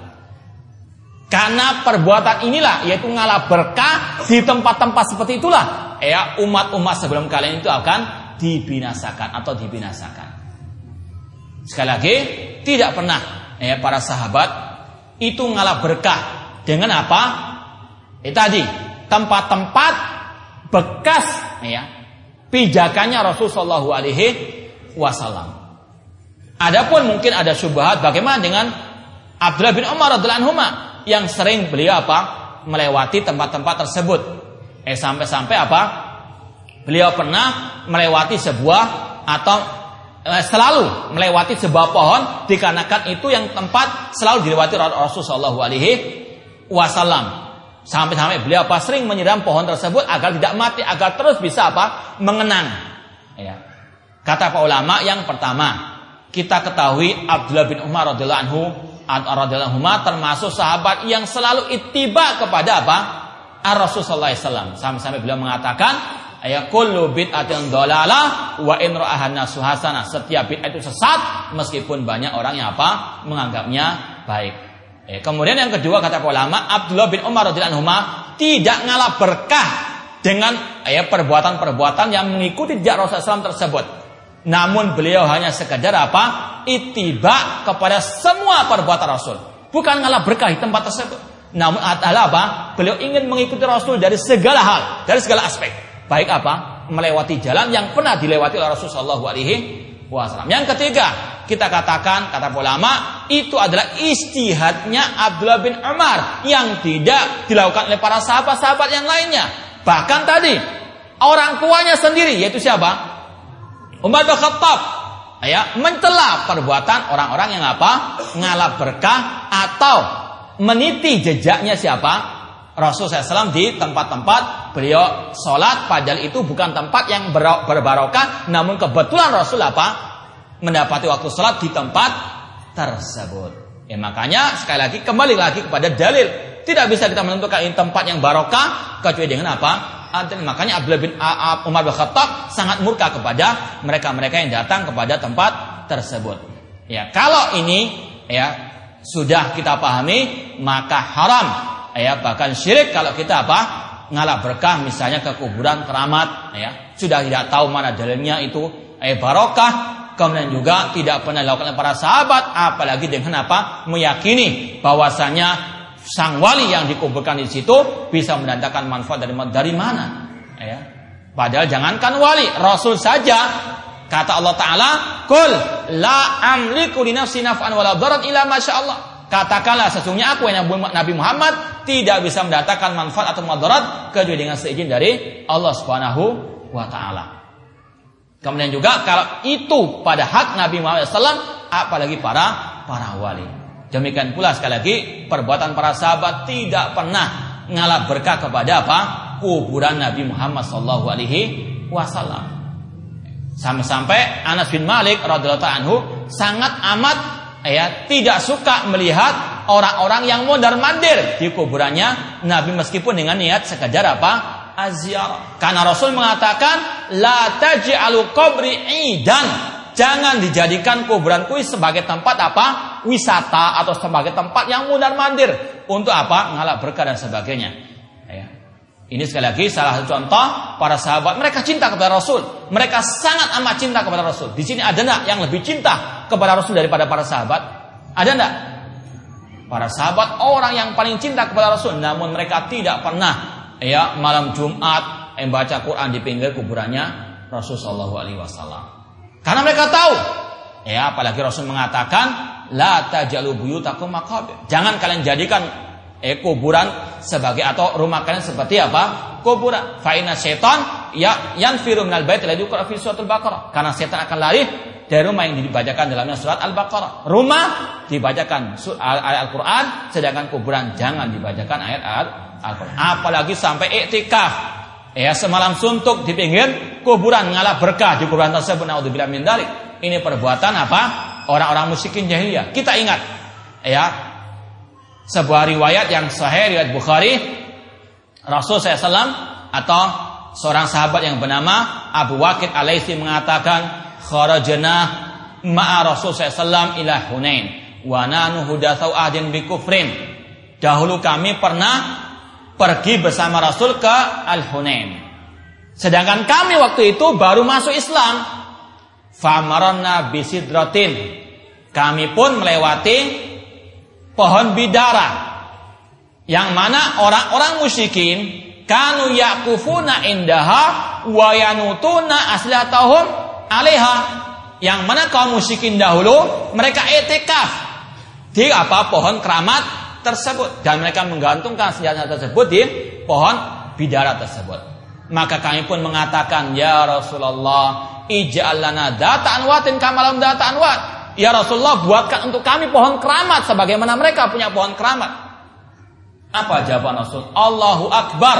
S1: Karena perbuatan inilah yaitu ngalah berkah di tempat-tempat seperti itulah ya umat-umat sebelum kalian itu akan dibinasakan atau dibinasakan. Sekali lagi, tidak pernah ya, para sahabat itu ngalah berkah dengan apa? Eh tadi tempat-tempat bekas ya pijakannya Rasulullah Shallallahu Alaihi Wasallam. Adapun mungkin ada syubhat bagaimana dengan Abdullah bin Umar radhiallahu yang sering beliau apa melewati tempat-tempat tersebut. Eh sampai-sampai apa Beliau pernah melewati sebuah atau eh, selalu melewati sebuah pohon dikarenakan itu yang tempat selalu dilewati Rasulullah Shallallahu Alaihi Wasallam. Sampai-sampai beliau apa sering menyiram pohon tersebut agar tidak mati, agar terus bisa apa mengenang. Ya. Kata para ulama yang pertama, kita ketahui Abdullah bin Umar radhiyallahu anhu radhiyallahu anhu termasuk sahabat yang selalu ittiba kepada apa? Ar-Rasul Sampai-sampai beliau mengatakan, ya kullu bid'atin dhalalah wa in nasuhasana. Setiap bid'ah itu sesat meskipun banyak orang yang apa? menganggapnya baik. Ya, kemudian yang kedua kata ulama Abdullah bin Umar radhiyallahu tidak ngalah berkah dengan ya perbuatan-perbuatan yang mengikuti jejak Rasulullah SAW tersebut. Namun beliau hanya sekedar apa? Itiba kepada semua perbuatan Rasul. Bukan ngalah berkah di tempat tersebut. Namun adalah apa? Beliau ingin mengikuti Rasul dari segala hal, dari segala aspek. Baik apa? Melewati jalan yang pernah dilewati oleh Rasulullah Alaihi Wasallam. Yang ketiga, kita katakan kata ulama itu adalah istihadnya Abdullah bin Umar yang tidak dilakukan oleh para sahabat-sahabat yang lainnya. Bahkan tadi orang tuanya sendiri yaitu siapa? Umar bin Khattab ya mencela perbuatan orang-orang yang apa? ngalah berkah atau meniti jejaknya siapa? Rasul SAW di tempat-tempat beliau sholat. Padahal itu bukan tempat yang berbarokah. Namun kebetulan Rasul apa? Mendapati waktu sholat di tempat tersebut. Ya makanya sekali lagi kembali lagi kepada dalil. Tidak bisa kita menentukan ini tempat yang barokah kecuali dengan apa? Makanya Abdullah bin Umar bin Khattab sangat murka kepada mereka-mereka yang datang kepada tempat tersebut. Ya kalau ini ya sudah kita pahami maka haram ya bahkan syirik kalau kita apa? Ngalah berkah misalnya ke kuburan keramat ya. Sudah tidak tahu mana dalilnya itu. Eh barokah. Kemudian juga tidak pernah dilakukan para sahabat apalagi dengan apa? Meyakini bahwasanya sang wali yang dikuburkan di situ bisa mendatangkan manfaat dari dari mana ya. Padahal jangankan wali rasul saja. Kata Allah taala kul la amliku li nafsi naf'an wala darat ila masya Allah Katakanlah sesungguhnya aku yang Nabi Muhammad tidak bisa mendatangkan manfaat atau madarat kecuali dengan seizin dari Allah Subhanahu wa taala. Kemudian juga kalau itu pada hak Nabi Muhammad SAW, apalagi para para wali. Demikian pula sekali lagi perbuatan para sahabat tidak pernah ngalah berkah kepada apa? kuburan Nabi Muhammad sallallahu alaihi wasallam. Sampai-sampai Anas bin Malik radhiyallahu anhu sangat amat ya tidak suka melihat orang-orang yang mondar mandir di kuburannya Nabi meskipun dengan niat sekedar apa? Aziarah. Karena Rasul mengatakan la taj'alu qabri idan. Jangan dijadikan kuburanku sebagai tempat apa? Wisata atau sebagai tempat yang mondar mandir. Untuk apa? Ngalak berkah dan sebagainya. Ya. ini sekali lagi salah satu contoh para sahabat. Mereka cinta kepada Rasul. Mereka sangat amat cinta kepada Rasul. Di sini ada yang lebih cinta kepada Rasul daripada para sahabat? Ada enggak? Para sahabat orang yang paling cinta kepada Rasul, namun mereka tidak pernah ya malam Jumat membaca Quran di pinggir kuburannya Rasul Shallallahu Alaihi Wasallam. Karena mereka tahu, ya apalagi Rasul mengatakan, la tajalu buyutakum maqabir. Jangan kalian jadikan eh, kuburan sebagai atau rumah kalian seperti apa? Kuburan. Fa'ina setan ya yang firun minal bait la fi suratul. Karena setan akan lari dari rumah yang dibacakan dalamnya surat Al-Baqarah. Rumah dibacakan ayat Al-Quran, sedangkan kuburan jangan dibacakan ayat Al-Quran. Apalagi sampai iktikaf. Ya semalam suntuk di pinggir kuburan ngalah berkah di kuburan tersebut. Naudzubillah min dalik. Ini perbuatan apa? Orang-orang musyrikin jahiliyah. Kita ingat ya sebuah riwayat yang sahih riwayat Bukhari Rasul SAW atau seorang sahabat yang bernama Abu Waqid Alaisi mengatakan kharajna ma'a Rasul sallallahu ila Hunain wa nanu hudatsau ahdin bi kufrin. Dahulu kami pernah pergi bersama Rasul ke Al-Hunain. Sedangkan kami waktu itu baru masuk Islam. Famarana bisidratin. Kami pun melewati pohon bidara. Yang mana orang-orang musyrikin kanu yakufuna indaha wa yanutuna aslihatahum alaiha yang mana kaum musyrikin dahulu mereka etikaf di apa pohon keramat tersebut dan mereka menggantungkan senjata tersebut di pohon bidara tersebut. Maka kami pun mengatakan, "Ya Rasulullah, ij'al lana data anwatin kamalam data anwat. Ya Rasulullah, buatkan untuk kami pohon keramat sebagaimana mereka punya pohon keramat. Apa jawaban Rasul? Allahu Akbar.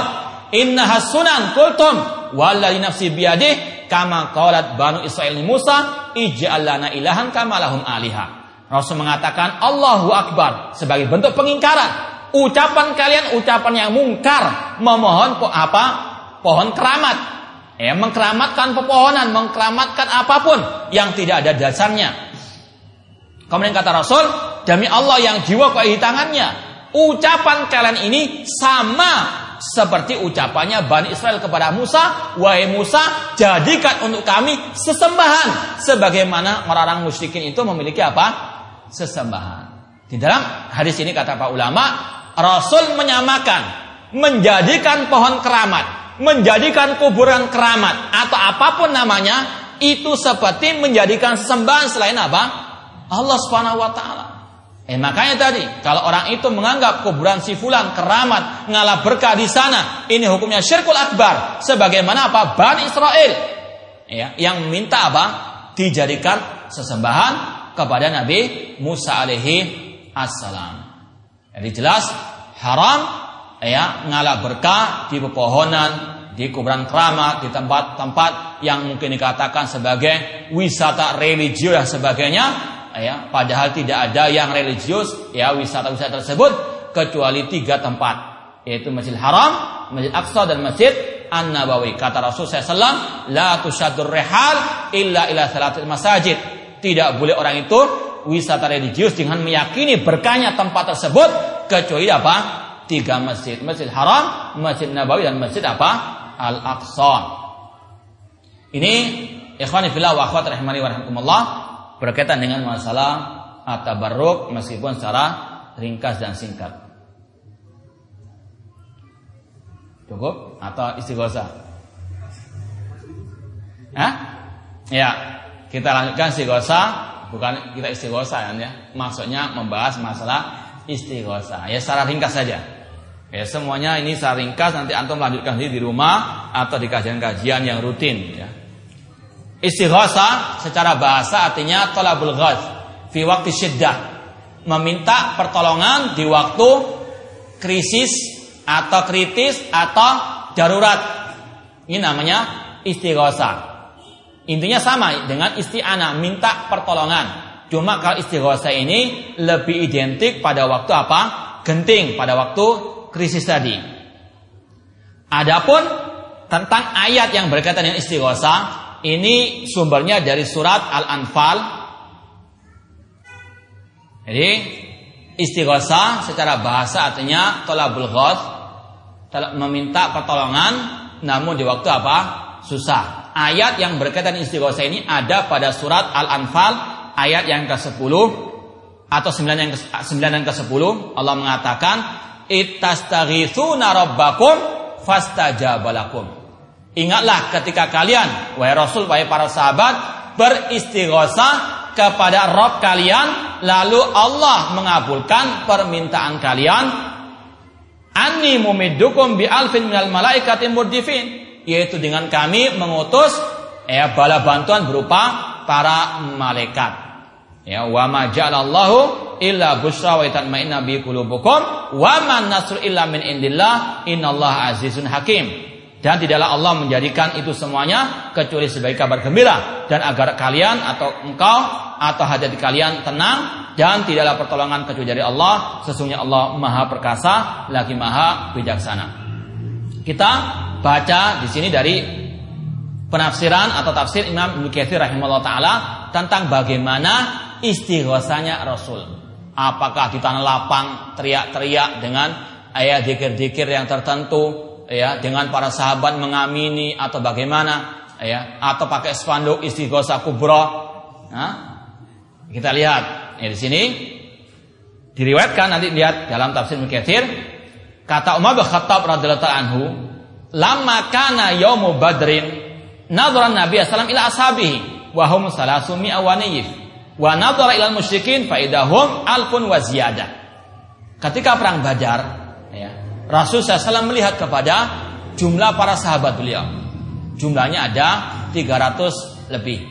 S1: Inna hasunan kultum walladhi nafsi biyadih kama qalat Banu Israil Musa ij'al lana ilahan kama lahum aliha. Rasul mengatakan Allahu Akbar sebagai bentuk pengingkaran. Ucapan kalian ucapan yang mungkar, memohon apa? Pohon keramat ya mengkeramatkan pepohonan, mengkeramatkan apa pun yang tidak ada dasarnya. Kemudian kata Rasul, demi Allah yang jiwa kau di tangannya, ucapan kalian ini sama seperti ucapannya Bani Israel kepada Musa, wahai Musa, jadikan untuk kami sesembahan sebagaimana orang-orang musyrikin itu memiliki apa? Sesembahan. Di dalam hadis ini kata para ulama, Rasul menyamakan menjadikan pohon keramat menjadikan kuburan keramat atau apa pun namanya itu seperti menjadikan sembahan selain apa? Allah Subhanahu wa taala. Eh makanya tadi kalau orang itu menganggap kuburan si fulan keramat ngalah berkah di sana, ini hukumnya syirkul akbar sebagaimana apa? Bani Israel ya, yang minta apa? dijadikan sesembahan kepada Nabi Musa alaihi assalam. Jadi jelas haram ya ngalah berkah di pepohonan, di kuburan keramat, di tempat-tempat yang mungkin dikatakan sebagai wisata religius dan sebagainya, ya padahal tidak ada yang religius ya wisata-wisata tersebut kecuali tiga tempat yaitu Masjid Haram, Masjid Aqsa dan Masjid An-Nabawi. Kata Rasul SAW, La tushaddur rehal illa ila salatul masajid. Tidak boleh orang itu wisata religius dengan meyakini berkahnya tempat tersebut kecuali apa? tiga masjid, Masjid Haram, Masjid Nabawi dan Masjid apa? Al-Aqsa. Ini ikhwani fillah wa akhwat rahimani wa rahmatullah berkaitan dengan masalah at-tabarruk meskipun secara ringkas dan singkat. Cukup atau istighosa? Hah? Ya, kita lanjutkan istighosa, bukan kita istighosa ya. Maksudnya membahas masalah istighosa. Ya secara ringkas saja. Ya, semuanya ini saya ringkas nanti antum lanjutkan di rumah atau di kajian-kajian yang rutin ya. Istighosa secara bahasa artinya tolabul ghaz fi waktu syiddah. Meminta pertolongan di waktu krisis atau kritis atau darurat. Ini namanya istighosa. Intinya sama dengan isti'anah, minta pertolongan. Cuma kalau istighosa ini lebih identik pada waktu apa? Genting, pada waktu krisis tadi. Adapun tentang ayat yang berkaitan dengan istighosa, ini sumbernya dari surat Al-Anfal. Jadi istighosa secara bahasa artinya tolabul ghath, meminta pertolongan namun di waktu apa? susah. Ayat yang berkaitan istighosa ini ada pada surat Al-Anfal ayat yang ke-10 atau 9 yang ke, 9 yang ke-10 Allah mengatakan ittastaghitsuna rabbakum fastajabalakum. Ingatlah ketika kalian, wahai Rasul, wahai para sahabat, beristighosah kepada Rabb kalian, lalu Allah mengabulkan permintaan kalian. Anni mumiddukum bi alfin minal malaikati murdifin, yaitu dengan kami mengutus ya bala bantuan berupa para malaikat. Ya, wa ma ja'alallahu illa busra wa tatma'inna bi qulubukum wa man nasru illa min indillah innallaha azizun hakim. Dan tidaklah Allah menjadikan itu semuanya kecuali sebagai kabar gembira dan agar kalian atau engkau atau hajat kalian tenang dan tidaklah pertolongan kecuali dari Allah sesungguhnya Allah Maha perkasa lagi Maha bijaksana. Kita baca di sini dari penafsiran atau tafsir Imam Ibnu Katsir rahimahullah taala tentang bagaimana istighosanya Rasul. Apakah di tanah lapang teriak-teriak dengan ayat dikir-dikir yang tertentu, ya, dengan para sahabat mengamini atau bagaimana, ya, atau pakai spanduk istighosa kubro. Nah, kita lihat ya, di sini diriwayatkan nanti lihat dalam tafsir Mukatsir kata Umar bin Khattab radhiyallahu anhu lama kana yaumu badrin nadhara Nabi sallallahu ila ashabihi wa hum salasu mi'awaniyif Wa nadhara ilal musyrikin faidahum alfun wa ziyadah. Ketika perang Badar, ya, Rasul SAW melihat kepada jumlah para sahabat beliau. Jumlahnya ada 300 lebih.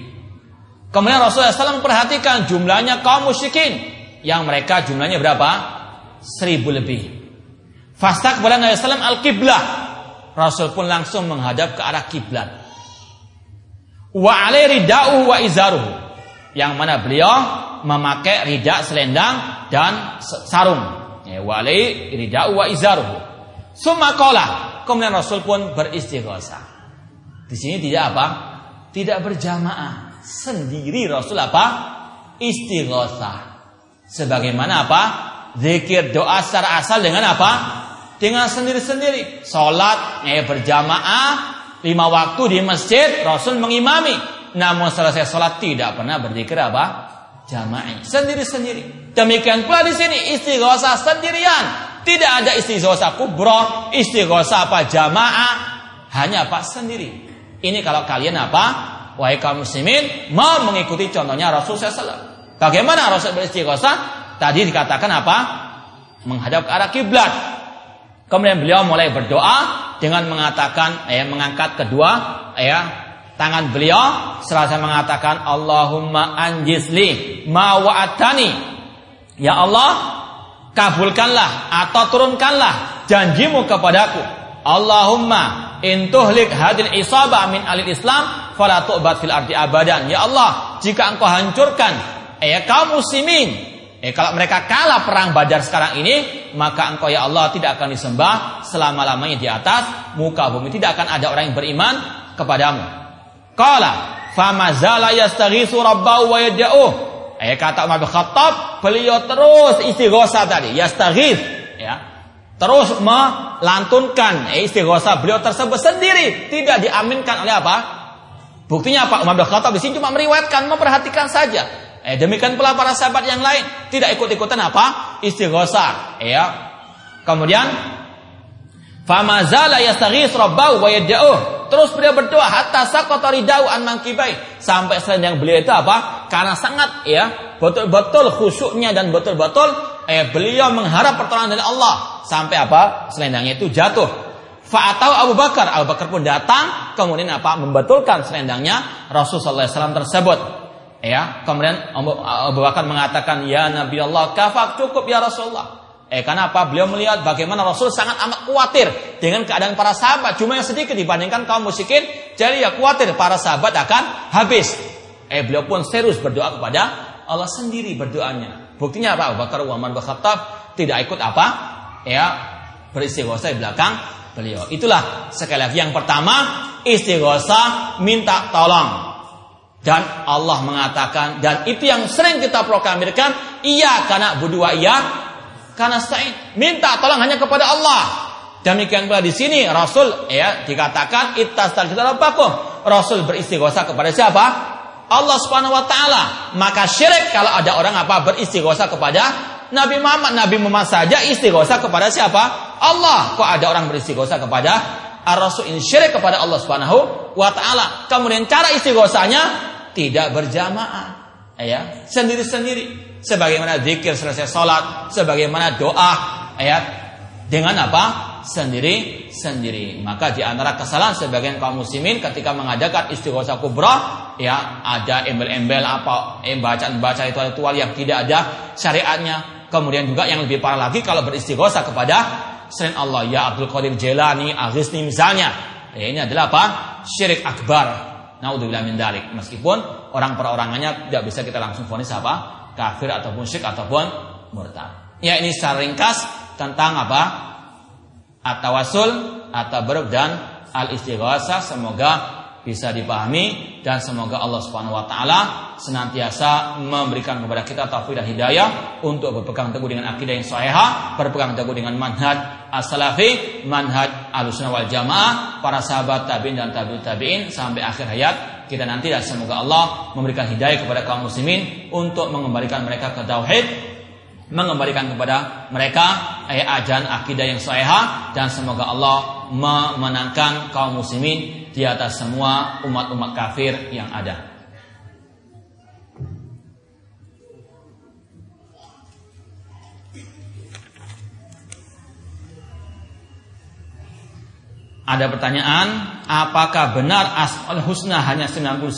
S1: Kemudian Rasulullah SAW memperhatikan jumlahnya kaum musyrikin yang mereka jumlahnya berapa? Seribu lebih. Fasta kepada Nabi SAW al-kiblah. Rasul pun langsung menghadap ke arah kiblat. Wa alai rida'uhu wa izaruhu. Yang mana beliau memakai rida selendang dan sarung. Ya, wa alai rida'uhu wa izaruhu. Summa Kemudian Rasul pun beristighosah. Di sini tidak apa? Tidak berjamaah. Sendiri Rasul apa? Istighosah. Sebagaimana apa? Zikir doa secara asal dengan apa? Dengan sendiri-sendiri. Salat ya, berjamaah lima waktu di masjid Rasul mengimami. Namun selesai sholat tidak pernah berzikir apa? Jamaah sendiri-sendiri. Demikian pula di sini istighosah sendirian. Tidak ada istighosah kubro, istighosah apa jamaah, hanya apa sendiri. Ini kalau kalian apa? Wahai kaum muslimin mau mengikuti contohnya Rasul SAW. Bagaimana Rasul beristighosah? Tadi dikatakan apa? Menghadap ke arah kiblat. Kemudian beliau mulai berdoa dengan mengatakan ya mengangkat kedua ya tangan beliau serasa mengatakan Allahumma anjisli ma wa'atani ya Allah kabulkanlah atau turunkanlah janjimu kepadaku Allahumma intuhlik hadil isabah min alil Islam fala tu'bad fil ardi abadan ya Allah jika engkau hancurkan ya kaum muslimin Eh kalau mereka kalah perang Badar sekarang ini, maka engkau ya Allah tidak akan disembah selama-lamanya di atas muka bumi. Tidak akan ada orang yang beriman kepadamu. Qala famazala yastaghisu rabbahu wa yad'uh. Eh kata Umar bin Khattab, beliau terus istighosa tadi, yastaghith ya. Terus melantunkan eh, istighosa beliau tersebut sendiri, tidak diaminkan oleh apa? Buktinya apa? Umar bin Khattab di sini cuma meriwayatkan, memperhatikan saja. Eh, demikian pula para sahabat yang lain tidak ikut-ikutan apa? Istighosa. Ya. Kemudian famazala yastaghis rabbahu wa yad'uh. Terus beliau berdoa hatta saqata ridau an mankibai sampai yang beliau itu apa? Karena sangat ya, betul-betul khusyuknya dan betul-betul eh beliau mengharap pertolongan dari Allah sampai apa? Selendangnya itu jatuh. Fa'atau Abu Bakar, Abu Bakar pun datang, kemudian apa? Membetulkan selendangnya Rasulullah SAW tersebut. Ya, kemudian Abu Bakar mengatakan, "Ya Nabi Allah, kafak cukup ya Rasulullah." Eh kenapa? Beliau melihat bagaimana Rasul sangat amat khawatir dengan keadaan para sahabat. Cuma yang sedikit dibandingkan kaum musyrikin. Jadi ya khawatir para sahabat akan habis. Eh beliau pun serius berdoa kepada Allah sendiri berdoanya. Buktinya apa? Bakar Umar bin tidak ikut apa? Ya beristighosa di belakang beliau. Itulah sekali lagi yang pertama istighosa minta tolong dan Allah mengatakan dan itu yang sering kita proklamirkan, iya karena berdua iya karena sa'in. Minta tolong hanya kepada Allah. Demikian pula di sini Rasul ya dikatakan ittastaghfiru rabbakum. Rasul beristighosa kepada siapa? Allah Subhanahu wa taala. Maka syirik kalau ada orang apa beristighosa kepada Nabi Muhammad, Nabi Muhammad saja istighosa kepada siapa? Allah. Kok ada orang beristighosa kepada Ar-Rasul ini syirik kepada Allah Subhanahu wa taala. Kemudian cara istighosanya tidak berjamaah ya sendiri-sendiri sebagaimana zikir selesai sholat sebagaimana doa ya. Dengan apa? Sendiri-sendiri maka di antara kesalahan sebagian kaum muslimin ketika mengadakan istighosa kubra ya ada embel-embel apa eh, bacaan-bacaan itu ritual yang tidak ada syariatnya. Kemudian juga yang lebih parah lagi kalau beristighosa kepada selain Allah ya Abdul Qadir Jelani Aghisni misalnya ya, ini adalah apa? Syirik akbar. Naudzubillah min dalik. Meskipun orang perorangannya tidak bisa kita langsung vonis apa? Kafir ataupun syirk ataupun murtad. Ya ini secara ringkas tentang apa? At-tawasul, at-tabarruk dan al-istighatsah. Semoga bisa dipahami dan semoga Allah Subhanahu wa taala senantiasa memberikan kepada kita taufik dan hidayah untuk berpegang teguh dengan akidah yang sahihah, berpegang teguh dengan manhaj as-salafi, manhaj al-sunnah wal jamaah, para sahabat tabi'in dan tabi'ut tabi'in sampai akhir hayat kita nanti dan semoga Allah memberikan hidayah kepada kaum muslimin untuk mengembalikan mereka ke tauhid mengembalikan kepada mereka eh, ajaran akidah yang sahihah dan semoga Allah memenangkan kaum muslimin di atas semua umat-umat kafir yang ada. Ada pertanyaan, apakah benar Asmaul Husna hanya 99?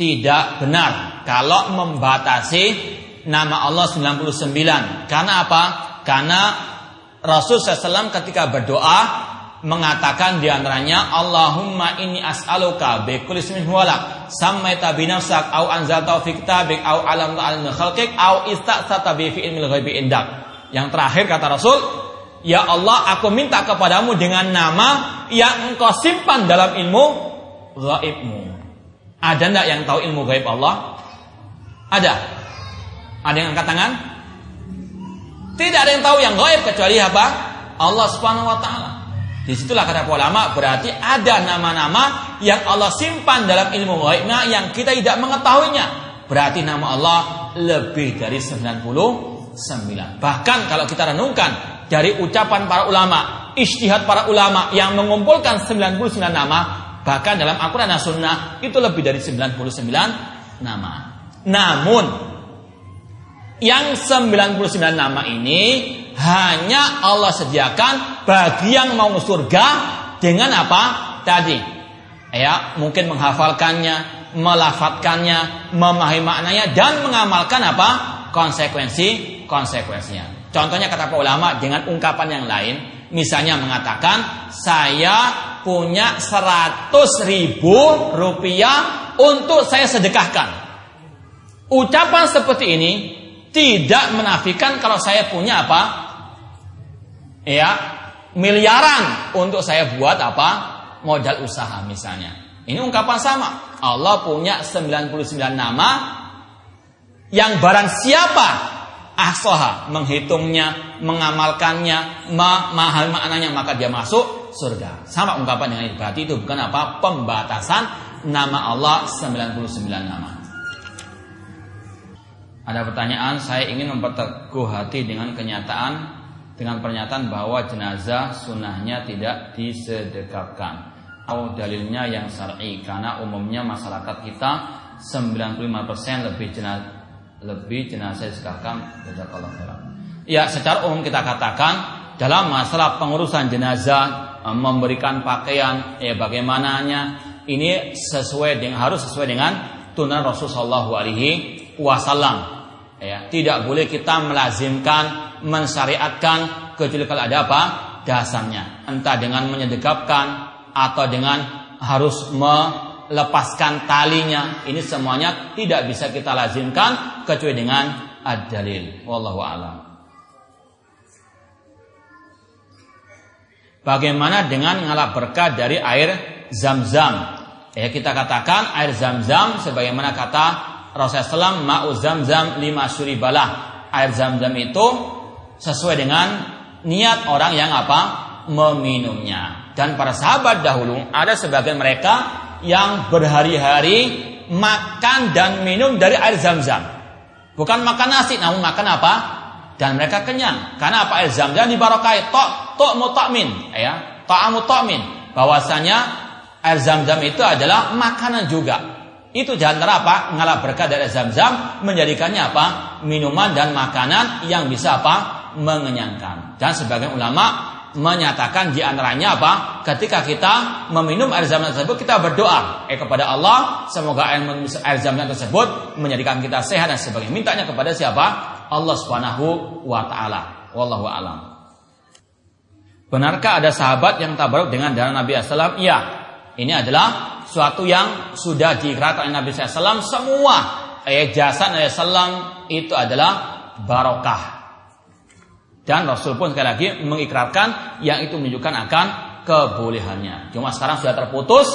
S1: Tidak benar. Kalau membatasi nama Allah 99. Karena apa? Karena Rasul SAW ketika berdoa mengatakan di antaranya Allahumma inni as'aluka bi kulli ismin huwala sammaita bi nafsak au anzalta fi kitabik au alam ta'ala khalqik au ista'sata bi fi ilmil ghaibi indak. Yang terakhir kata Rasul, Ya Allah, aku minta kepadamu dengan nama yang engkau simpan dalam ilmu gaibmu. Ada enggak yang tahu ilmu gaib Allah? Ada. Ada yang angkat tangan? Tidak ada yang tahu yang gaib kecuali apa? Allah Subhanahu wa taala. Di situlah kata ulama berarti ada nama-nama yang Allah simpan dalam ilmu gaibnya yang kita tidak mengetahuinya. Berarti nama Allah lebih dari 99. Bahkan kalau kita renungkan dari ucapan para ulama, istihad para ulama yang mengumpulkan 99 nama, bahkan dalam Al-Quran dan Sunnah itu lebih dari 99 nama. Namun, yang 99 nama ini hanya Allah sediakan bagi yang mau surga dengan apa? Tadi. Ya, mungkin menghafalkannya, melafatkannya, memahami maknanya dan mengamalkan apa? konsekuensi konsekuensinya. Contohnya kata para ulama dengan ungkapan yang lain, misalnya mengatakan saya punya 100 ribu rupiah untuk saya sedekahkan. Ucapan seperti ini tidak menafikan kalau saya punya apa? Ya, miliaran untuk saya buat apa? Modal usaha misalnya. Ini ungkapan sama. Allah punya 99 nama yang barang siapa ahsoha menghitungnya, mengamalkannya, memahami maknanya maka dia masuk surga. Sama ungkapan dengan itu. Berarti itu bukan apa? Pembatasan nama Allah 99 nama. Ada pertanyaan, saya ingin memperteguh hati dengan kenyataan dengan pernyataan bahwa jenazah sunnahnya tidak disedekapkan. Atau dalilnya yang syar'i karena umumnya masyarakat kita 95% lebih jenazah lebih jenazah disedekahkan jazakallahu khairan. Ya, secara umum kita katakan dalam masalah pengurusan jenazah eh, memberikan pakaian ya bagaimananya ini sesuai dengan harus sesuai dengan tuntunan Rasulullah Shallallahu alaihi wasallam. Ya, tidak boleh kita melazimkan mensyariatkan kecuali kalau ada apa? dasarnya. Entah dengan menyedekapkan atau dengan harus me lepaskan talinya. Ini semuanya tidak bisa kita lazimkan kecuali dengan ad-dalil. Wallahu a'lam. Bagaimana dengan ngalap berkah dari air zam-zam? Ya kita katakan air zam-zam sebagaimana kata Rasulullah SAW ma'u zam-zam lima suribalah. Air zam-zam itu sesuai dengan niat orang yang apa? meminumnya. Dan para sahabat dahulu ada sebagian mereka yang berhari-hari makan dan minum dari air zam-zam. Bukan makan nasi, namun makan apa? Dan mereka kenyang. Karena apa? Air zam-zam dibarokai. Tok, tok mutakmin. Ya, ta'amu ta'min. Bahwasanya air zam-zam itu adalah makanan juga. Itu jangan apa? Ngalah berkah dari zam-zam menjadikannya apa? Minuman dan makanan yang bisa apa? Mengenyangkan. Dan sebagian ulama menyatakan di antaranya apa? Ketika kita meminum air zam-zam tersebut kita berdoa eh kepada Allah semoga air, air zam-zam tersebut menjadikan kita sehat dan sebagainya. Mintanya kepada siapa? Allah Subhanahu wa taala. Wallahu alam. Benarkah ada sahabat yang tabaruk dengan darah Nabi SAW? Iya. Ini adalah suatu yang sudah diikrarkan oleh Nabi SAW. Semua eh, jasad Nabi SAW itu adalah barokah dan Rasul pun sekali lagi mengikrarkan yang itu menunjukkan akan kebolehannya. Cuma sekarang sudah terputus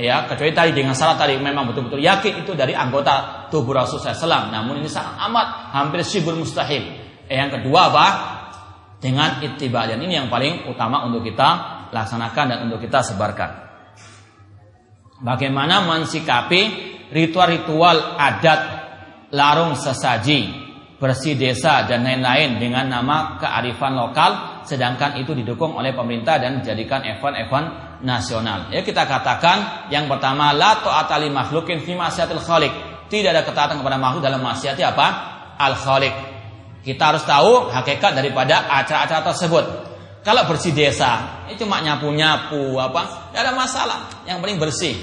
S1: ya kecuali tadi dengan syarat tadi memang betul-betul yakin itu dari anggota tubuh Rasul SAW. Namun ini sangat amat hampir sibul mustahil. Eh, yang kedua apa? Dengan ittiba dan ini yang paling utama untuk kita laksanakan dan untuk kita sebarkan. Bagaimana mensikapi ritual-ritual adat larung sesaji bersih desa dan lain-lain dengan nama kearifan lokal sedangkan itu didukung oleh pemerintah dan dijadikan event-event nasional. Ya kita katakan yang pertama la ta'ata li makhlukin fi ma'siyatil khaliq. Tidak ada ketaatan kepada makhluk dalam maksiat apa? Al khaliq. Kita harus tahu hakikat daripada acara-acara tersebut. Kalau bersih desa, itu cuma nyapu-nyapu apa, tidak ada masalah. Yang penting bersih.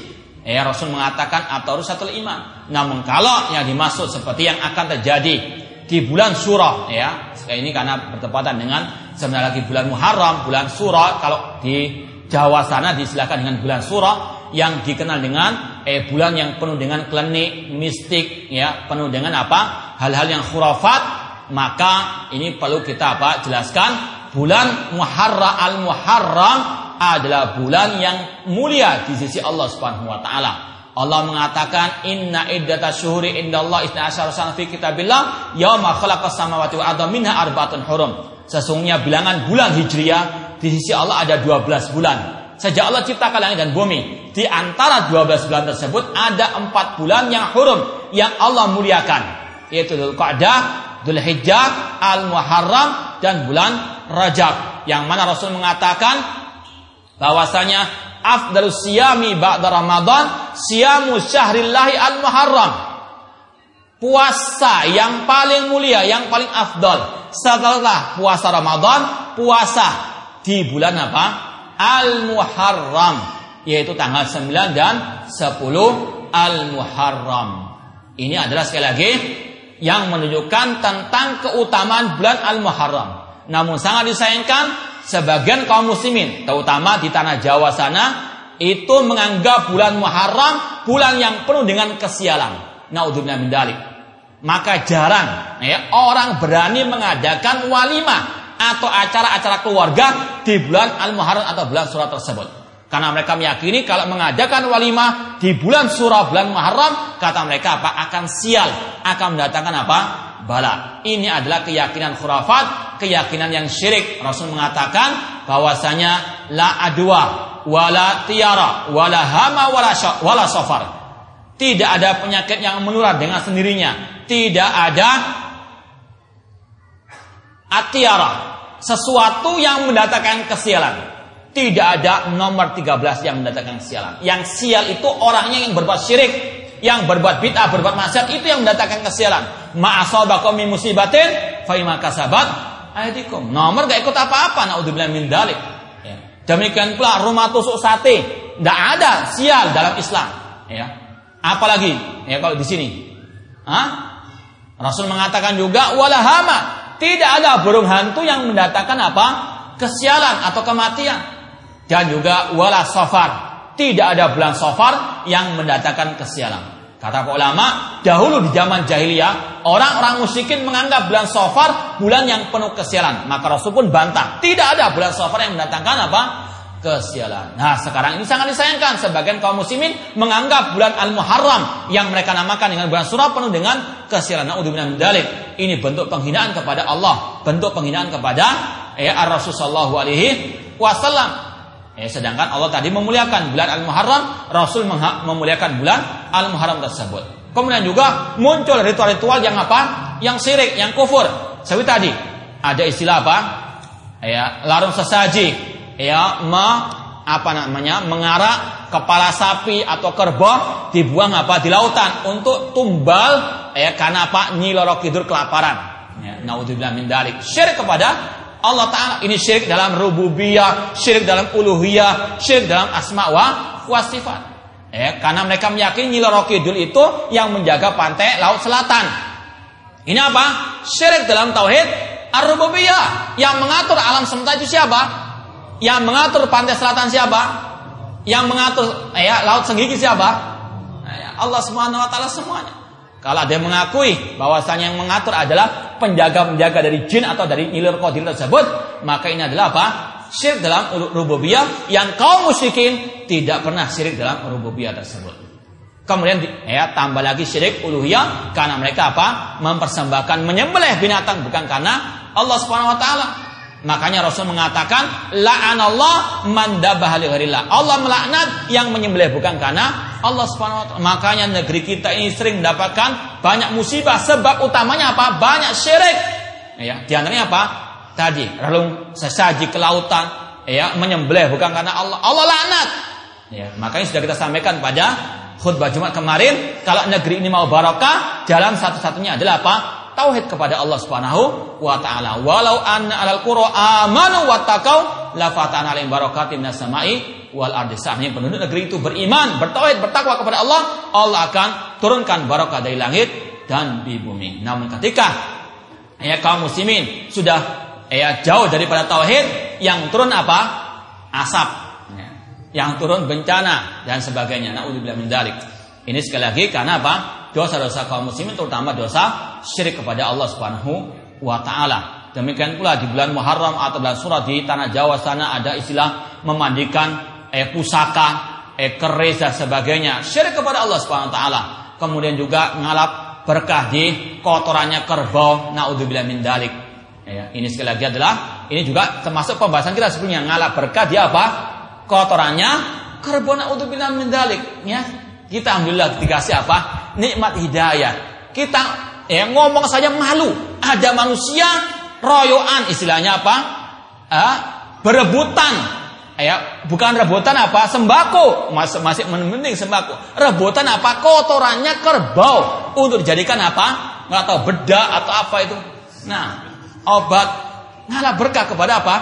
S1: Ya Rasul mengatakan atau satu iman. Namun kalau yang dimaksud seperti yang akan terjadi di bulan surah ya. Ini karena bertepatan dengan sebenarnya lagi bulan Muharram bulan surah kalau di Jawa sana disilakan dengan bulan surah yang dikenal dengan eh bulan yang penuh dengan klinik mistik ya. Penuh dengan apa? Hal-hal yang khurafat. Maka ini perlu kita apa? Jelaskan. Bulan Muharram al Muharram adalah bulan yang mulia di sisi Allah Subhanahu wa taala Allah mengatakan inna iddata syuhuri indallah isna asyara sana fi kitabillah yauma khalaqas samawati wa arda minha arbaatun hurum. Sesungguhnya bilangan bulan Hijriah di sisi Allah ada 12 bulan. Sejak Allah ciptakan langit dan bumi, di antara 12 bulan tersebut ada 4 bulan yang hurum yang Allah muliakan, yaitu Dzulqa'dah, Dzulhijjah, Al-Muharram dan bulan Rajab. Yang mana Rasul mengatakan bahwasanya afdalus siyami ba'da Ramadan siyamu syahrillahi al-muharram. Puasa yang paling mulia, yang paling afdal setelah puasa Ramadan, puasa di bulan apa? Al-Muharram, yaitu tanggal 9 dan 10 Al-Muharram. Ini adalah sekali lagi yang menunjukkan tentang keutamaan bulan Al-Muharram. Namun sangat disayangkan sebagian kaum muslimin, terutama di tanah Jawa sana, itu menganggap bulan Muharram bulan yang penuh dengan kesialan. Naudzubillah min dalik. Maka jarang ya orang berani mengadakan walimah atau acara-acara keluarga di bulan Al-Muharram atau bulan surah tersebut. Karena mereka meyakini kalau mengadakan walimah di bulan surah bulan Muharram, kata mereka apa? Akan sial, akan mendatangkan apa? Bala. Ini adalah keyakinan khurafat, keyakinan yang syirik. Rasul mengatakan bahwasanya la adwa wala tiara wala hama wala wala safar. Tidak ada penyakit yang menular dengan sendirinya. Tidak ada atiara, sesuatu yang mendatangkan kesialan. Tidak ada nomor 13 yang mendatangkan kesialan. Yang sial itu orangnya yang berbuat syirik, yang berbuat bid'ah, berbuat maksiat itu yang mendatangkan kesialan. Ma'asabakum min musibatin fa kasabat aydikum. Nomor gak ikut apa-apa naudzubillah min dalik. Ya. Demikian pula rumah tusuk sate, tidak ada sial dalam Islam, ya. Apalagi ya kalau di sini. Hah? Rasul mengatakan juga walahama, tidak ada burung hantu yang mendatangkan apa? kesialan atau kematian. Dan juga wala safar, tidak ada bulan sofar yang mendatangkan kesialan. Kata ulama, dahulu di zaman jahiliyah, orang-orang musyrikin menganggap bulan sofar bulan yang penuh kesialan. Maka Rasul pun bantah, tidak ada bulan sofar yang mendatangkan apa? Kesialan. Nah, sekarang ini sangat disayangkan. Sebagian kaum muslimin menganggap bulan Al-Muharram yang mereka namakan dengan bulan surah penuh dengan kesialan. Nah, min dalik. Ini bentuk penghinaan kepada Allah, bentuk penghinaan kepada ya Rasul sallallahu alaihi wasallam. Eh, sedangkan Allah tadi memuliakan bulan Al-Muharram, Rasul memuliakan bulan Al-Muharram tersebut. Kemudian juga muncul ritual-ritual yang apa? Yang syirik, yang kufur. Seperti tadi, ada istilah apa? Ya, larung sesaji, ya, me, apa namanya? mengarak kepala sapi atau kerbau dibuang apa di lautan untuk tumbal ya karena apa? Nyi Loro Kidul kelaparan. Ya, naudzubillah min dalik. Syirik kepada Allah Ta'ala ini syirik dalam rububiyah, syirik dalam uluhiyah, syirik dalam asma wa, sifat. Ya, karena mereka meyakini Niloro Kidul itu yang menjaga pantai laut selatan. Ini apa? Syirik dalam tauhid ar-rububiyah. Yang mengatur alam semesta itu siapa? Yang mengatur pantai selatan siapa? Yang mengatur ya, laut senggigi siapa? Ya, Allah Subhanahu wa taala semuanya. Kalau ada yang mengakui bahwasanya yang mengatur adalah penjaga-penjaga dari jin atau dari ilir kodir tersebut, maka ini adalah apa? Syirik dalam rububiyah yang kaum musyrikin tidak pernah syirik dalam rububiyah tersebut. Kemudian ya tambah lagi syirik uluhiyah karena mereka apa? Mempersembahkan menyembelih binatang bukan karena Allah Subhanahu wa taala. Makanya Rasul mengatakan la'anallah man dabaha Allah melaknat yang menyembelih bukan karena Allah Subhanahu wa taala. Makanya negeri kita ini sering mendapatkan banyak musibah sebab utamanya apa? Banyak syirik. Ya, di antaranya apa? Tadi relung sesaji ke lautan, ya, menyembelih bukan karena Allah. Allah laknat. Ya, makanya sudah kita sampaikan pada khutbah Jumat kemarin, kalau negeri ini mau barokah, jalan satu-satunya adalah apa? Tauhid kepada Allah Subhanahu wa taala. Walau anna alal qura amanu wattaqau la fatana alaihim barakatin minas samai wal ardi. Seandainya penduduk negeri itu beriman, bertauhid, bertakwa kepada Allah, Allah akan turunkan barakah dari langit dan di bumi. Namun ketika ya kaum muslimin sudah ya jauh daripada tauhid, yang turun apa? Asap. Ya. Yang turun bencana dan sebagainya. Nauzubillah min dzalik. Ini sekali lagi karena apa? Dosa-dosa kaum muslimin terutama dosa syirik kepada Allah Subhanahu wa taala. Demikian pula di bulan Muharram atau bulan Surat di tanah Jawa sana ada istilah memandikan eh, pusaka, eh, keris dan sebagainya. Syirik kepada Allah Subhanahu wa taala. Kemudian juga ngalap berkah di kotorannya kerbau. Naudzubillah min dalik. Ya, ini sekali lagi adalah ini juga termasuk pembahasan kita sebelumnya ngalap berkah di apa? Kotorannya kerbau naudzubillah min dalik. Ya, kita alhamdulillah dikasih apa? Nikmat hidayah. Kita ya ngomong saja malu. Ada manusia royoan istilahnya apa? Ah, berebutan. Ya, bukan rebutan apa? Sembako. Masih masih mending sembako. Rebutan apa? Kotorannya kerbau untuk dijadikan apa? Nggak tahu beda atau apa itu. Nah, obat ngalah berkah kepada apa?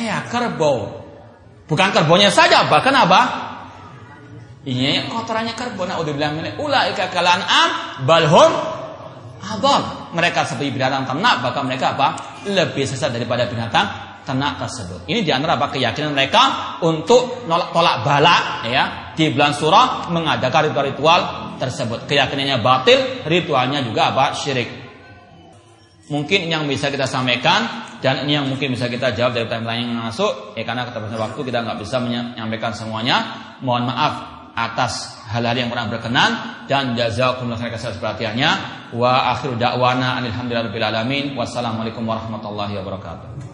S1: Ya, kerbau. Bukan kerbaunya saja, bahkan apa? Ini kotorannya karbon. Naudzubillah min ulaika kalan am balhum adol. Mereka seperti binatang ternak, bahkan mereka apa? Lebih sesat daripada binatang ternak tersebut. Ini di antara apa keyakinan mereka untuk nolak tolak balak ya di bulan surah mengadakan ritual-ritual tersebut. Keyakinannya batil, ritualnya juga apa? Syirik. Mungkin yang bisa kita sampaikan dan ini yang mungkin bisa kita jawab dari pertanyaan yang masuk. Ya karena keterbatasan waktu kita nggak bisa menyampaikan semuanya. Mohon maaf atas hal-hal yang pernah berkenan dan jazakumullah khairan atas perhatiannya. Wa akhiru da'wana alhamdulillahirabbil alamin. Wassalamualaikum warahmatullahi wabarakatuh